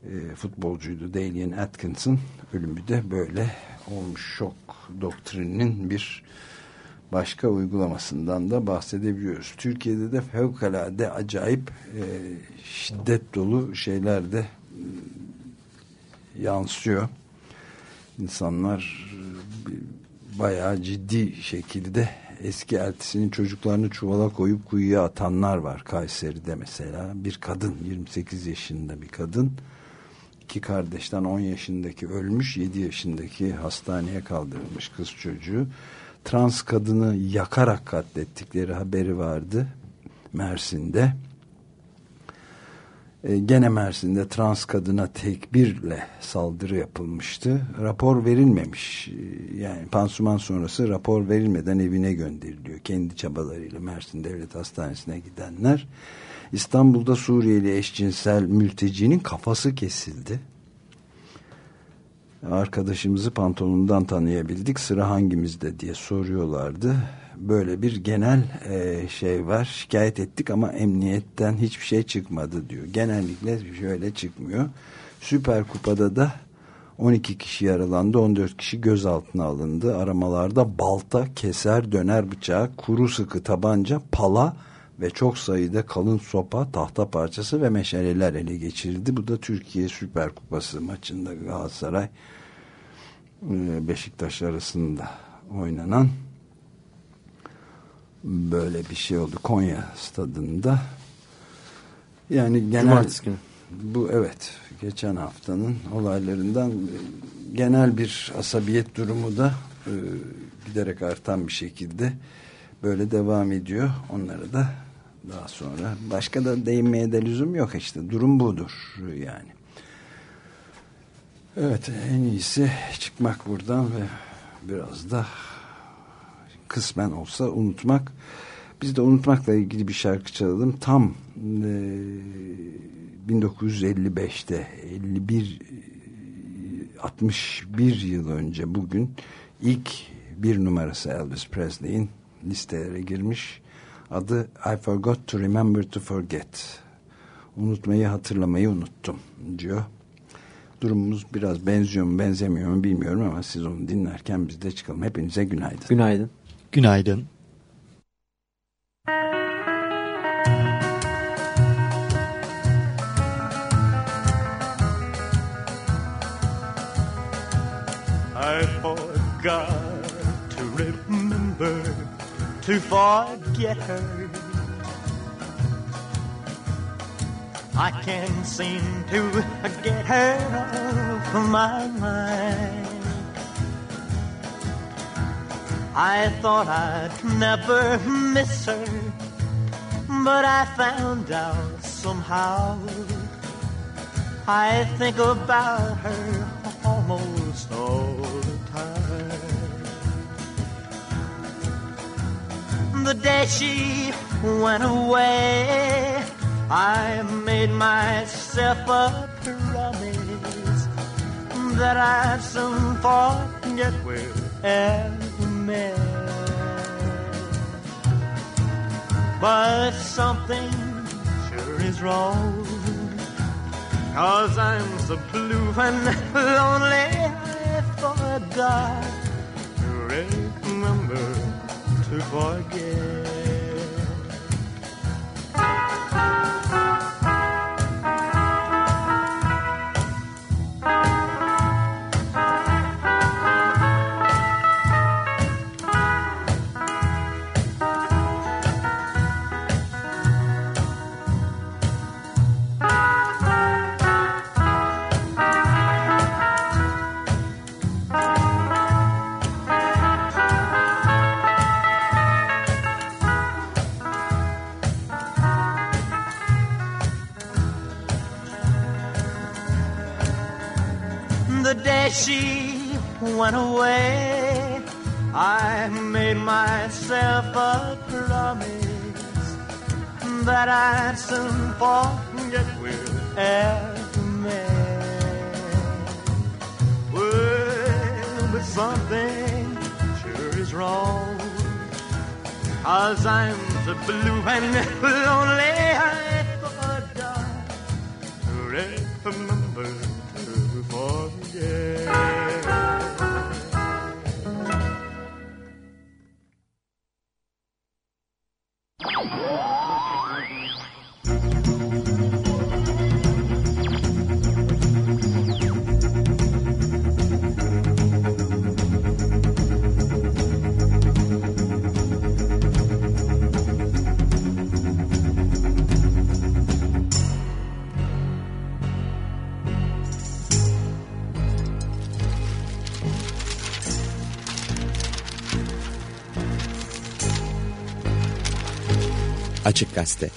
[SPEAKER 1] e, futbolcuydu Dalian Atkinson ölümü de böyle olmuş şok doktrininin bir başka uygulamasından da bahsedebiliyoruz. Türkiye'de de fevkalade acayip e, şiddet dolu şeyler de e, yansıyor. İnsanlar e, bayağı ciddi şekilde eski eltisinin çocuklarını çuvala koyup kuyuya atanlar var Kayseri'de mesela. Bir kadın 28 yaşında bir kadın iki kardeşten 10 yaşındaki ölmüş 7 yaşındaki hastaneye kaldırılmış kız çocuğu trans kadını yakarak katlettikleri haberi vardı Mersin'de. E, gene Mersin'de trans kadına tekbirle saldırı yapılmıştı. Rapor verilmemiş. E, yani pansuman sonrası rapor verilmeden evine gönderiliyor. Kendi çabalarıyla Mersin Devlet Hastanesi'ne gidenler. İstanbul'da Suriyeli eşcinsel mültecinin kafası kesildi arkadaşımızı pantolonundan tanıyabildik. Sıra hangimizde diye soruyorlardı. Böyle bir genel e, şey var. Şikayet ettik ama emniyetten hiçbir şey çıkmadı diyor. Genellikle şöyle çıkmıyor. Süper Kupa'da da 12 kişi yaralandı 14 kişi gözaltına alındı. Aramalarda balta keser döner bıçağı kuru sıkı tabanca pala ve çok sayıda kalın sopa, tahta parçası ve meşaleler ele geçirildi. Bu da Türkiye Süper Kupası maçında Galatasaray e, Beşiktaş arasında oynanan böyle bir şey oldu Konya stadında. Yani genel bu evet geçen haftanın olaylarından genel bir asabiyet durumu da e, giderek artan bir şekilde böyle devam ediyor. Onları da daha sonra. Başka da değinmeye de lüzum yok işte. Durum budur yani. Evet en iyisi çıkmak buradan ve biraz da kısmen olsa unutmak. Biz de unutmakla ilgili bir şarkı çalalım. Tam e, 1955'te 51 61 yıl önce bugün ilk bir numarası Elvis Presley'in listelere girmiş Adı I Forgot to Remember to Forget. Unutmayı hatırlamayı unuttum diyor. Durumumuz biraz benziyor mu benzemiyor mu bilmiyorum ama siz onu dinlerken biz de çıkalım. Hepinize günaydın.
[SPEAKER 2] Günaydın.
[SPEAKER 9] Günaydın.
[SPEAKER 11] I forgot to forget her. I can't seem to get her off my mind. I thought I'd never miss her, but I found out somehow. I think about her almost the day she went away, I made myself a promise that I'd soon forget we ever met. But something sure is wrong, cause I'm so blue and lonely, I forgot to remember to forget. Went away, I made myself a promise that I'd soon forget wherever met. Well, but something sure is wrong. Cause I'm so blue and lonely, I forgot to remember to forget.
[SPEAKER 9] Açık Gazete